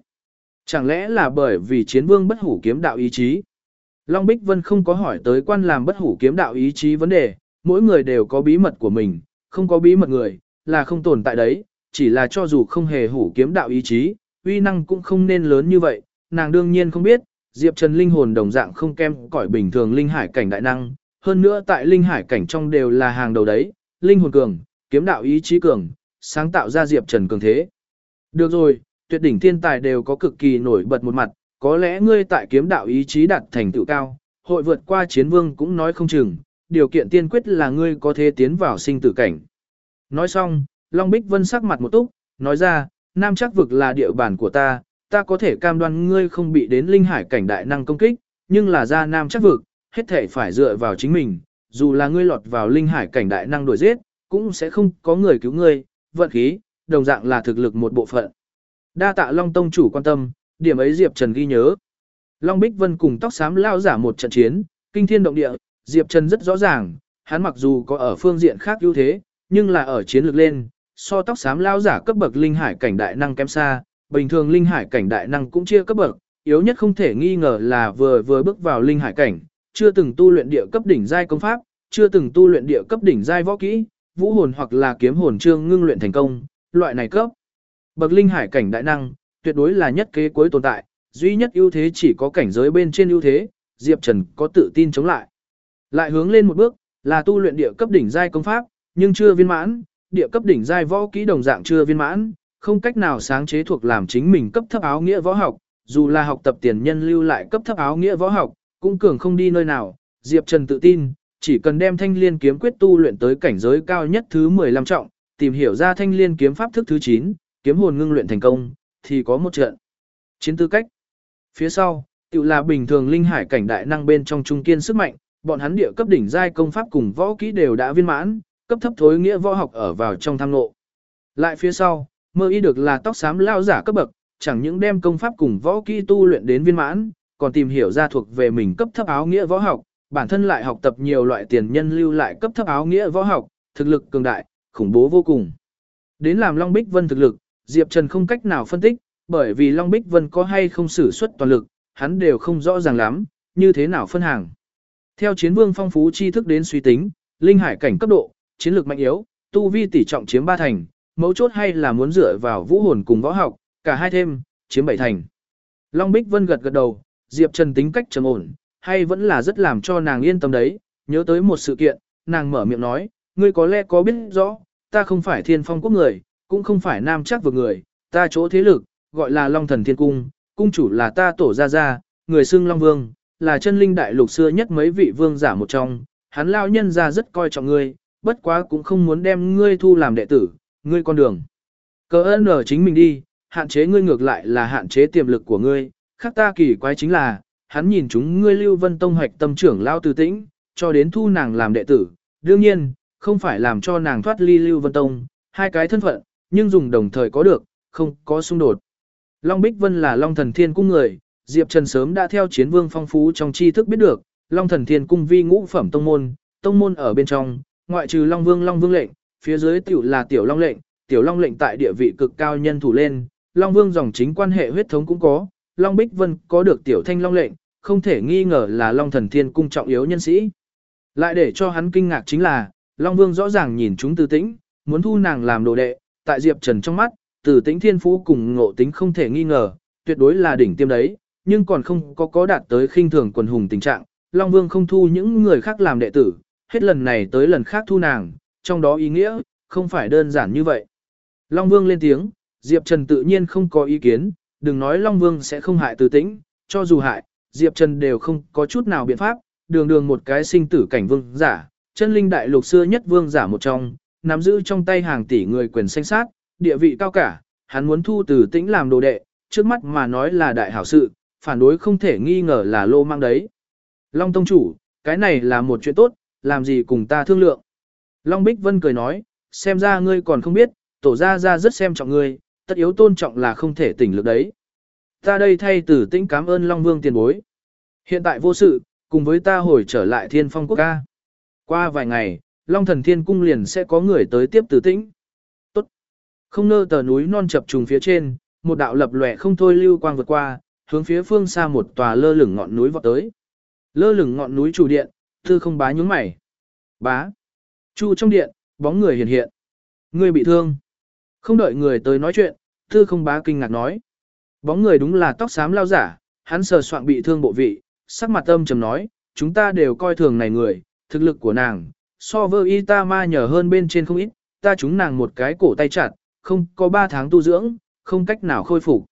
S1: Chẳng lẽ là bởi vì chiến vương bất hủ kiếm đạo ý chí? Long Bích Vân không có hỏi tới quan làm bất hủ kiếm đạo ý chí vấn đề, mỗi người đều có bí mật của mình, không có bí mật người, là không tồn tại đấy, chỉ là cho dù không hề hủ kiếm đạo ý chí, uy năng cũng không nên lớn như vậy, nàng đương nhiên không biết, Diệp Trần linh hồn đồng dạng không kém cỏi bình thường linh hải cảnh đại năng, hơn nữa tại linh hải cảnh trong đều là hàng đầu đấy, linh hồn cường, kiếm đạo ý chí cường, sáng tạo ra Diệp Trần cường thế. Được rồi, tuyệt đỉnh thiên tài đều có cực kỳ nổi bật một mặt, có lẽ ngươi tại kiếm đạo ý chí đạt thành tựu cao, hội vượt qua chiến vương cũng nói không chừng, điều kiện tiên quyết là ngươi có thể tiến vào sinh tử cảnh. Nói xong, Long Bích Vân sắc mặt một túc, nói ra, Nam chắc vực là địa bàn của ta, ta có thể cam đoan ngươi không bị đến linh hải cảnh đại năng công kích, nhưng là ra Nam chắc vực, hết thể phải dựa vào chính mình, dù là ngươi lọt vào linh hải cảnh đại năng đuổi giết, cũng sẽ không có người cứu ngươi, vận khí, đồng dạng là thực lực một bộ phận. Đa tạ Long Tông chủ quan tâm, điểm ấy Diệp Trần ghi nhớ. Long Bích Vân cùng tóc xám lao giả một trận chiến, kinh thiên động địa, Diệp Trần rất rõ ràng, hắn mặc dù có ở phương diện khác ưu thế, nhưng là ở chiến lược lên, so tóc xám lao giả cấp bậc linh hải cảnh đại năng kém xa, bình thường linh hải cảnh đại năng cũng chia cấp bậc, yếu nhất không thể nghi ngờ là vừa vừa bước vào linh hải cảnh, chưa từng tu luyện địa cấp đỉnh giai công pháp, chưa từng tu luyện địa cấp đỉnh giai võ kỹ, vũ hồn hoặc là kiếm hồn trương ngưng luyện thành công, loại này cấp. Bậc linh hải cảnh đại năng, tuyệt đối là nhất kế cuối tồn tại, duy nhất ưu thế chỉ có cảnh giới bên trên ưu thế, Diệp Trần có tự tin chống lại. Lại hướng lên một bước, là tu luyện địa cấp đỉnh giai công pháp, nhưng chưa viên mãn, địa cấp đỉnh giai võ kỹ đồng dạng chưa viên mãn, không cách nào sáng chế thuộc làm chính mình cấp thấp áo nghĩa võ học, dù là học tập tiền nhân lưu lại cấp thấp áo nghĩa võ học, cũng cường không đi nơi nào. Diệp Trần tự tin, chỉ cần đem thanh liên kiếm quyết tu luyện tới cảnh giới cao nhất thứ 15 trọng, tìm hiểu ra thanh liên kiếm pháp thức thứ 9, kiếm hồn ngưng luyện thành công, thì có một trận. Chiến tư cách. Phía sau, tự là bình thường linh hải cảnh đại năng bên trong trung kiên sức mạnh, bọn hắn địa cấp đỉnh giai công pháp cùng võ kỹ đều đã viên mãn, cấp thấp thối nghĩa võ học ở vào trong tham ngộ. Lại phía sau, mơ y được là tóc xám lao giả cấp bậc, chẳng những đem công pháp cùng võ kỹ tu luyện đến viên mãn, còn tìm hiểu ra thuộc về mình cấp thấp áo nghĩa võ học, bản thân lại học tập nhiều loại tiền nhân lưu lại cấp thấp áo nghĩa võ học, thực lực cường đại, khủng bố vô cùng. Đến làm Long Bích Vân thực lực, Diệp Trần không cách nào phân tích, bởi vì Long Bích Vân có hay không sử xuất toàn lực, hắn đều không rõ ràng lắm, như thế nào phân hàng. Theo chiến vương phong phú tri thức đến suy tính, linh hải cảnh cấp độ, chiến lược mạnh yếu, tu vi tỷ trọng chiếm ba thành, mấu chốt hay là muốn dựa vào vũ hồn cùng võ học, cả hai thêm, chiếm bảy thành. Long Bích Vân gật gật đầu, Diệp Trần tính cách trầm ổn, hay vẫn là rất làm cho nàng yên tâm đấy, nhớ tới một sự kiện, nàng mở miệng nói, ngươi có lẽ có biết rõ, ta không phải thiên phong quốc người, cũng không phải nam chắc vực người, ta chỗ thế lực, gọi là Long Thần Thiên Cung, cung chủ là ta tổ gia gia, người xưng Long Vương, là chân linh đại lục xưa nhất mấy vị vương giả một trong, hắn lao nhân ra rất coi trọng ngươi, bất quá cũng không muốn đem ngươi thu làm đệ tử, ngươi con đường. Cờ ơn ở chính mình đi, hạn chế ngươi ngược lại là hạn chế tiềm lực của ngươi, khác ta kỳ quái chính là, hắn nhìn chúng ngươi Lưu Vân Tông hoạch tâm trưởng lao từ tĩnh, cho đến thu nàng làm đệ tử, đương nhiên, không phải làm cho nàng thoát ly Lưu Vân Tông, hai cái thân phận, nhưng dùng đồng thời có được, không có xung đột. Long Bích Vân là Long Thần Thiên Cung người, Diệp Trần sớm đã theo chiến vương phong phú trong tri thức biết được, Long Thần Thiên Cung vi ngũ phẩm tông môn, tông môn ở bên trong, ngoại trừ Long Vương Long Vương lệnh, phía dưới tiểu là tiểu Long lệnh, tiểu Long lệnh tại địa vị cực cao nhân thủ lên, Long Vương dòng chính quan hệ huyết thống cũng có, Long Bích Vân có được tiểu thanh Long lệnh, không thể nghi ngờ là Long Thần Thiên Cung trọng yếu nhân sĩ. Lại để cho hắn kinh ngạc chính là, Long Vương rõ ràng nhìn chúng từ tĩnh, muốn thu nàng làm đồ đệ, tại Diệp Trần trong mắt, từ tĩnh thiên phú cùng ngộ tính không thể nghi ngờ, tuyệt đối là đỉnh tiêm đấy, nhưng còn không có có đạt tới khinh thường quần hùng tình trạng, Long Vương không thu những người khác làm đệ tử, hết lần này tới lần khác thu nàng, trong đó ý nghĩa, không phải đơn giản như vậy. Long Vương lên tiếng, Diệp Trần tự nhiên không có ý kiến, đừng nói Long Vương sẽ không hại từ tĩnh, cho dù hại, Diệp Trần đều không có chút nào biện pháp, đường đường một cái sinh tử cảnh vương giả, chân linh đại lục xưa nhất vương giả một trong, nắm giữ trong tay hàng tỷ người quyền sinh sát, địa vị cao cả, hắn muốn thu từ tĩnh làm đồ đệ, trước mắt mà nói là đại hảo sự, phản đối không thể nghi ngờ là lô mang đấy. Long Tông Chủ, cái này là một chuyện tốt, làm gì cùng ta thương lượng. Long Bích Vân cười nói, xem ra ngươi còn không biết, tổ gia gia rất xem trọng ngươi, tất yếu tôn trọng là không thể tỉnh lực đấy. Ta đây thay tử tĩnh cảm ơn Long Vương tiền bối. Hiện tại vô sự, cùng với ta hồi trở lại thiên phong quốc ca. Qua vài ngày, Long thần thiên cung liền sẽ có người tới tiếp tử tĩnh. Tốt. Không nơ tờ núi non chập trùng phía trên, một đạo lập lòe không thôi lưu quang vượt qua, hướng phía phương xa một tòa lơ lửng ngọn núi vọt tới. Lơ lửng ngọn núi chủ điện, tư không bá nhúng mày. Bá. Chu trong điện, bóng người hiện hiện. Người bị thương. Không đợi người tới nói chuyện, tư không bá kinh ngạc nói. Bóng người đúng là tóc xám lao giả, hắn sờ soạn bị thương bộ vị, sắc mặt âm trầm nói, chúng ta đều coi thường này người, thực lực của nàng, so với y ta ma nhờ hơn bên trên không ít, ta chúng nàng một cái cổ tay chặt, không có ba tháng tu dưỡng, không cách nào khôi phục.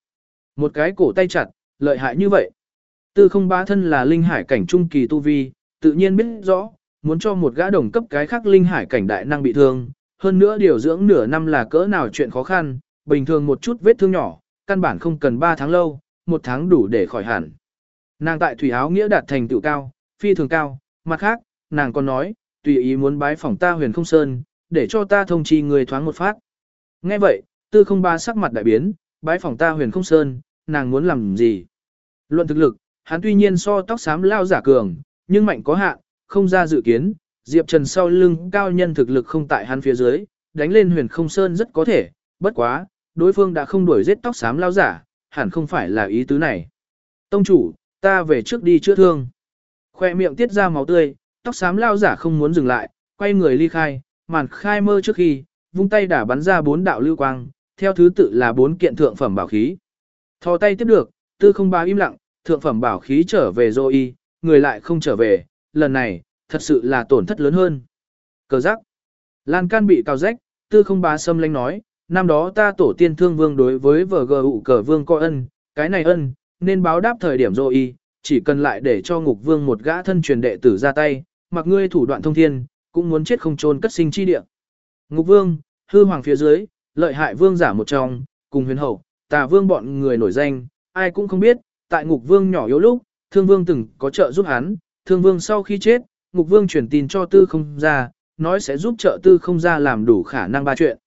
S1: Một cái cổ tay chặt, lợi hại như vậy. Tư không bá thân là linh hải cảnh trung kỳ tu vi, tự nhiên biết rõ, muốn cho một gã đồng cấp cái khác linh hải cảnh đại năng bị thương, hơn nữa điều dưỡng nửa năm là cỡ nào chuyện khó khăn, bình thường một chút vết thương nhỏ, căn bản không cần 3 tháng lâu, một tháng đủ để khỏi hẳn. Nàng tại thủy áo nghĩa đạt thành tựu cao, phi thường cao, mặt khác, nàng còn nói, tùy ý muốn bái phỏng ta huyền không sơn, để cho ta thông chi người thoáng một phát. Nghe vậy, tư không ba sắc mặt đại biến, bái phỏng ta huyền không sơn, nàng muốn làm gì? Luận thực lực, hắn tuy nhiên so tóc xám lao giả cường, nhưng mạnh có hạn, không ra dự kiến, Diệp Trần sau lưng cao nhân thực lực không tại hắn phía dưới, đánh lên huyền không sơn rất có thể, bất quá, đối phương đã không đuổi giết tóc xám lao giả, hẳn không phải là ý tứ này. Tông chủ, ta về trước đi chữa thương. Khoe miệng tiết ra máu tươi, tóc xám lao giả không muốn dừng lại, quay người ly khai, màn khai mơ trước khi, vung tay đả bắn ra bốn đạo lưu quang, theo thứ tự là bốn kiện thượng phẩm bảo khí. Thò tay tiếp được, tư không ba im lặng, thượng phẩm bảo khí trở về rồi người lại không trở về, lần này, thật sự là tổn thất lớn hơn. Cờ giác. Lan can bị cao rách, tư không bá xâm lanh nói, năm đó ta tổ tiên thương vương đối với vờ gờ ụ cờ vương có ân, cái này ân, nên báo đáp thời điểm rồi chỉ cần lại để cho ngục vương một gã thân truyền đệ tử ra tay, mặc ngươi thủ đoạn thông thiên, cũng muốn chết không trôn cất sinh chi địa. Ngục vương, hư hoàng phía dưới, lợi hại vương giả một trong, cùng huyền hậu, tà vương bọn người nổi danh, ai cũng không biết, tại ngục vương nhỏ yếu lúc, thương vương từng có trợ giúp hắn, thương vương sau khi chết, ngục vương truyền tin cho tư không ra, nói sẽ giúp trợ tư không ra làm đủ khả năng ba chuyện.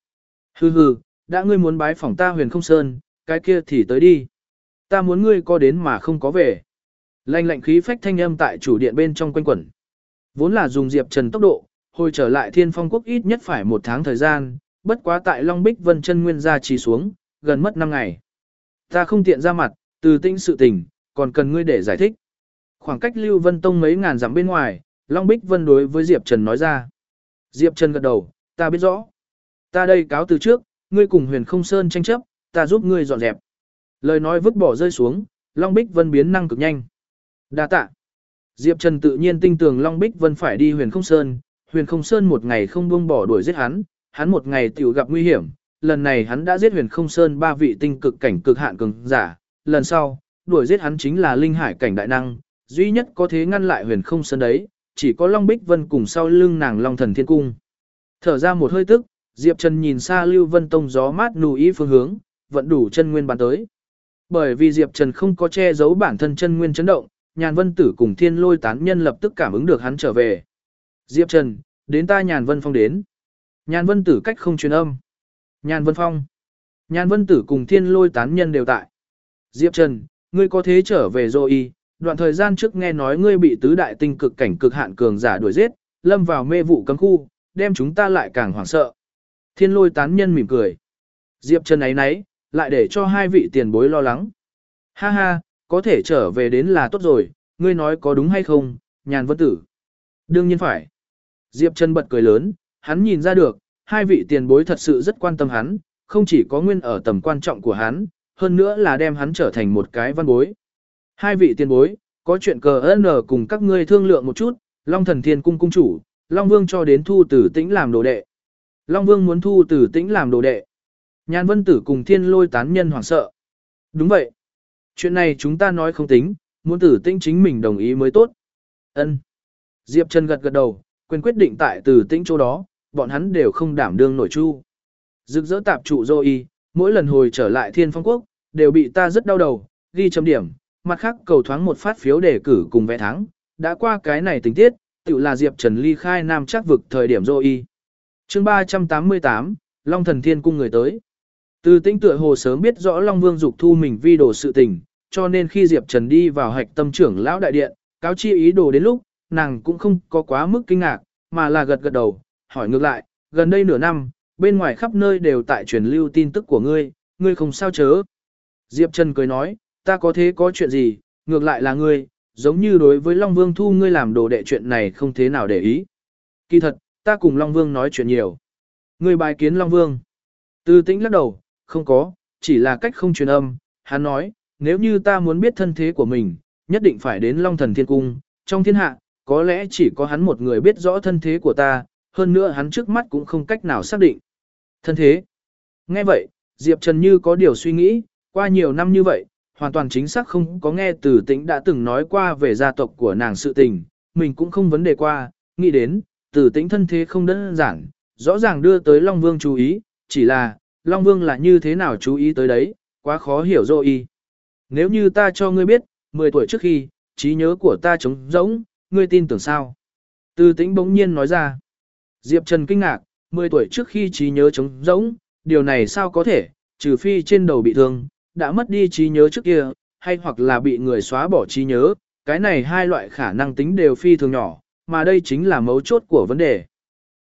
S1: Hừ hừ, đã ngươi muốn bái phỏng ta huyền không sơn, cái kia thì tới đi. Ta muốn ngươi có đến mà không có về. Lạnh lạnh khí phách thanh âm tại chủ điện bên trong quanh quẩn. Vốn là dùng Diệp Trần tốc độ, hồi trở lại thiên phong quốc ít nhất phải một tháng thời gian, bất quá tại Long Bích Vân chân nguyên ra trì xuống, gần mất 5 ngày. Ta không tiện ra mặt, từ tinh sự tình, còn cần ngươi để giải thích. Khoảng cách Lưu Vân Tông mấy ngàn dặm bên ngoài, Long Bích Vân đối với Diệp Trần nói ra. Diệp Trần gật đầu, ta biết rõ. Ta đây cáo từ trước, ngươi cùng huyền không sơn tranh chấp, ta giúp ngươi dọn dẹp. Lời nói vứt bỏ rơi xuống, Long Bích Vân biến năng cực nhanh. Đa tạ. Diệp Trần tự nhiên tin tưởng Long Bích Vân phải đi huyền không sơn, huyền không sơn một ngày không buông bỏ đuổi giết hắn, hắn một ngày tiểu gặp nguy hiểm, lần này hắn đã giết huyền không sơn ba vị tinh cực cảnh cực hạn cường giả, lần sau, đuổi giết hắn chính là linh hải cảnh đại năng, duy nhất có thế ngăn lại huyền không sơn đấy, chỉ có Long Bích Vân cùng sau lưng nàng Long Thần Thiên Cung. Thở ra một hơi tức, Diệp Trần nhìn xa Lưu Vân Tông gió mát nù ý phương hướng, vận đủ chân nguyên bàn tới. Bởi vì Diệp Trần không có che giấu bản thân chân nguyên chấn động, Nhàn Vân Tử cùng Thiên Lôi tán nhân lập tức cảm ứng được hắn trở về. Diệp Trần, đến ta Nhàn Vân Phong đến. Nhàn Vân Tử cách không truyền âm. Nhàn Vân Phong. Nhàn Vân Tử cùng Thiên Lôi tán nhân đều tại. Diệp Trần, ngươi có thế trở về rồi đoạn thời gian trước nghe nói ngươi bị tứ đại tinh cực cảnh cực hạn cường giả đuổi giết, lâm vào mê vụ cấm khu, đem chúng ta lại càng hoảng sợ. Thiên lôi tán nhân mỉm cười. Diệp Trần ấy nấy, lại để cho hai vị tiền bối lo lắng. Ha ha, có thể trở về đến là tốt rồi, ngươi nói có đúng hay không, nhàn vân tử. Đương nhiên phải. Diệp Trần bật cười lớn, hắn nhìn ra được, hai vị tiền bối thật sự rất quan tâm hắn, không chỉ có nguyên ở tầm quan trọng của hắn, hơn nữa là đem hắn trở thành một cái văn bối. Hai vị tiền bối, có chuyện cờ ơn cùng các ngươi thương lượng một chút, Long thần thiên cung cung chủ, Long Vương cho đến thu tử tĩnh làm đồ đệ. Long Vương muốn thu tử tĩnh làm đồ đệ. Nhàn vân tử cùng thiên lôi tán nhân hoảng sợ. Đúng vậy. Chuyện này chúng ta nói không tính, muốn tử tĩnh chính mình đồng ý mới tốt. Ân. Diệp Trần gật gật đầu, quyền quyết định tại tử tĩnh chỗ đó, bọn hắn đều không đảm đương nổi chu. Rực rỡ tạp trụ dô y, mỗi lần hồi trở lại thiên phong quốc, đều bị ta rất đau đầu, ghi chấm điểm, mặt khác cầu thoáng một phát phiếu đề cử cùng vẽ thắng, đã qua cái này tình tiết, tự là Diệp Trần ly khai nam chắc vực thời điểm dô y. chương 388, Long Thần Thiên Cung người tới. Từ tinh tựa hồ sớm biết rõ Long Vương dục thu mình vi đồ sự tình, cho nên khi Diệp Trần đi vào hạch tâm trưởng lão đại điện, cáo chi ý đồ đến lúc, nàng cũng không có quá mức kinh ngạc, mà là gật gật đầu, hỏi ngược lại, gần đây nửa năm, bên ngoài khắp nơi đều tại truyền lưu tin tức của ngươi, ngươi không sao chớ. Diệp Trần cười nói, ta có thế có chuyện gì, ngược lại là ngươi, giống như đối với Long Vương thu ngươi làm đồ đệ chuyện này không thế nào để ý. Kỳ thật, ta cùng Long Vương nói chuyện nhiều. Ngươi bài kiến Long Vương. Từ tĩnh lắc đầu, không có, chỉ là cách không truyền âm, hắn nói, nếu như ta muốn biết thân thế của mình, nhất định phải đến Long Thần Thiên Cung, trong thiên hạ, có lẽ chỉ có hắn một người biết rõ thân thế của ta, hơn nữa hắn trước mắt cũng không cách nào xác định. Thân thế. Nghe vậy, Diệp Trần như có điều suy nghĩ, qua nhiều năm như vậy, hoàn toàn chính xác không có nghe từ tĩnh đã từng nói qua về gia tộc của nàng sự tình, mình cũng không vấn đề qua, nghĩ đến, từ tĩnh thân thế không đơn giản, rõ ràng đưa tới Long Vương chú ý, chỉ là, Long Vương là như thế nào chú ý tới đấy, quá khó hiểu rồi Nếu như ta cho ngươi biết, 10 tuổi trước khi, trí nhớ của ta trống rỗng, ngươi tin tưởng sao? Từ tĩnh bỗng nhiên nói ra. Diệp Trần kinh ngạc, 10 tuổi trước khi trí nhớ trống rỗng, điều này sao có thể, trừ phi trên đầu bị thương, đã mất đi trí nhớ trước kia, hay hoặc là bị người xóa bỏ trí nhớ, cái này hai loại khả năng tính đều phi thường nhỏ, mà đây chính là mấu chốt của vấn đề.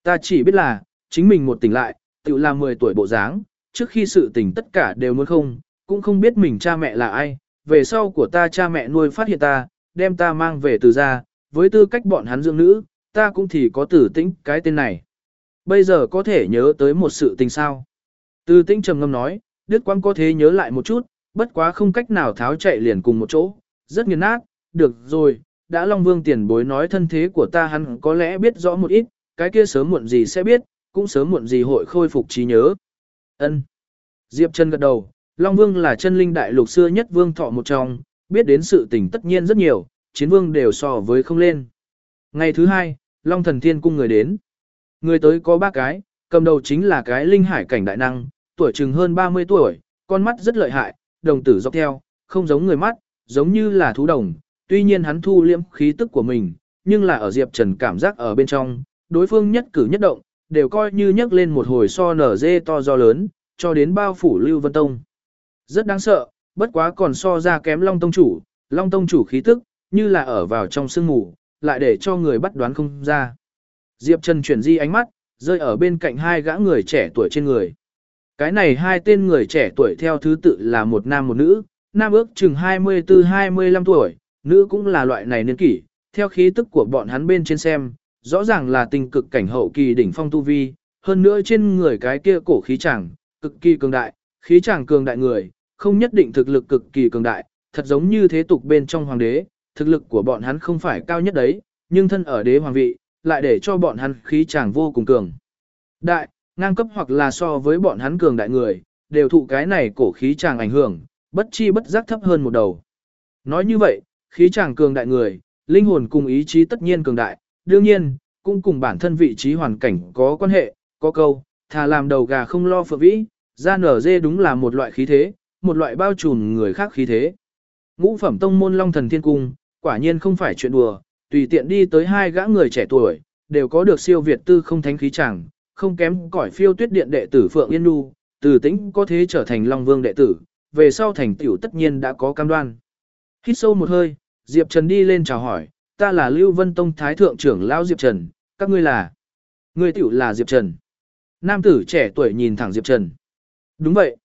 S1: Ta chỉ biết là, chính mình một tỉnh lại, tự là 10 tuổi bộ dáng, trước khi sự tình tất cả đều muốn không, cũng không biết mình cha mẹ là ai, về sau của ta cha mẹ nuôi phát hiện ta, đem ta mang về từ gia, với tư cách bọn hắn dưỡng nữ, ta cũng thì có tử tĩnh cái tên này. Bây giờ có thể nhớ tới một sự tình sao. Từ tĩnh trầm ngâm nói, Đức Quang có thể nhớ lại một chút, bất quá không cách nào tháo chạy liền cùng một chỗ, rất nghiền nát, được rồi, đã Long Vương tiền bối nói thân thế của ta hắn có lẽ biết rõ một ít, cái kia sớm muộn gì sẽ biết, cũng sớm muộn gì hội khôi phục trí nhớ. Ân. Diệp Trần gật đầu, Long Vương là chân linh đại lục xưa nhất vương thọ một trong, biết đến sự tình tất nhiên rất nhiều, chiến vương đều so với không lên. Ngày thứ hai, Long Thần Thiên cung người đến. Người tới có ba cái, cầm đầu chính là cái linh hải cảnh đại năng, tuổi chừng hơn 30 tuổi, con mắt rất lợi hại, đồng tử dọc theo, không giống người mắt, giống như là thú đồng. Tuy nhiên hắn thu liễm khí tức của mình, nhưng là ở Diệp Trần cảm giác ở bên trong, đối phương nhất cử nhất động, đều coi như nhấc lên một hồi so nở dê to do lớn, cho đến bao phủ Lưu Vân Tông. Rất đáng sợ, bất quá còn so ra kém Long Tông chủ, Long Tông chủ khí tức, như là ở vào trong sương ngủ, lại để cho người bắt đoán không ra. Diệp Trần chuyển di ánh mắt, rơi ở bên cạnh hai gã người trẻ tuổi trên người. Cái này hai tên người trẻ tuổi theo thứ tự là một nam một nữ, nam ước chừng 24-25 tuổi, nữ cũng là loại này niên kỷ, theo khí tức của bọn hắn bên trên xem, rõ ràng là tình cực cảnh hậu kỳ đỉnh phong tu vi, hơn nữa trên người cái kia cổ khí chẳng, cực kỳ cường đại, khí chẳng cường đại người, không nhất định thực lực cực kỳ cường đại, thật giống như thế tục bên trong hoàng đế, thực lực của bọn hắn không phải cao nhất đấy, nhưng thân ở đế hoàng vị, lại để cho bọn hắn khí chẳng vô cùng cường. Đại, ngang cấp hoặc là so với bọn hắn cường đại người, đều thụ cái này cổ khí chàng ảnh hưởng, bất chi bất giác thấp hơn một đầu. Nói như vậy, khí chàng cường đại người, linh hồn cùng ý chí tất nhiên cường đại, đương nhiên, cũng cùng bản thân vị trí hoàn cảnh có quan hệ, có câu, thà làm đầu gà không lo phượng vĩ, ra nở dê đúng là một loại khí thế, một loại bao trùm người khác khí thế. Ngũ phẩm tông môn Long Thần Thiên Cung, quả nhiên không phải chuyện đùa, tùy tiện đi tới hai gã người trẻ tuổi, đều có được siêu việt tư không thánh khí chẳng, không kém cỏi phiêu tuyết điện đệ tử Phượng Yên Nhu, từ tĩnh có thế trở thành Long Vương đệ tử, về sau thành tiểu tất nhiên đã có cam đoan. Hít sâu một hơi, Diệp Trần đi lên chào hỏi, ta là Lưu Vân Tông Thái Thượng trưởng Lão Diệp Trần, các ngươi là? Ngươi tiểu là Diệp Trần. Nam tử trẻ tuổi nhìn thẳng Diệp Trần. Đúng vậy.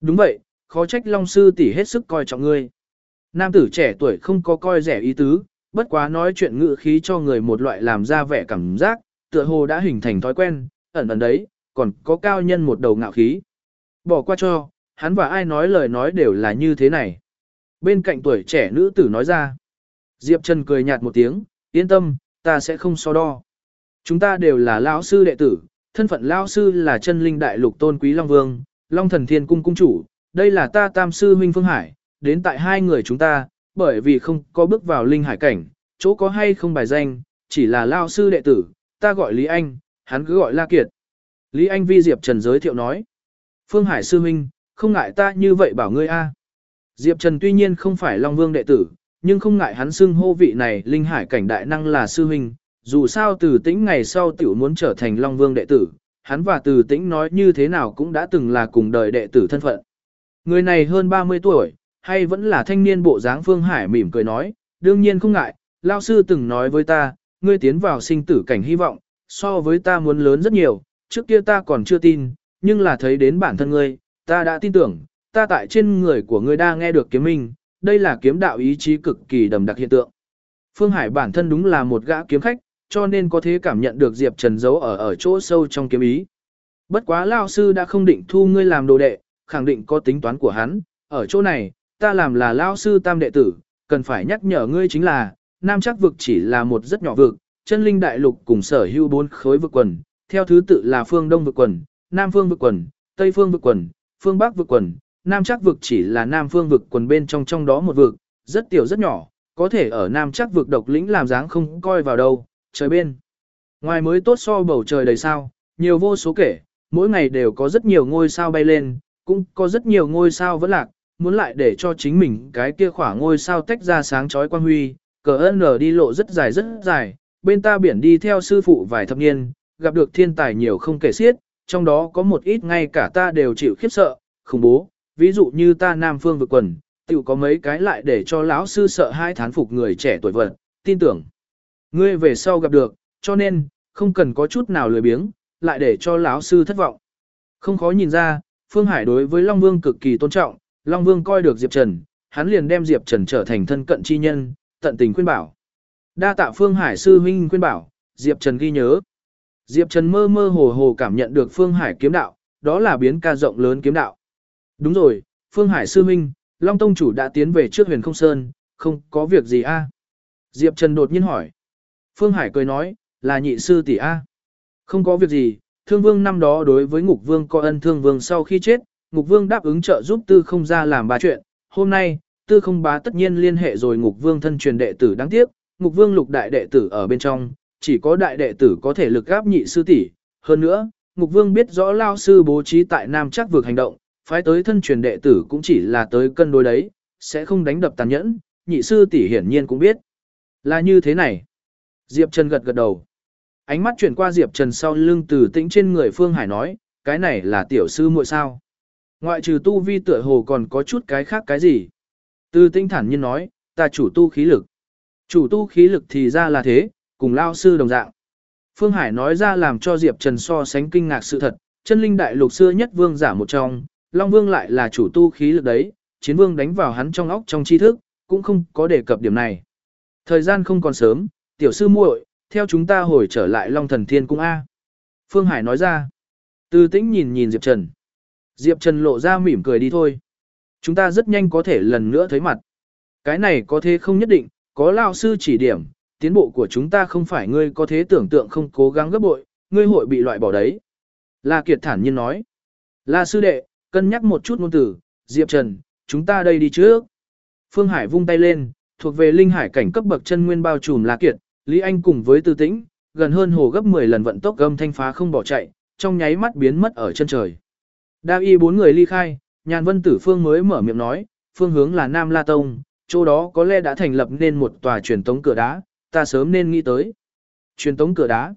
S1: Đúng vậy, khó trách Long Sư tỷ hết sức coi trọng ngươi. Nam tử trẻ tuổi không có coi rẻ ý tứ, bất quá nói chuyện ngữ khí cho người một loại làm ra vẻ cảm giác, tựa hồ đã hình thành thói quen, ẩn ẩn đấy, còn có cao nhân một đầu ngạo khí. Bỏ qua cho, hắn và ai nói lời nói đều là như thế này. Bên cạnh tuổi trẻ nữ tử nói ra. Diệp Trần cười nhạt một tiếng, yên tâm, ta sẽ không so đo. Chúng ta đều là lão sư đệ tử, thân phận lão sư là chân linh đại lục tôn quý Long Vương, Long Thần Thiên Cung Cung Chủ, đây là ta tam sư huynh Phương Hải, đến tại hai người chúng ta, bởi vì không có bước vào linh hải cảnh, chỗ có hay không bài danh, chỉ là lão sư đệ tử, ta gọi Lý Anh, hắn cứ gọi La Kiệt. Lý Anh vi Diệp Trần giới thiệu nói. Phương Hải sư huynh, không ngại ta như vậy bảo ngươi a. Diệp Trần tuy nhiên không phải Long Vương đệ tử, nhưng không ngại hắn xưng hô vị này linh hải cảnh đại năng là sư huynh, dù sao từ tĩnh ngày sau tiểu muốn trở thành Long Vương đệ tử, hắn và từ tĩnh nói như thế nào cũng đã từng là cùng đời đệ tử thân phận. Người này hơn 30 tuổi, hay vẫn là thanh niên bộ dáng Phương Hải mỉm cười nói, đương nhiên không ngại, Lao sư từng nói với ta, ngươi tiến vào sinh tử cảnh hy vọng, so với ta muốn lớn rất nhiều, trước kia ta còn chưa tin, nhưng là thấy đến bản thân ngươi, ta đã tin tưởng, ta tại trên người của ngươi đang nghe được kiếm minh, đây là kiếm đạo ý chí cực kỳ đầm đặc hiện tượng. Phương Hải bản thân đúng là một gã kiếm khách, cho nên có thể cảm nhận được Diệp Trần giấu ở ở chỗ sâu trong kiếm ý. Bất quá Lao sư đã không định thu ngươi làm đồ đệ, khẳng định có tính toán của hắn, ở chỗ này, ta làm là Lao sư tam đệ tử, cần phải nhắc nhở ngươi chính là, Nam chắc vực chỉ là một rất nhỏ vực, chân linh đại lục cùng sở hữu bốn khối vực quần, theo thứ tự là phương đông vực quần, nam phương vực quần, tây phương vực quần, phương bắc vực quần, nam chắc vực chỉ là nam phương vực quần bên trong trong đó một vực, rất tiểu rất nhỏ, có thể ở nam chắc vực độc lĩnh làm dáng không coi vào đâu, trời bên. Ngoài mới tốt so bầu trời đầy sao, nhiều vô số kể, mỗi ngày đều có rất nhiều ngôi sao bay lên, cũng có rất nhiều ngôi sao vẫn lạc, muốn lại để cho chính mình cái kia khỏa ngôi sao tách ra sáng chói quang huy, cờ ơn đi lộ rất dài rất dài, bên ta biển đi theo sư phụ vài thập niên, gặp được thiên tài nhiều không kể xiết, trong đó có một ít ngay cả ta đều chịu khiếp sợ, khủng bố, ví dụ như ta Nam Phương vực quần, tiểu có mấy cái lại để cho lão sư sợ hai thán phục người trẻ tuổi vật, tin tưởng. Ngươi về sau gặp được, cho nên, không cần có chút nào lười biếng, lại để cho lão sư thất vọng. Không khó nhìn ra, Phương Hải đối với Long Vương cực kỳ tôn trọng, Long Vương coi được Diệp Trần, hắn liền đem Diệp Trần trở thành thân cận chi nhân, tận tình khuyên bảo. Đa tạ Phương Hải sư huynh khuyên bảo, Diệp Trần ghi nhớ. Diệp Trần mơ mơ hồ hồ cảm nhận được Phương Hải kiếm đạo, đó là biến ca rộng lớn kiếm đạo. Đúng rồi, Phương Hải sư huynh, Long Tông chủ đã tiến về trước huyền không sơn, không có việc gì a Diệp Trần đột nhiên hỏi. Phương Hải cười nói, là nhị sư tỷ A. Không có việc gì, thương vương năm đó đối với ngục vương có ân thương vương sau khi chết, ngục vương đáp ứng trợ giúp tư không ra làm ba chuyện. Hôm nay, tư không bá tất nhiên liên hệ rồi ngục vương thân truyền đệ tử đáng tiếc, ngục vương lục đại đệ tử ở bên trong, chỉ có đại đệ tử có thể lực gáp nhị sư tỷ. Hơn nữa, ngục vương biết rõ lao sư bố trí tại Nam chắc vực hành động, phái tới thân truyền đệ tử cũng chỉ là tới cân đối đấy, sẽ không đánh đập tàn nhẫn, nhị sư tỷ hiển nhiên cũng biết. Là như thế này. Diệp Trần gật gật đầu. Ánh mắt chuyển qua Diệp Trần sau lưng từ tĩnh trên người Phương Hải nói, cái này là tiểu sư muội sao. Ngoại trừ tu vi tựa hồ còn có chút cái khác cái gì. Từ tĩnh thản nhiên nói, ta chủ tu khí lực. Chủ tu khí lực thì ra là thế, cùng lao sư đồng dạng. Phương Hải nói ra làm cho Diệp Trần so sánh kinh ngạc sự thật, chân linh đại lục xưa nhất vương giả một trong, Long Vương lại là chủ tu khí lực đấy, chiến vương đánh vào hắn trong óc trong tri thức, cũng không có đề cập điểm này. Thời gian không còn sớm, tiểu sư muội, theo chúng ta hồi trở lại Long Thần Thiên Cung A. Phương Hải nói ra. Từ tĩnh nhìn nhìn Diệp Trần. Diệp Trần lộ ra mỉm cười đi thôi. Chúng ta rất nhanh có thể lần nữa thấy mặt. Cái này có thế không nhất định, có lao sư chỉ điểm, tiến bộ của chúng ta không phải ngươi có thế tưởng tượng không cố gắng gấp bội, ngươi hội bị loại bỏ đấy. La Kiệt thản nhiên nói. La sư đệ, cân nhắc một chút ngôn tử, Diệp Trần, chúng ta đây đi trước. Phương Hải vung tay lên, thuộc về linh hải cảnh cấp bậc chân nguyên bao trùm La Kiệt, Lý Anh cùng với Tư Tĩnh, gần hơn hồ gấp 10 lần vận tốc gầm thanh phá không bỏ chạy, trong nháy mắt biến mất ở chân trời. Đa y bốn người ly khai, nhàn vân tử phương mới mở miệng nói, phương hướng là Nam La Tông, chỗ đó có lẽ đã thành lập nên một tòa truyền tống cửa đá, ta sớm nên nghĩ tới. Truyền tống cửa đá.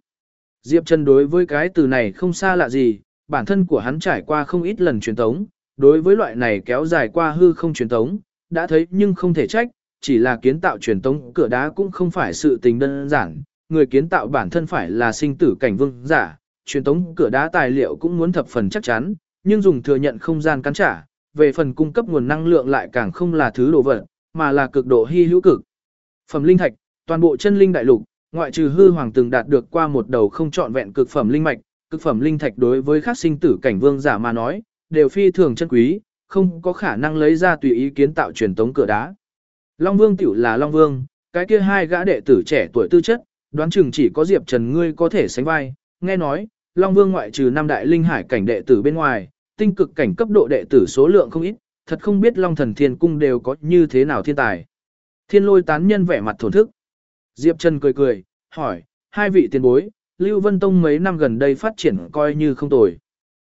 S1: Diệp Trần đối với cái từ này không xa lạ gì, bản thân của hắn trải qua không ít lần truyền tống, đối với loại này kéo dài qua hư không truyền tống, đã thấy nhưng không thể trách, chỉ là kiến tạo truyền tống cửa đá cũng không phải sự tình đơn giản, người kiến tạo bản thân phải là sinh tử cảnh vương giả, truyền tống cửa đá tài liệu cũng muốn thập phần chắc chắn, nhưng dùng thừa nhận không gian cắn trả, về phần cung cấp nguồn năng lượng lại càng không là thứ đồ vật, mà là cực độ hy hữu cực. Phẩm linh thạch, toàn bộ chân linh đại lục, ngoại trừ hư hoàng từng đạt được qua một đầu không trọn vẹn cực phẩm linh mạch, cực phẩm linh thạch đối với các sinh tử cảnh vương giả mà nói, đều phi thường chân quý, không có khả năng lấy ra tùy ý kiến tạo truyền tống cửa đá. Long Vương tiểu là Long Vương, cái kia hai gã đệ tử trẻ tuổi tư chất, đoán chừng chỉ có Diệp Trần ngươi có thể sánh vai, nghe nói, Long Vương ngoại trừ năm đại linh hải cảnh đệ tử bên ngoài, tinh cực cảnh cấp độ đệ tử số lượng không ít, thật không biết Long Thần Thiên Cung đều có như thế nào thiên tài. Thiên lôi tán nhân vẻ mặt thổn thức. Diệp Trần cười cười, hỏi, hai vị tiền bối, Lưu Vân Tông mấy năm gần đây phát triển coi như không tồi.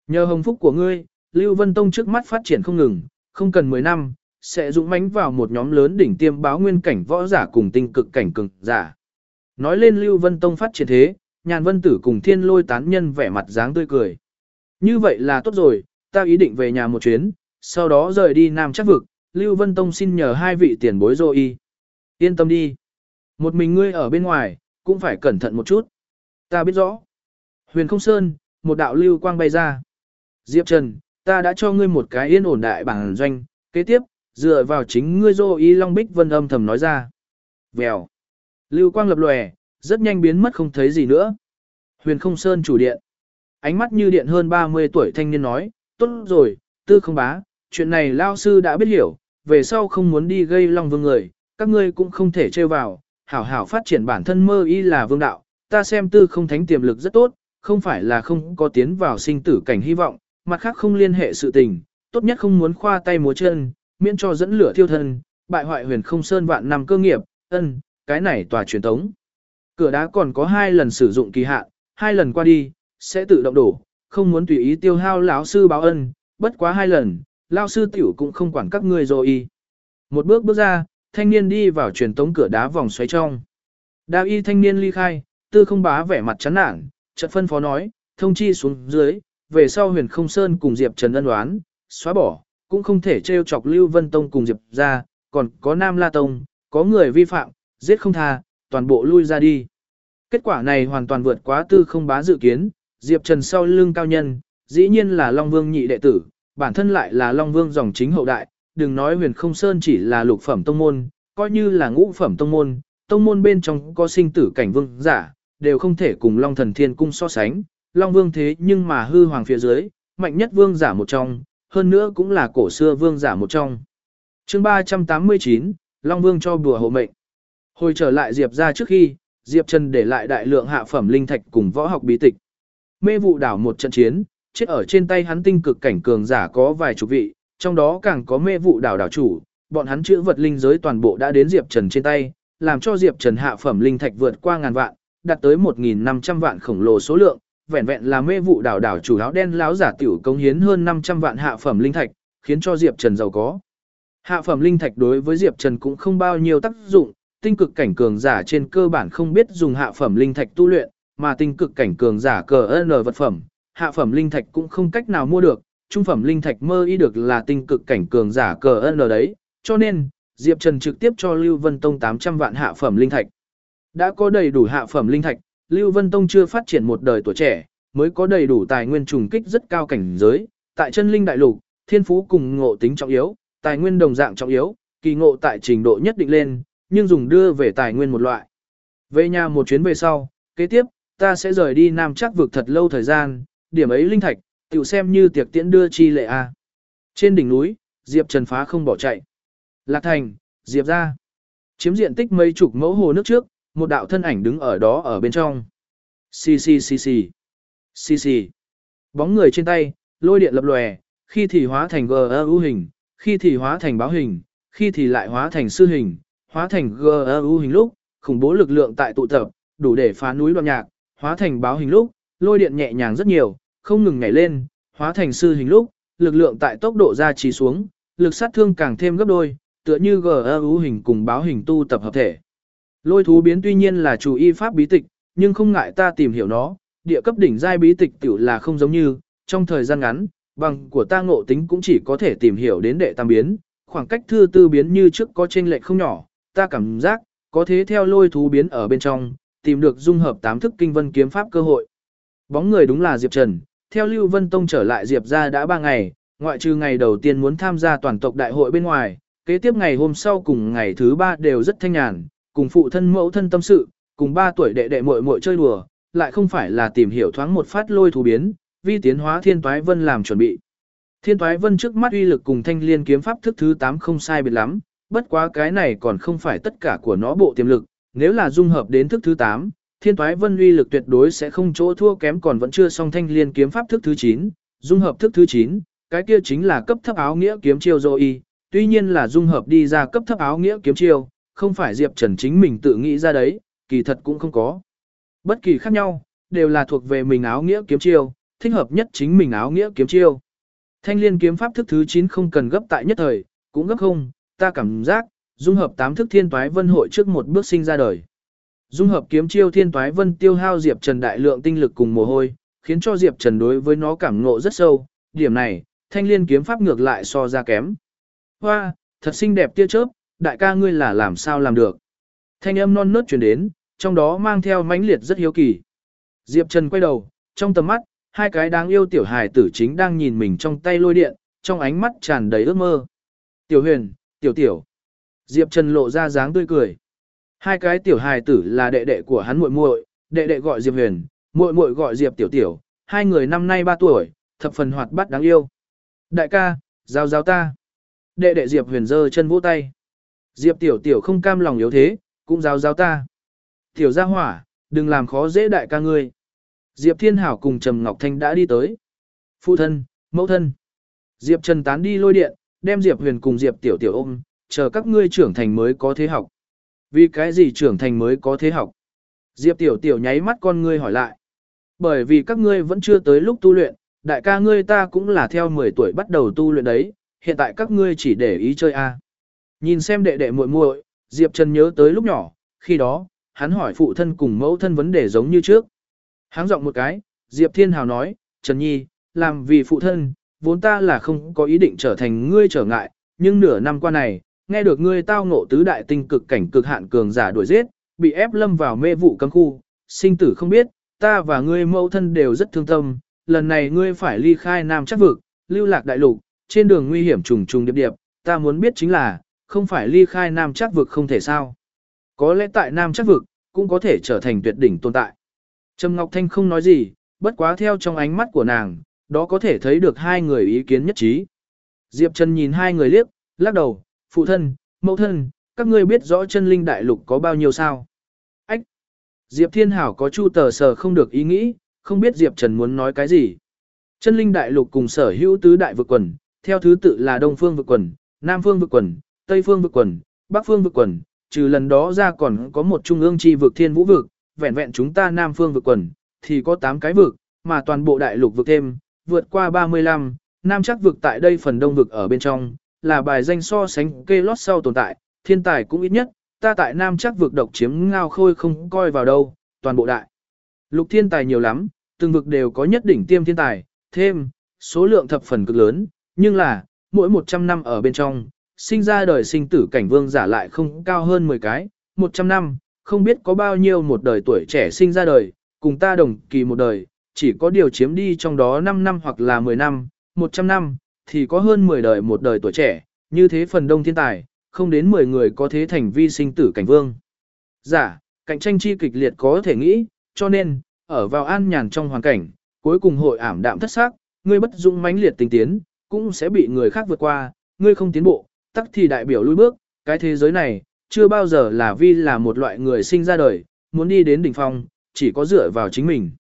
S1: Nhờ hồng phúc của ngươi, Lưu Vân Tông trước mắt phát triển không ngừng, không cần 10 năm, sẽ dũng mãnh vào một nhóm lớn đỉnh tiêm báo nguyên cảnh võ giả cùng tinh cực cảnh cực giả. Nói lên Lưu Vân Tông phát triển thế, nhàn vân tử cùng thiên lôi tán nhân vẻ mặt dáng tươi cười. Như vậy là tốt rồi, ta ý định về nhà một chuyến, sau đó rời đi Nam chắc vực, Lưu Vân Tông xin nhờ hai vị tiền bối dô y. Yên tâm đi. Một mình ngươi ở bên ngoài, cũng phải cẩn thận một chút. Ta biết rõ. Huyền không sơn, một đạo lưu quang bay ra. Diệp Trần, ta đã cho ngươi một cái yên ổn đại bản doanh, kế tiếp, dựa vào chính ngươi dô y Long Bích Vân âm thầm nói ra. Vèo. Lưu quang lập lòe, rất nhanh biến mất không thấy gì nữa. Huyền không sơn chủ điện. Ánh mắt như điện hơn 30 tuổi thanh niên nói, tốt rồi, tư không bá, chuyện này lao sư đã biết hiểu, về sau không muốn đi gây long vương người, các ngươi cũng không thể trêu vào, hảo hảo phát triển bản thân mơ y là vương đạo, ta xem tư không thánh tiềm lực rất tốt, không phải là không có tiến vào sinh tử cảnh hy vọng, mặt khác không liên hệ sự tình, tốt nhất không muốn khoa tay múa chân, miễn cho dẫn lửa thiêu thân, bại hoại huyền không sơn vạn năm cơ nghiệp, ân, cái này tòa truyền tống. Cửa đá còn có hai lần sử dụng kỳ hạn, hai lần qua đi, sẽ tự động đổ, không muốn tùy ý tiêu hao lão sư báo ân, bất quá hai lần, lão sư tiểu cũng không quản các ngươi rồi y. Một bước bước ra, thanh niên đi vào truyền tống cửa đá vòng xoáy trong. Đào y thanh niên ly khai, tư không bá vẻ mặt chán nản, chợt phân phó nói, thông chi xuống dưới, về sau huyền không sơn cùng Diệp Trần ân đoán, xóa bỏ, cũng không thể trêu chọc Lưu Vân Tông cùng Diệp ra, còn có Nam La Tông, có người vi phạm, giết không tha, toàn bộ lui ra đi. Kết quả này hoàn toàn vượt quá tư không bá dự kiến, Diệp Trần sau lưng cao nhân, dĩ nhiên là Long Vương nhị đệ tử, bản thân lại là Long Vương dòng chính hậu đại, đừng nói huyền không sơn chỉ là lục phẩm tông môn, coi như là ngũ phẩm tông môn, tông môn bên trong có sinh tử cảnh vương giả, đều không thể cùng Long thần thiên cung so sánh, Long Vương thế nhưng mà hư hoàng phía dưới, mạnh nhất vương giả một trong, hơn nữa cũng là cổ xưa vương giả một trong. chương 389, Long Vương cho bùa hộ mệnh. Hồi trở lại Diệp ra trước khi, Diệp Trần để lại đại lượng hạ phẩm linh thạch cùng võ học bí tịch. Mê vụ đảo một trận chiến, chết ở trên tay hắn tinh cực cảnh cường giả có vài chục vị, trong đó càng có mê vụ đảo đảo chủ, bọn hắn chữ vật linh giới toàn bộ đã đến Diệp Trần trên tay, làm cho Diệp Trần hạ phẩm linh thạch vượt qua ngàn vạn, đạt tới 1.500 vạn khổng lồ số lượng, vẹn vẹn là mê vụ đảo đảo chủ áo đen láo giả tiểu công hiến hơn 500 vạn hạ phẩm linh thạch, khiến cho Diệp Trần giàu có. Hạ phẩm linh thạch đối với Diệp Trần cũng không bao nhiêu tác dụng, tinh cực cảnh cường giả trên cơ bản không biết dùng hạ phẩm linh thạch tu luyện, mà tinh cực cảnh cường giả cờ ơn vật phẩm, hạ phẩm linh thạch cũng không cách nào mua được, trung phẩm linh thạch mơ y được là tinh cực cảnh cường giả cờ N đấy, cho nên, Diệp Trần trực tiếp cho Lưu Vân Tông 800 vạn hạ phẩm linh thạch. Đã có đầy đủ hạ phẩm linh thạch, Lưu Vân Tông chưa phát triển một đời tuổi trẻ, mới có đầy đủ tài nguyên trùng kích rất cao cảnh giới, tại chân linh đại lục, thiên phú cùng ngộ tính trọng yếu, tài nguyên đồng dạng trọng yếu, kỳ ngộ tại trình độ nhất định lên, nhưng dùng đưa về tài nguyên một loại. Về nhà một chuyến về sau, kế tiếp, ta sẽ rời đi Nam chắc vực thật lâu thời gian, điểm ấy linh thạch, tiểu xem như tiệc tiễn đưa chi lệ a. Trên đỉnh núi, Diệp Trần phá không bỏ chạy. Lạc Thành, Diệp ra. Chiếm diện tích mấy chục mẫu hồ nước trước, một đạo thân ảnh đứng ở đó ở bên trong. Xì xì xì xì. Xì xì. Bóng người trên tay, lôi điện lập lòe, khi thì hóa thành GU hình, khi thì hóa thành báo hình, khi thì lại hóa thành sư hình, hóa thành GU hình lúc, khủng bố lực lượng tại tụ tập, đủ để phá núi đoạn nhạc, hóa thành báo hình lúc, lôi điện nhẹ nhàng rất nhiều, không ngừng nhảy lên, hóa thành sư hình lúc, lực lượng tại tốc độ ra trì xuống, lực sát thương càng thêm gấp đôi, tựa như GU hình cùng báo hình tu tập hợp thể. Lôi thú biến tuy nhiên là chủ y pháp bí tịch, nhưng không ngại ta tìm hiểu nó, địa cấp đỉnh giai bí tịch tiểu là không giống như, trong thời gian ngắn, bằng của ta ngộ tính cũng chỉ có thể tìm hiểu đến đệ tam biến, khoảng cách thư tư biến như trước có chênh lệch không nhỏ, ta cảm giác, có thế theo lôi thú biến ở bên trong, tìm được dung hợp tám thức kinh vân kiếm pháp cơ hội. Bóng người đúng là Diệp Trần, theo Lưu Vân Tông trở lại Diệp ra đã 3 ngày, ngoại trừ ngày đầu tiên muốn tham gia toàn tộc đại hội bên ngoài, kế tiếp ngày hôm sau cùng ngày thứ ba đều rất thanh nhàn, cùng phụ thân mẫu thân tâm sự, cùng ba tuổi đệ đệ muội muội chơi đùa, lại không phải là tìm hiểu thoáng một phát lôi thú biến, vi tiến hóa thiên toái vân làm chuẩn bị. Thiên toái vân trước mắt uy lực cùng thanh liên kiếm pháp thức thứ 8 không sai biệt lắm, bất quá cái này còn không phải tất cả của nó bộ tiềm lực, nếu là dung hợp đến thức thứ 8, thiên toái vân uy lực tuyệt đối sẽ không chỗ thua kém còn vẫn chưa xong thanh liên kiếm pháp thức thứ 9, dung hợp thức thứ 9, cái kia chính là cấp thấp áo nghĩa kiếm chiêu dô y, tuy nhiên là dung hợp đi ra cấp thấp áo nghĩa kiếm chiêu, không phải Diệp Trần chính mình tự nghĩ ra đấy, kỳ thật cũng không có. Bất kỳ khác nhau, đều là thuộc về mình áo nghĩa kiếm chiêu, thích hợp nhất chính mình áo nghĩa kiếm chiêu. Thanh liên kiếm pháp thức thứ 9 không cần gấp tại nhất thời, cũng gấp không, ta cảm giác, dung hợp tám thức thiên toái vân hội trước một bước sinh ra đời. Dung hợp kiếm chiêu thiên toái vân tiêu hao Diệp Trần đại lượng tinh lực cùng mồ hôi, khiến cho Diệp Trần đối với nó cảm ngộ rất sâu, điểm này, thanh liên kiếm pháp ngược lại so ra kém. Hoa, thật xinh đẹp tia chớp, đại ca ngươi là làm sao làm được. Thanh âm non nớt truyền đến, trong đó mang theo mãnh liệt rất hiếu kỳ. Diệp Trần quay đầu, trong tầm mắt, hai cái đáng yêu tiểu hài tử chính đang nhìn mình trong tay lôi điện, trong ánh mắt tràn đầy ước mơ. Tiểu huyền, tiểu tiểu. Diệp Trần lộ ra dáng tươi cười. Hai cái tiểu hài tử là đệ đệ của hắn muội muội, đệ đệ gọi Diệp Huyền, muội muội gọi Diệp Tiểu Tiểu, hai người năm nay 3 tuổi, thập phần hoạt bát đáng yêu. Đại ca, giao giao ta. Đệ đệ Diệp Huyền giơ chân vỗ tay. Diệp Tiểu Tiểu không cam lòng yếu thế, cũng giao giao ta. Tiểu gia hỏa, đừng làm khó dễ đại ca ngươi. Diệp Thiên Hảo cùng Trầm Ngọc Thanh đã đi tới. Phụ thân, mẫu thân. Diệp Trần tán đi lôi điện, đem Diệp Huyền cùng Diệp Tiểu Tiểu ôm, chờ các ngươi trưởng thành mới có thế học. Vì cái gì trưởng thành mới có thế học? Diệp Tiểu Tiểu nháy mắt con ngươi hỏi lại. Bởi vì các ngươi vẫn chưa tới lúc tu luyện, đại ca ngươi ta cũng là theo 10 tuổi bắt đầu tu luyện đấy, hiện tại các ngươi chỉ để ý chơi a. Nhìn xem đệ đệ muội muội, Diệp Trần nhớ tới lúc nhỏ, khi đó, hắn hỏi phụ thân cùng mẫu thân vấn đề giống như trước. Hắn giọng một cái, Diệp Thiên Hào nói, Trần Nhi, làm vì phụ thân, vốn ta là không có ý định trở thành ngươi trở ngại, nhưng nửa năm qua này, nghe được ngươi tao ngộ tứ đại tinh cực cảnh cực hạn cường giả đuổi giết, bị ép lâm vào mê vụ cấm khu, sinh tử không biết, ta và ngươi mẫu thân đều rất thương tâm, lần này ngươi phải ly khai Nam chắc vực, lưu lạc đại lục, trên đường nguy hiểm trùng trùng điệp điệp, ta muốn biết chính là, không phải ly khai Nam Chắc vực không thể sao. Có lẽ tại Nam Chắc vực, cũng có thể trở thành tuyệt đỉnh tồn tại. Trầm Ngọc Thanh không nói gì, bất quá theo trong ánh mắt của nàng, đó có thể thấy được hai người ý kiến nhất trí. Diệp Trần nhìn hai người liếc, lắc đầu, phụ thân, mẫu thân, các ngươi biết rõ chân linh đại lục có bao nhiêu sao? Ách! Diệp Thiên Hảo có chu tờ sờ không được ý nghĩ, không biết Diệp Trần muốn nói cái gì. Chân linh đại lục cùng sở hữu tứ đại vực quần, theo thứ tự là Đông Phương vực quần, Nam Phương vực quần, Tây Phương vực quần, Bắc Phương vực quần, trừ lần đó ra còn có một trung ương chi vực thiên vũ vực, vẹn vẹn chúng ta Nam Phương vực quần, thì có 8 cái vực, mà toàn bộ đại lục vực thêm, vượt qua 35, Nam chắc vực tại đây phần đông vực ở bên trong, là bài danh so sánh kê lót sau tồn tại, thiên tài cũng ít nhất, ta tại Nam chắc vực độc chiếm ngao khôi không coi vào đâu, toàn bộ đại. Lục thiên tài nhiều lắm, từng vực đều có nhất đỉnh tiêm thiên tài, thêm, số lượng thập phần cực lớn, nhưng là, mỗi 100 năm ở bên trong, sinh ra đời sinh tử cảnh vương giả lại không cao hơn 10 cái, 100 năm, không biết có bao nhiêu một đời tuổi trẻ sinh ra đời, cùng ta đồng kỳ một đời, chỉ có điều chiếm đi trong đó 5 năm hoặc là 10 năm, 100 năm, thì có hơn 10 đời một đời tuổi trẻ, như thế phần đông thiên tài, không đến 10 người có thế thành vi sinh tử cảnh vương. Giả, cạnh tranh chi kịch liệt có thể nghĩ, cho nên, ở vào an nhàn trong hoàn cảnh, cuối cùng hội ảm đạm thất xác, ngươi bất dũng mãnh liệt tình tiến, cũng sẽ bị người khác vượt qua, ngươi không tiến bộ, tắc thì đại biểu lui bước, cái thế giới này, chưa bao giờ là vi là một loại người sinh ra đời, muốn đi đến đỉnh phong, chỉ có dựa vào chính mình.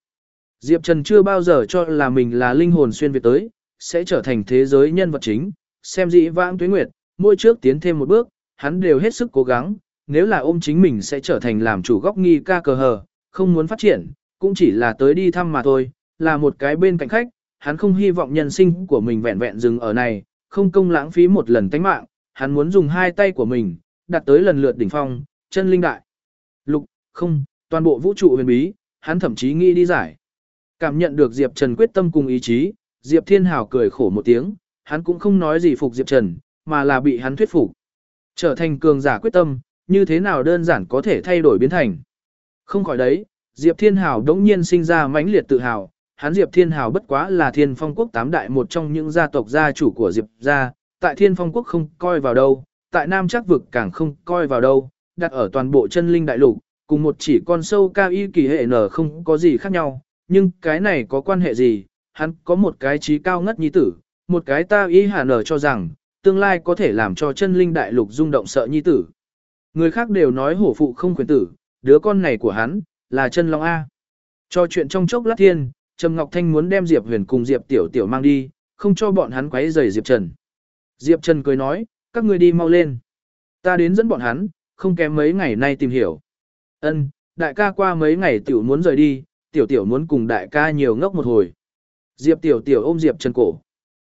S1: Diệp Trần chưa bao giờ cho là mình là linh hồn xuyên việt tới, sẽ trở thành thế giới nhân vật chính, xem dĩ vãng tuế nguyệt, mỗi trước tiến thêm một bước, hắn đều hết sức cố gắng, nếu là ôm chính mình sẽ trở thành làm chủ góc nghi ca cờ hờ, không muốn phát triển, cũng chỉ là tới đi thăm mà thôi, là một cái bên cạnh khách, hắn không hy vọng nhân sinh của mình vẹn vẹn dừng ở này, không công lãng phí một lần tánh mạng, hắn muốn dùng hai tay của mình, đặt tới lần lượt đỉnh phong, chân linh đại. Lục, không, toàn bộ vũ trụ huyền bí, hắn thậm chí nghĩ đi giải. Cảm nhận được Diệp Trần quyết tâm cùng ý chí, Diệp Thiên Hào cười khổ một tiếng, hắn cũng không nói gì phục Diệp Trần, mà là bị hắn thuyết phục. Trở thành cường giả quyết tâm, như thế nào đơn giản có thể thay đổi biến thành. Không khỏi đấy, Diệp Thiên Hào đống nhiên sinh ra mãnh liệt tự hào, hắn Diệp Thiên Hào bất quá là thiên phong quốc tám đại một trong những gia tộc gia chủ của Diệp gia, tại thiên phong quốc không coi vào đâu, tại Nam chắc vực càng không coi vào đâu, đặt ở toàn bộ chân linh đại lục, cùng một chỉ con sâu cao y kỳ hệ nở không có gì khác nhau, nhưng cái này có quan hệ gì, hắn có một cái trí cao ngất nhi tử, một cái ta ý hà nở cho rằng, tương lai có thể làm cho chân linh đại lục rung động sợ nhi tử. Người khác đều nói hổ phụ không quyền tử, đứa con này của hắn, là chân long A. Cho chuyện trong chốc lát thiên, Trầm Ngọc Thanh muốn đem Diệp Huyền cùng Diệp Tiểu Tiểu mang đi, không cho bọn hắn quấy rầy Diệp Trần. Diệp Trần cười nói, các ngươi đi mau lên. Ta đến dẫn bọn hắn, không kém mấy ngày nay tìm hiểu. Ân, đại ca qua mấy ngày tiểu muốn rời đi, tiểu tiểu muốn cùng đại ca nhiều ngốc một hồi. Diệp tiểu tiểu ôm Diệp Trần cổ.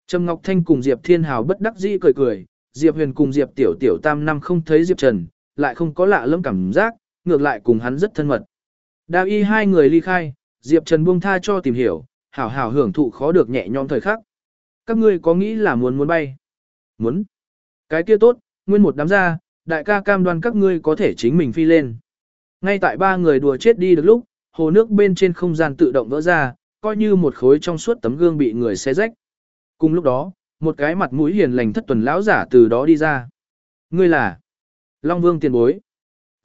S1: Trầm Ngọc Thanh cùng Diệp Thiên Hào bất đắc dĩ cười cười, Diệp Huyền cùng Diệp tiểu tiểu tam năm không thấy Diệp Trần, lại không có lạ lẫm cảm giác, ngược lại cùng hắn rất thân mật. Đào y hai người ly khai, Diệp Trần buông tha cho tìm hiểu, hảo hảo hưởng thụ khó được nhẹ nhõm thời khắc. Các ngươi có nghĩ là muốn muốn bay? Muốn. Cái kia tốt, nguyên một đám ra, đại ca cam đoan các ngươi có thể chính mình phi lên. Ngay tại ba người đùa chết đi được lúc, hồ nước bên trên không gian tự động vỡ ra, coi như một khối trong suốt tấm gương bị người xé rách. Cùng lúc đó, một cái mặt mũi hiền lành thất tuần lão giả từ đó đi ra. Ngươi là Long Vương tiền bối.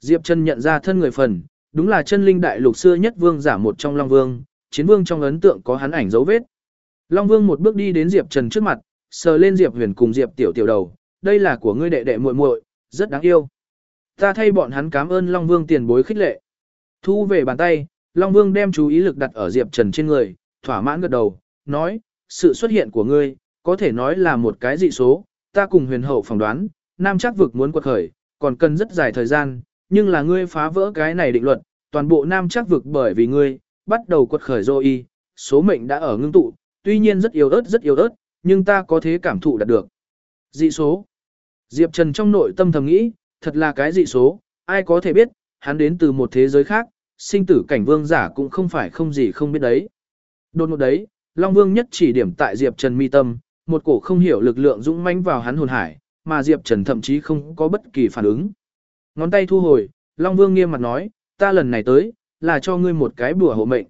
S1: Diệp Trần nhận ra thân người phần, đúng là chân linh đại lục xưa nhất vương giả một trong Long Vương, chiến vương trong ấn tượng có hắn ảnh dấu vết. Long Vương một bước đi đến Diệp Trần trước mặt, sờ lên Diệp Huyền cùng Diệp Tiểu Tiểu đầu, đây là của ngươi đệ đệ muội muội, rất đáng yêu. Ta thay bọn hắn cảm ơn Long Vương tiền bối khích lệ. Thu về bàn tay, Long Vương đem chú ý lực đặt ở Diệp Trần trên người, thỏa mãn gật đầu, nói, sự xuất hiện của ngươi, có thể nói là một cái dị số, ta cùng huyền hậu phỏng đoán, Nam chắc vực muốn quật khởi, còn cần rất dài thời gian, nhưng là ngươi phá vỡ cái này định luật, toàn bộ Nam chắc vực bởi vì ngươi, bắt đầu quật khởi rồi y, số mệnh đã ở ngưng tụ, tuy nhiên rất yếu ớt rất yếu ớt, nhưng ta có thế cảm thụ đạt được. Dị số. Diệp Trần trong nội tâm thầm nghĩ, thật là cái dị số, ai có thể biết, hắn đến từ một thế giới khác, sinh tử cảnh vương giả cũng không phải không gì không biết đấy. Đột ngột đấy, Long Vương nhất chỉ điểm tại Diệp Trần mi tâm, một cổ không hiểu lực lượng dũng mãnh vào hắn hồn hải, mà Diệp Trần thậm chí không có bất kỳ phản ứng. Ngón tay thu hồi, Long Vương nghiêm mặt nói, ta lần này tới, là cho ngươi một cái bùa hộ mệnh.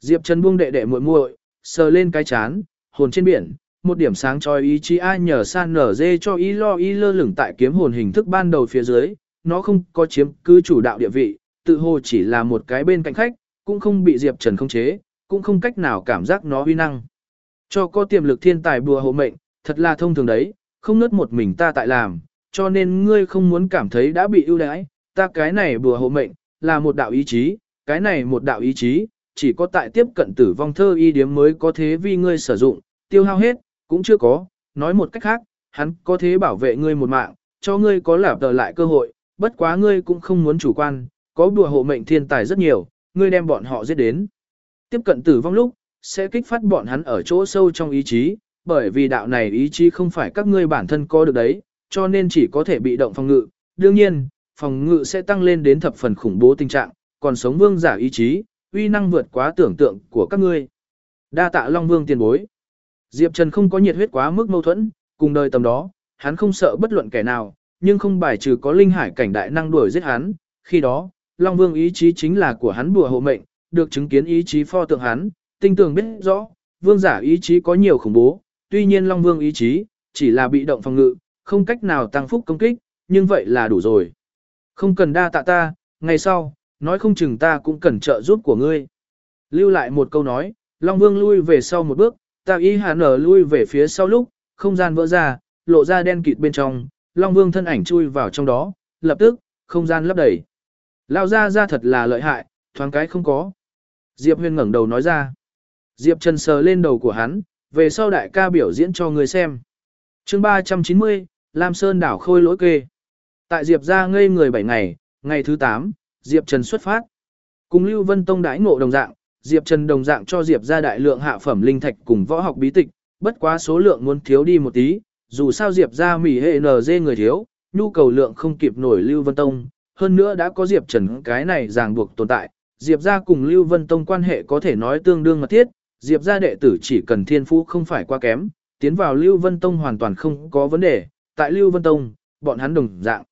S1: Diệp Trần buông đệ đệ muội muội, sờ lên cái chán, hồn trên biển, một điểm sáng cho ý chí ai nhờ san nở dê cho ý lo ý lơ lửng tại kiếm hồn hình thức ban đầu phía dưới, nó không có chiếm cứ chủ đạo địa vị, tự hồ chỉ là một cái bên cạnh khách, cũng không bị Diệp Trần không chế, cũng không cách nào cảm giác nó uy năng. Cho có tiềm lực thiên tài bùa hộ mệnh, thật là thông thường đấy, không nứt một mình ta tại làm, cho nên ngươi không muốn cảm thấy đã bị ưu đãi, ta cái này bùa hộ mệnh, là một đạo ý chí, cái này một đạo ý chí, chỉ có tại tiếp cận tử vong thơ y điếm mới có thế vì ngươi sử dụng, tiêu hao hết, cũng chưa có, nói một cách khác, hắn có thế bảo vệ ngươi một mạng, cho ngươi có lạp tờ lại cơ hội, bất quá ngươi cũng không muốn chủ quan, có đùa hộ mệnh thiên tài rất nhiều, ngươi đem bọn họ giết đến. Tiếp cận tử vong lúc, sẽ kích phát bọn hắn ở chỗ sâu trong ý chí, bởi vì đạo này ý chí không phải các ngươi bản thân có được đấy, cho nên chỉ có thể bị động phòng ngự. Đương nhiên, phòng ngự sẽ tăng lên đến thập phần khủng bố tình trạng, còn sống vương giả ý chí, uy năng vượt quá tưởng tượng của các ngươi. Đa tạ Long Vương tiền bối. Diệp Trần không có nhiệt huyết quá mức mâu thuẫn, cùng đời tầm đó, hắn không sợ bất luận kẻ nào, nhưng không bài trừ có linh hải cảnh đại năng đuổi giết hắn, khi đó, Long Vương ý chí chính là của hắn bùa hộ mệnh, được chứng kiến ý chí pho tượng hắn, tinh tường biết rõ, vương giả ý chí có nhiều khủng bố, tuy nhiên Long Vương ý chí chỉ là bị động phòng ngự, không cách nào tăng phúc công kích, nhưng vậy là đủ rồi. Không cần đa tạ ta, ngày sau, nói không chừng ta cũng cần trợ giúp của ngươi. Lưu lại một câu nói, Long Vương lui về sau một bước, Tạ Y Hà nở lui về phía sau lúc, không gian vỡ ra, lộ ra đen kịt bên trong, Long Vương thân ảnh chui vào trong đó, lập tức, không gian lấp đầy. Lao ra ra thật là lợi hại, thoáng cái không có. Diệp Huyên ngẩng đầu nói ra. Diệp Trần sờ lên đầu của hắn, về sau đại ca biểu diễn cho người xem. chương 390, Lam Sơn đảo khôi lỗi kê. Tại Diệp ra ngây người 7 ngày, ngày thứ 8, Diệp Trần xuất phát. Cùng Lưu Vân Tông đãi ngộ đồng dạng, Diệp Trần đồng dạng cho Diệp ra đại lượng hạ phẩm linh thạch cùng võ học bí tịch, bất quá số lượng muốn thiếu đi một tí, dù sao Diệp ra mỉ hệ NG người thiếu, nhu cầu lượng không kịp nổi Lưu Vân Tông, hơn nữa đã có Diệp Trần cái này ràng buộc tồn tại, Diệp ra cùng Lưu Vân Tông quan hệ có thể nói tương đương mật thiết, Diệp ra đệ tử chỉ cần thiên phú không phải quá kém, tiến vào Lưu Vân Tông hoàn toàn không có vấn đề, tại Lưu Vân Tông, bọn hắn đồng dạng.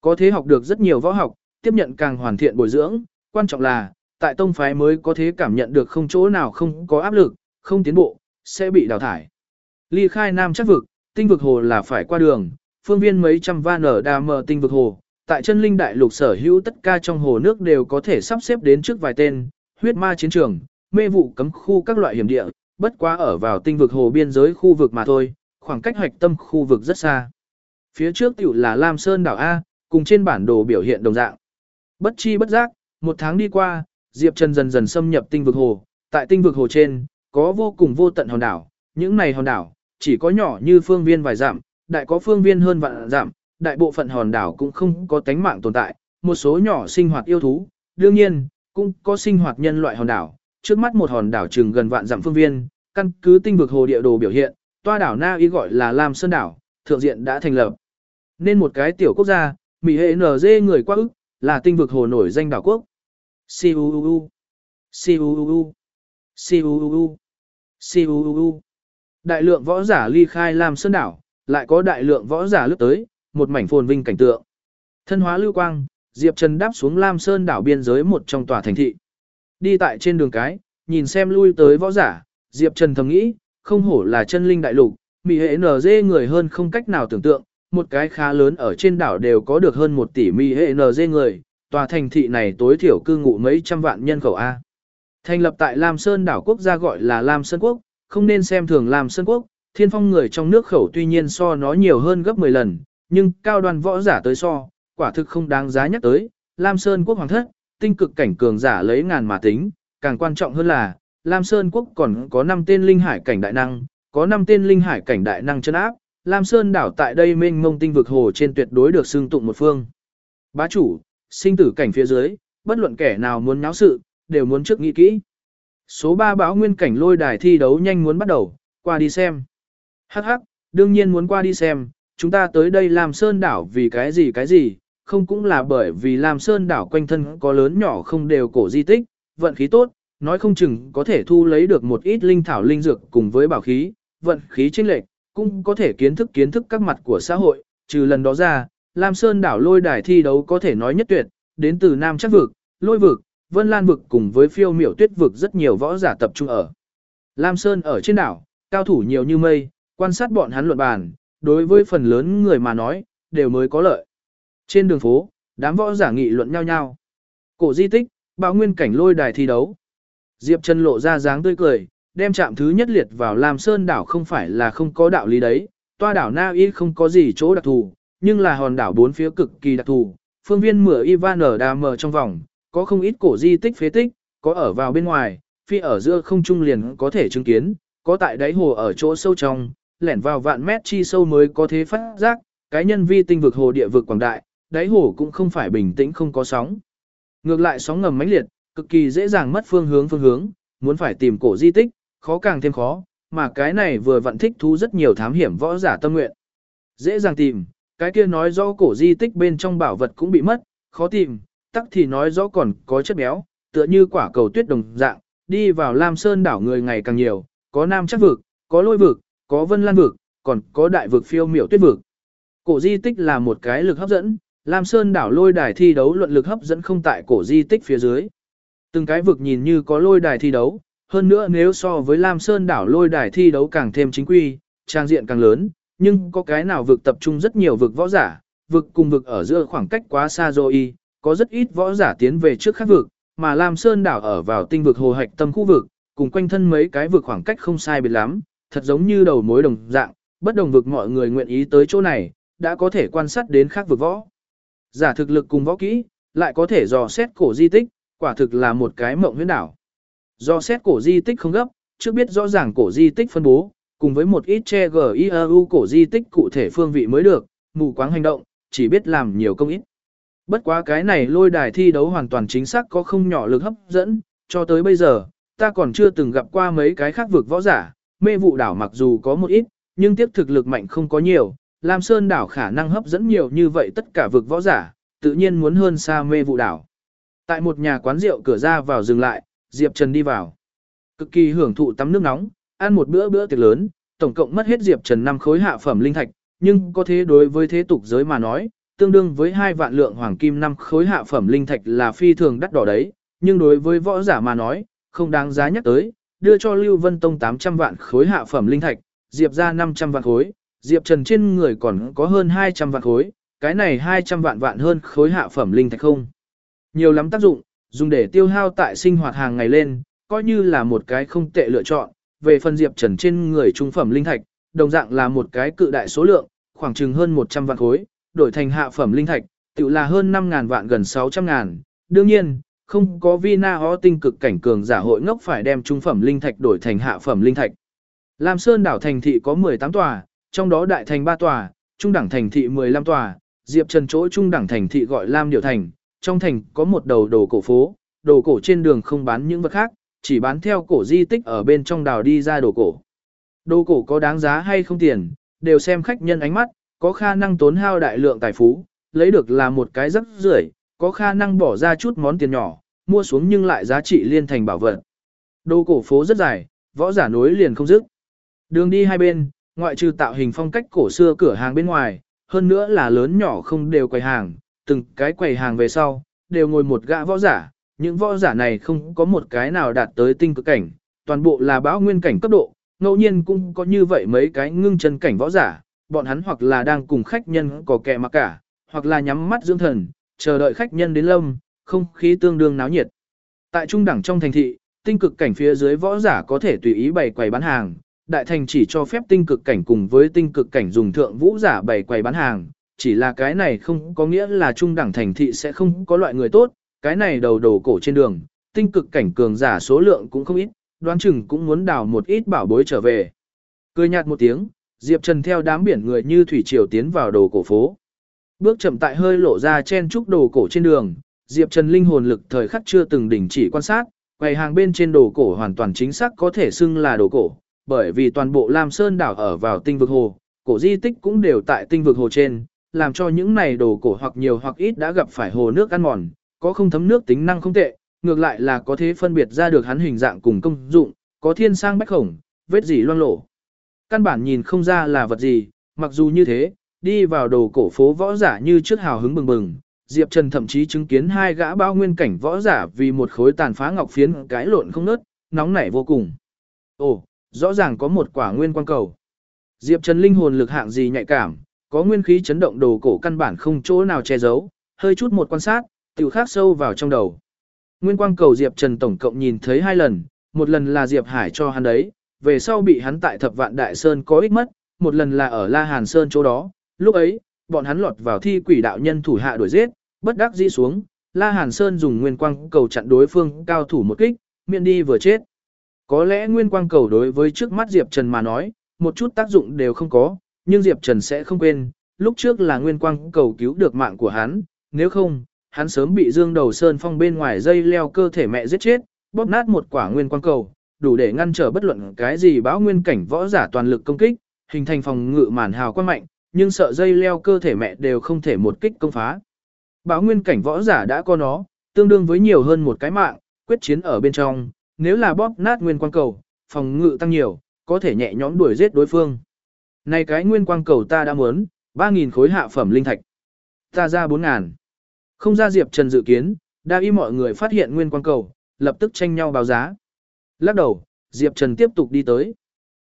S1: Có thế học được rất nhiều võ học, tiếp nhận càng hoàn thiện bồi dưỡng, quan trọng là, tại tông phái mới có thế cảm nhận được không chỗ nào không có áp lực, không tiến bộ, sẽ bị đào thải. Ly khai nam chắc vực, tinh vực hồ là phải qua đường, phương viên mấy trăm van ở đà mờ tinh vực hồ, tại chân linh đại lục sở hữu tất cả trong hồ nước đều có thể sắp xếp đến trước vài tên, huyết ma chiến trường, mê vụ cấm khu các loại hiểm địa, bất quá ở vào tinh vực hồ biên giới khu vực mà thôi, khoảng cách hoạch tâm khu vực rất xa. Phía trước tiểu là Lam Sơn đảo A, cùng trên bản đồ biểu hiện đồng dạng. Bất chi bất giác, một tháng đi qua, Diệp Trần dần dần xâm nhập tinh vực hồ, tại tinh vực hồ trên, có vô cùng vô tận hòn đảo, những này hòn đảo, chỉ có nhỏ như phương viên vài dặm, đại có phương viên hơn vạn dặm, đại bộ phận hòn đảo cũng không có tánh mạng tồn tại, một số nhỏ sinh hoạt yêu thú, đương nhiên, cũng có sinh hoạt nhân loại hòn đảo, trước mắt một hòn đảo chừng gần vạn dặm phương viên, căn cứ tinh vực hồ địa đồ biểu hiện, toa đảo Na Y gọi là Lam Sơn đảo, thượng diện đã thành lập. Nên một cái tiểu quốc gia, Mỹ hệ NG người quá ức, là tinh vực hồ nổi danh đảo quốc. Siu Siu Siu Siu Đại lượng võ giả ly khai Lam Sơn đảo, lại có đại lượng võ giả lướt tới, một mảnh phồn vinh cảnh tượng. Thân hóa lưu quang, Diệp Trần đáp xuống Lam Sơn đảo biên giới một trong tòa thành thị. Đi tại trên đường cái, nhìn xem lui tới võ giả, Diệp Trần thầm nghĩ, không hổ là chân linh đại lục, mỹ hệ NG người hơn không cách nào tưởng tượng, một cái khá lớn ở trên đảo đều có được hơn một tỷ mỹ hệ NG người, tòa thành thị này tối thiểu cư ngụ mấy trăm vạn nhân khẩu A. Thành lập tại Lam Sơn đảo quốc gia gọi là Lam Sơn quốc, không nên xem thường Lam Sơn quốc, thiên phong người trong nước khẩu tuy nhiên so nó nhiều hơn gấp 10 lần, nhưng cao đoàn võ giả tới so, quả thực không đáng giá nhắc tới, Lam Sơn quốc hoàng thất, tinh cực cảnh cường giả lấy ngàn mà tính, càng quan trọng hơn là, Lam Sơn quốc còn có 5 tên linh hải cảnh đại năng, có 5 tên linh hải cảnh đại năng chân áp, Lam Sơn đảo tại đây mênh mông tinh vực hồ trên tuyệt đối được xưng tụng một phương. Bá chủ, sinh tử cảnh phía dưới, bất luận kẻ nào muốn náo sự, đều muốn trước nghĩ kỹ. Số 3 báo nguyên cảnh lôi đài thi đấu nhanh muốn bắt đầu, qua đi xem. Hắc hắc, đương nhiên muốn qua đi xem, chúng ta tới đây làm sơn đảo vì cái gì cái gì, không cũng là bởi vì làm sơn đảo quanh thân có lớn nhỏ không đều cổ di tích, vận khí tốt, nói không chừng có thể thu lấy được một ít linh thảo linh dược cùng với bảo khí, vận khí chênh lệch, cũng có thể kiến thức kiến thức các mặt của xã hội, trừ lần đó ra, Lam Sơn đảo lôi đài thi đấu có thể nói nhất tuyệt, đến từ Nam Chắc vực, lôi vực, Vân Lan vực cùng với phiêu miểu tuyết vực rất nhiều võ giả tập trung ở. Lam Sơn ở trên đảo, cao thủ nhiều như mây, Quan sát bọn hắn luận bàn, đối với phần lớn người mà nói, đều mới có lợi. Trên đường phố, đám võ giả nghị luận nhau nhau. Cổ di tích, bạo nguyên cảnh lôi đài thi đấu. Diệp Trần lộ ra dáng tươi cười, đem chạm thứ nhất liệt vào làm Sơn đảo không phải là không có đạo lý đấy, toa đảo Na Y không có gì chỗ đặc thù, nhưng là hòn đảo bốn phía cực kỳ đặc thù, phương viên mửa Ivan ở đà mờ trong vòng, có không ít cổ di tích phế tích, có ở vào bên ngoài, phi ở giữa không trung liền có thể chứng kiến, có tại đáy hồ ở chỗ sâu trong, lẻn vào vạn mét chi sâu mới có thế phát giác, cái nhân vi tinh vực hồ địa vực quảng đại, đáy hồ cũng không phải bình tĩnh không có sóng. Ngược lại sóng ngầm mãnh liệt, cực kỳ dễ dàng mất phương hướng phương hướng, muốn phải tìm cổ di tích, khó càng thêm khó, mà cái này vừa vận thích thú rất nhiều thám hiểm võ giả tâm nguyện. Dễ dàng tìm, cái kia nói rõ cổ di tích bên trong bảo vật cũng bị mất, khó tìm, tắc thì nói rõ còn có chất béo, tựa như quả cầu tuyết đồng dạng, đi vào Lam Sơn đảo người ngày càng nhiều, có nam chắc vực, có lôi vực, có vân lan vực, còn có đại vực phiêu miểu tuyết vực. Cổ di tích là một cái lực hấp dẫn, Lam Sơn đảo lôi đài thi đấu luận lực hấp dẫn không tại cổ di tích phía dưới. Từng cái vực nhìn như có lôi đài thi đấu, hơn nữa nếu so với Lam Sơn đảo lôi đài thi đấu càng thêm chính quy, trang diện càng lớn, nhưng có cái nào vực tập trung rất nhiều vực võ giả, vực cùng vực ở giữa khoảng cách quá xa rồi, có rất ít võ giả tiến về trước khác vực, mà Lam Sơn đảo ở vào tinh vực hồ hạch tâm khu vực, cùng quanh thân mấy cái vực khoảng cách không sai biệt lắm, thật giống như đầu mối đồng dạng, bất đồng vực mọi người nguyện ý tới chỗ này, đã có thể quan sát đến khác vực võ. Giả thực lực cùng võ kỹ, lại có thể dò xét cổ di tích, quả thực là một cái mộng huyễn đảo. Dò xét cổ di tích không gấp, trước biết rõ ràng cổ di tích phân bố, cùng với một ít che GIAU cổ di tích cụ thể phương vị mới được, mù quáng hành động, chỉ biết làm nhiều công ít. Bất quá cái này lôi đài thi đấu hoàn toàn chính xác có không nhỏ lực hấp dẫn, cho tới bây giờ, ta còn chưa từng gặp qua mấy cái khác vực võ giả, mê vụ đảo mặc dù có một ít, nhưng tiếp thực lực mạnh không có nhiều, Lam Sơn đảo khả năng hấp dẫn nhiều như vậy tất cả vực võ giả, tự nhiên muốn hơn xa mê vụ đảo. Tại một nhà quán rượu cửa ra vào dừng lại, Diệp Trần đi vào. Cực kỳ hưởng thụ tắm nước nóng, ăn một bữa bữa tiệc lớn, tổng cộng mất hết Diệp Trần năm khối hạ phẩm linh thạch, nhưng có thế đối với thế tục giới mà nói, tương đương với hai vạn lượng hoàng kim năm khối hạ phẩm linh thạch là phi thường đắt đỏ đấy, nhưng đối với võ giả mà nói, không đáng giá nhắc tới, đưa cho Lưu Vân Tông 800 vạn khối hạ phẩm linh thạch, Diệp ra 500 vạn khối, Diệp Trần trên người còn có hơn 200 vạn khối, cái này 200 vạn vạn hơn khối hạ phẩm linh thạch không. Nhiều lắm tác dụng, dùng để tiêu hao tại sinh hoạt hàng ngày lên, coi như là một cái không tệ lựa chọn, về phần Diệp Trần trên người trung phẩm linh thạch, đồng dạng là một cái cự đại số lượng, khoảng chừng hơn 100 vạn khối, đổi thành hạ phẩm linh thạch, tự là hơn 5.000 vạn gần 600 ngàn. Đương nhiên, không có Vina ho tinh cực cảnh cường giả hội ngốc phải đem trung phẩm linh thạch đổi thành hạ phẩm linh thạch. Lam Sơn đảo thành thị có 18 tòa, trong đó đại thành 3 tòa, trung đẳng thành thị 15 tòa, Diệp Trần chỗ trung đẳng thành thị gọi Lam điều Thành, trong thành có một đầu đồ cổ phố, đồ cổ trên đường không bán những vật khác, chỉ bán theo cổ di tích ở bên trong đảo đi ra đồ cổ. Đồ cổ có đáng giá hay không tiền, đều xem khách nhân ánh mắt, có khả năng tốn hao đại lượng tài phú, lấy được là một cái rất rưởi, có khả năng bỏ ra chút món tiền nhỏ, mua xuống nhưng lại giá trị liên thành bảo vật. Đô cổ phố rất dài, võ giả nối liền không dứt. Đường đi hai bên, ngoại trừ tạo hình phong cách cổ xưa cửa hàng bên ngoài, hơn nữa là lớn nhỏ không đều quầy hàng, từng cái quầy hàng về sau, đều ngồi một gã võ giả, những võ giả này không có một cái nào đạt tới tinh cực cảnh, toàn bộ là bão nguyên cảnh cấp độ, ngẫu nhiên cũng có như vậy mấy cái ngưng chân cảnh võ giả, bọn hắn hoặc là đang cùng khách nhân có kẻ mặc cả, hoặc là nhắm mắt dưỡng thần, chờ đợi khách nhân đến lâm, không khí tương đương náo nhiệt. Tại trung đẳng trong thành thị, tinh cực cảnh phía dưới võ giả có thể tùy ý bày quầy bán hàng, đại thành chỉ cho phép tinh cực cảnh cùng với tinh cực cảnh dùng thượng vũ giả bày quầy bán hàng, chỉ là cái này không có nghĩa là trung đẳng thành thị sẽ không có loại người tốt, cái này đầu đầu cổ trên đường, tinh cực cảnh cường giả số lượng cũng không ít, đoán chừng cũng muốn đào một ít bảo bối trở về. Cười nhạt một tiếng, Diệp Trần theo đám biển người như thủy triều tiến vào đồ cổ phố. Bước chậm tại hơi lộ ra chen trúc đồ cổ trên đường, Diệp Trần linh hồn lực thời khắc chưa từng đình chỉ quan sát, quầy hàng bên trên đồ cổ hoàn toàn chính xác có thể xưng là đồ cổ, bởi vì toàn bộ Lam Sơn đảo ở vào tinh vực hồ, cổ di tích cũng đều tại tinh vực hồ trên, làm cho những này đồ cổ hoặc nhiều hoặc ít đã gặp phải hồ nước ăn mòn, có không thấm nước tính năng không tệ, ngược lại là có thể phân biệt ra được hắn hình dạng cùng công dụng, có thiên sang bách khổng, vết gì loang lổ. Căn bản nhìn không ra là vật gì, mặc dù như thế, đi vào đồ cổ phố võ giả như trước hào hứng bừng bừng, Diệp Trần thậm chí chứng kiến hai gã bao nguyên cảnh võ giả vì một khối tàn phá ngọc phiến cái lộn không nớt, nóng nảy vô cùng. Ồ, rõ ràng có một quả nguyên quang cầu. Diệp Trần linh hồn lực hạng gì nhạy cảm, có nguyên khí chấn động đồ cổ căn bản không chỗ nào che giấu, hơi chút một quan sát, tiểu khác sâu vào trong đầu. Nguyên quang cầu Diệp Trần tổng cộng nhìn thấy hai lần, một lần là Diệp Hải cho hắn đấy, về sau bị hắn tại thập vạn đại sơn có ích mất, một lần là ở La Hàn Sơn chỗ đó, lúc ấy, bọn hắn lọt vào thi quỷ đạo nhân thủ hạ đuổi giết, bất đắc dĩ xuống, La Hàn Sơn dùng nguyên quang cầu chặn đối phương cao thủ một kích, miệng đi vừa chết. Có lẽ nguyên quang cầu đối với trước mắt Diệp Trần mà nói, một chút tác dụng đều không có, nhưng Diệp Trần sẽ không quên, lúc trước là nguyên quang cầu cứu được mạng của hắn, nếu không, hắn sớm bị Dương Đầu Sơn Phong bên ngoài dây leo cơ thể mẹ giết chết, bóp nát một quả nguyên quang cầu, đủ để ngăn trở bất luận cái gì báo nguyên cảnh võ giả toàn lực công kích, hình thành phòng ngự màn hào quang mạnh, nhưng sợ dây leo cơ thể mẹ đều không thể một kích công phá. Báo nguyên cảnh võ giả đã có nó, tương đương với nhiều hơn một cái mạng, quyết chiến ở bên trong, nếu là bóp nát nguyên quang cầu, phòng ngự tăng nhiều, có thể nhẹ nhõm đuổi giết đối phương. Này cái nguyên quang cầu ta đã muốn, 3.000 khối hạ phẩm linh thạch. Ta ra 4.000. Không ra Diệp Trần dự kiến, đa y mọi người phát hiện nguyên quang cầu, lập tức tranh nhau báo giá. Lắc đầu, Diệp Trần tiếp tục đi tới.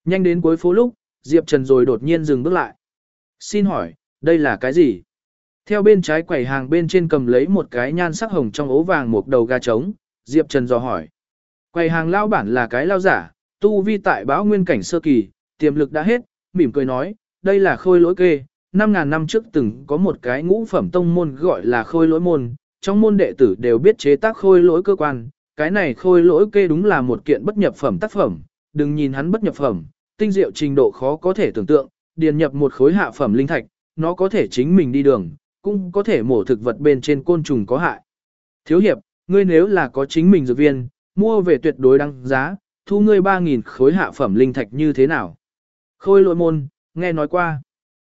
S1: Nhanh đến cuối phố lúc, Diệp Trần rồi đột nhiên dừng bước lại. Xin hỏi, đây là cái gì? Theo bên trái quầy hàng bên trên cầm lấy một cái nhan sắc hồng trong ố vàng một đầu gà trống, Diệp Trần dò hỏi. Quầy hàng lao bản là cái lao giả, tu vi tại báo nguyên cảnh sơ kỳ, tiềm lực đã hết, mỉm cười nói, đây là khôi lỗi kê, 5.000 năm trước từng có một cái ngũ phẩm tông môn gọi là khôi lỗi môn, trong môn đệ tử đều biết chế tác khôi lỗi cơ quan, cái này khôi lỗi kê đúng là một kiện bất nhập phẩm tác phẩm, đừng nhìn hắn bất nhập phẩm, tinh diệu trình độ khó có thể tưởng tượng, điền nhập một khối hạ phẩm linh thạch, nó có thể chính mình đi đường, cũng có thể mổ thực vật bên trên côn trùng có hại. Thiếu hiệp, ngươi nếu là có chính mình dược viên, mua về tuyệt đối đăng giá, thu ngươi 3.000 khối hạ phẩm linh thạch như thế nào? Khôi lỗi môn, nghe nói qua.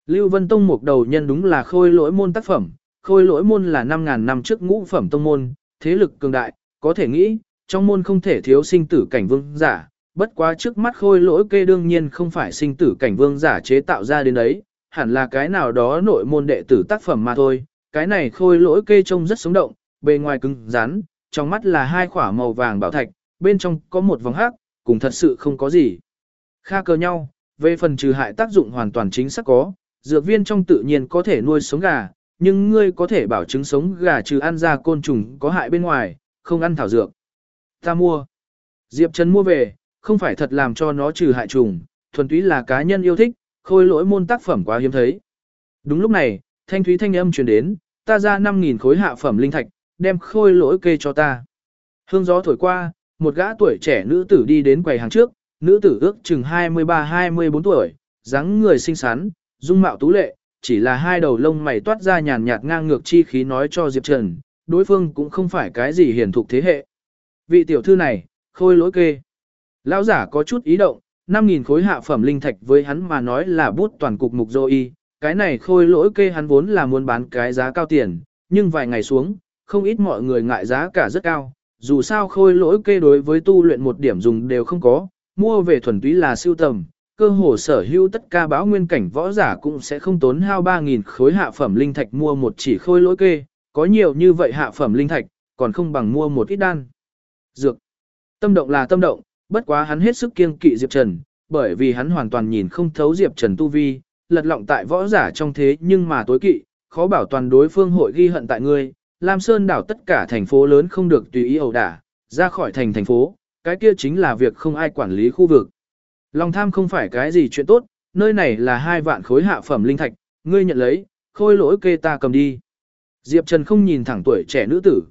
S1: Lưu Vân Tông một đầu nhân đúng là khôi lỗi môn tác phẩm, khôi lỗi môn là 5.000 năm trước ngũ phẩm tông môn, thế lực cường đại, có thể nghĩ, trong môn không thể thiếu sinh tử cảnh vương giả, bất quá trước mắt khôi lỗi kê đương nhiên không phải sinh tử cảnh vương giả chế tạo ra đến đấy, hẳn là cái nào đó nội môn đệ tử tác phẩm mà thôi, cái này khôi lỗi kê trông rất sống động, bề ngoài cứng rắn, trong mắt là hai khỏa màu vàng bảo thạch, bên trong có một vòng hắc, cùng thật sự không có gì. Kha cờ nhau, về phần trừ hại tác dụng hoàn toàn chính xác có, dược viên trong tự nhiên có thể nuôi sống gà, nhưng ngươi có thể bảo chứng sống gà trừ ăn ra côn trùng có hại bên ngoài, không ăn thảo dược. Ta mua. Diệp Trần mua về, không phải thật làm cho nó trừ hại trùng, thuần túy là cá nhân yêu thích, khôi lỗi môn tác phẩm quá hiếm thấy. Đúng lúc này, thanh thúy thanh âm truyền đến, ta ra 5.000 khối hạ phẩm linh thạch, đem khôi lỗi kê cho ta. Hương gió thổi qua, một gã tuổi trẻ nữ tử đi đến quầy hàng trước, nữ tử ước chừng 23-24 tuổi, dáng người xinh xắn, dung mạo tú lệ, chỉ là hai đầu lông mày toát ra nhàn nhạt ngang ngược chi khí nói cho Diệp Trần, đối phương cũng không phải cái gì hiển thục thế hệ. Vị tiểu thư này, khôi lỗi kê. Lão giả có chút ý động, 5.000 khối hạ phẩm linh thạch với hắn mà nói là bút toàn cục mục dô y, cái này khôi lỗi kê hắn vốn là muốn bán cái giá cao tiền, nhưng vài ngày xuống, không ít mọi người ngại giá cả rất cao, dù sao khôi lỗi kê đối với tu luyện một điểm dùng đều không có, mua về thuần túy là siêu tầm, cơ hồ sở hữu tất cả báo nguyên cảnh võ giả cũng sẽ không tốn hao 3.000 khối hạ phẩm linh thạch mua một chỉ khôi lỗi kê, có nhiều như vậy hạ phẩm linh thạch, còn không bằng mua một ít đan. Dược. Tâm động là tâm động, bất quá hắn hết sức kiêng kỵ Diệp Trần, bởi vì hắn hoàn toàn nhìn không thấu Diệp Trần tu vi, lật lọng tại võ giả trong thế nhưng mà tối kỵ, khó bảo toàn đối phương hội ghi hận tại ngươi. Lam Sơn đảo tất cả thành phố lớn không được tùy ý ẩu đả, ra khỏi thành thành phố, cái kia chính là việc không ai quản lý khu vực. Lòng tham không phải cái gì chuyện tốt, nơi này là hai vạn khối hạ phẩm linh thạch, ngươi nhận lấy, khôi lỗi kê ta cầm đi. Diệp Trần không nhìn thẳng tuổi trẻ nữ tử,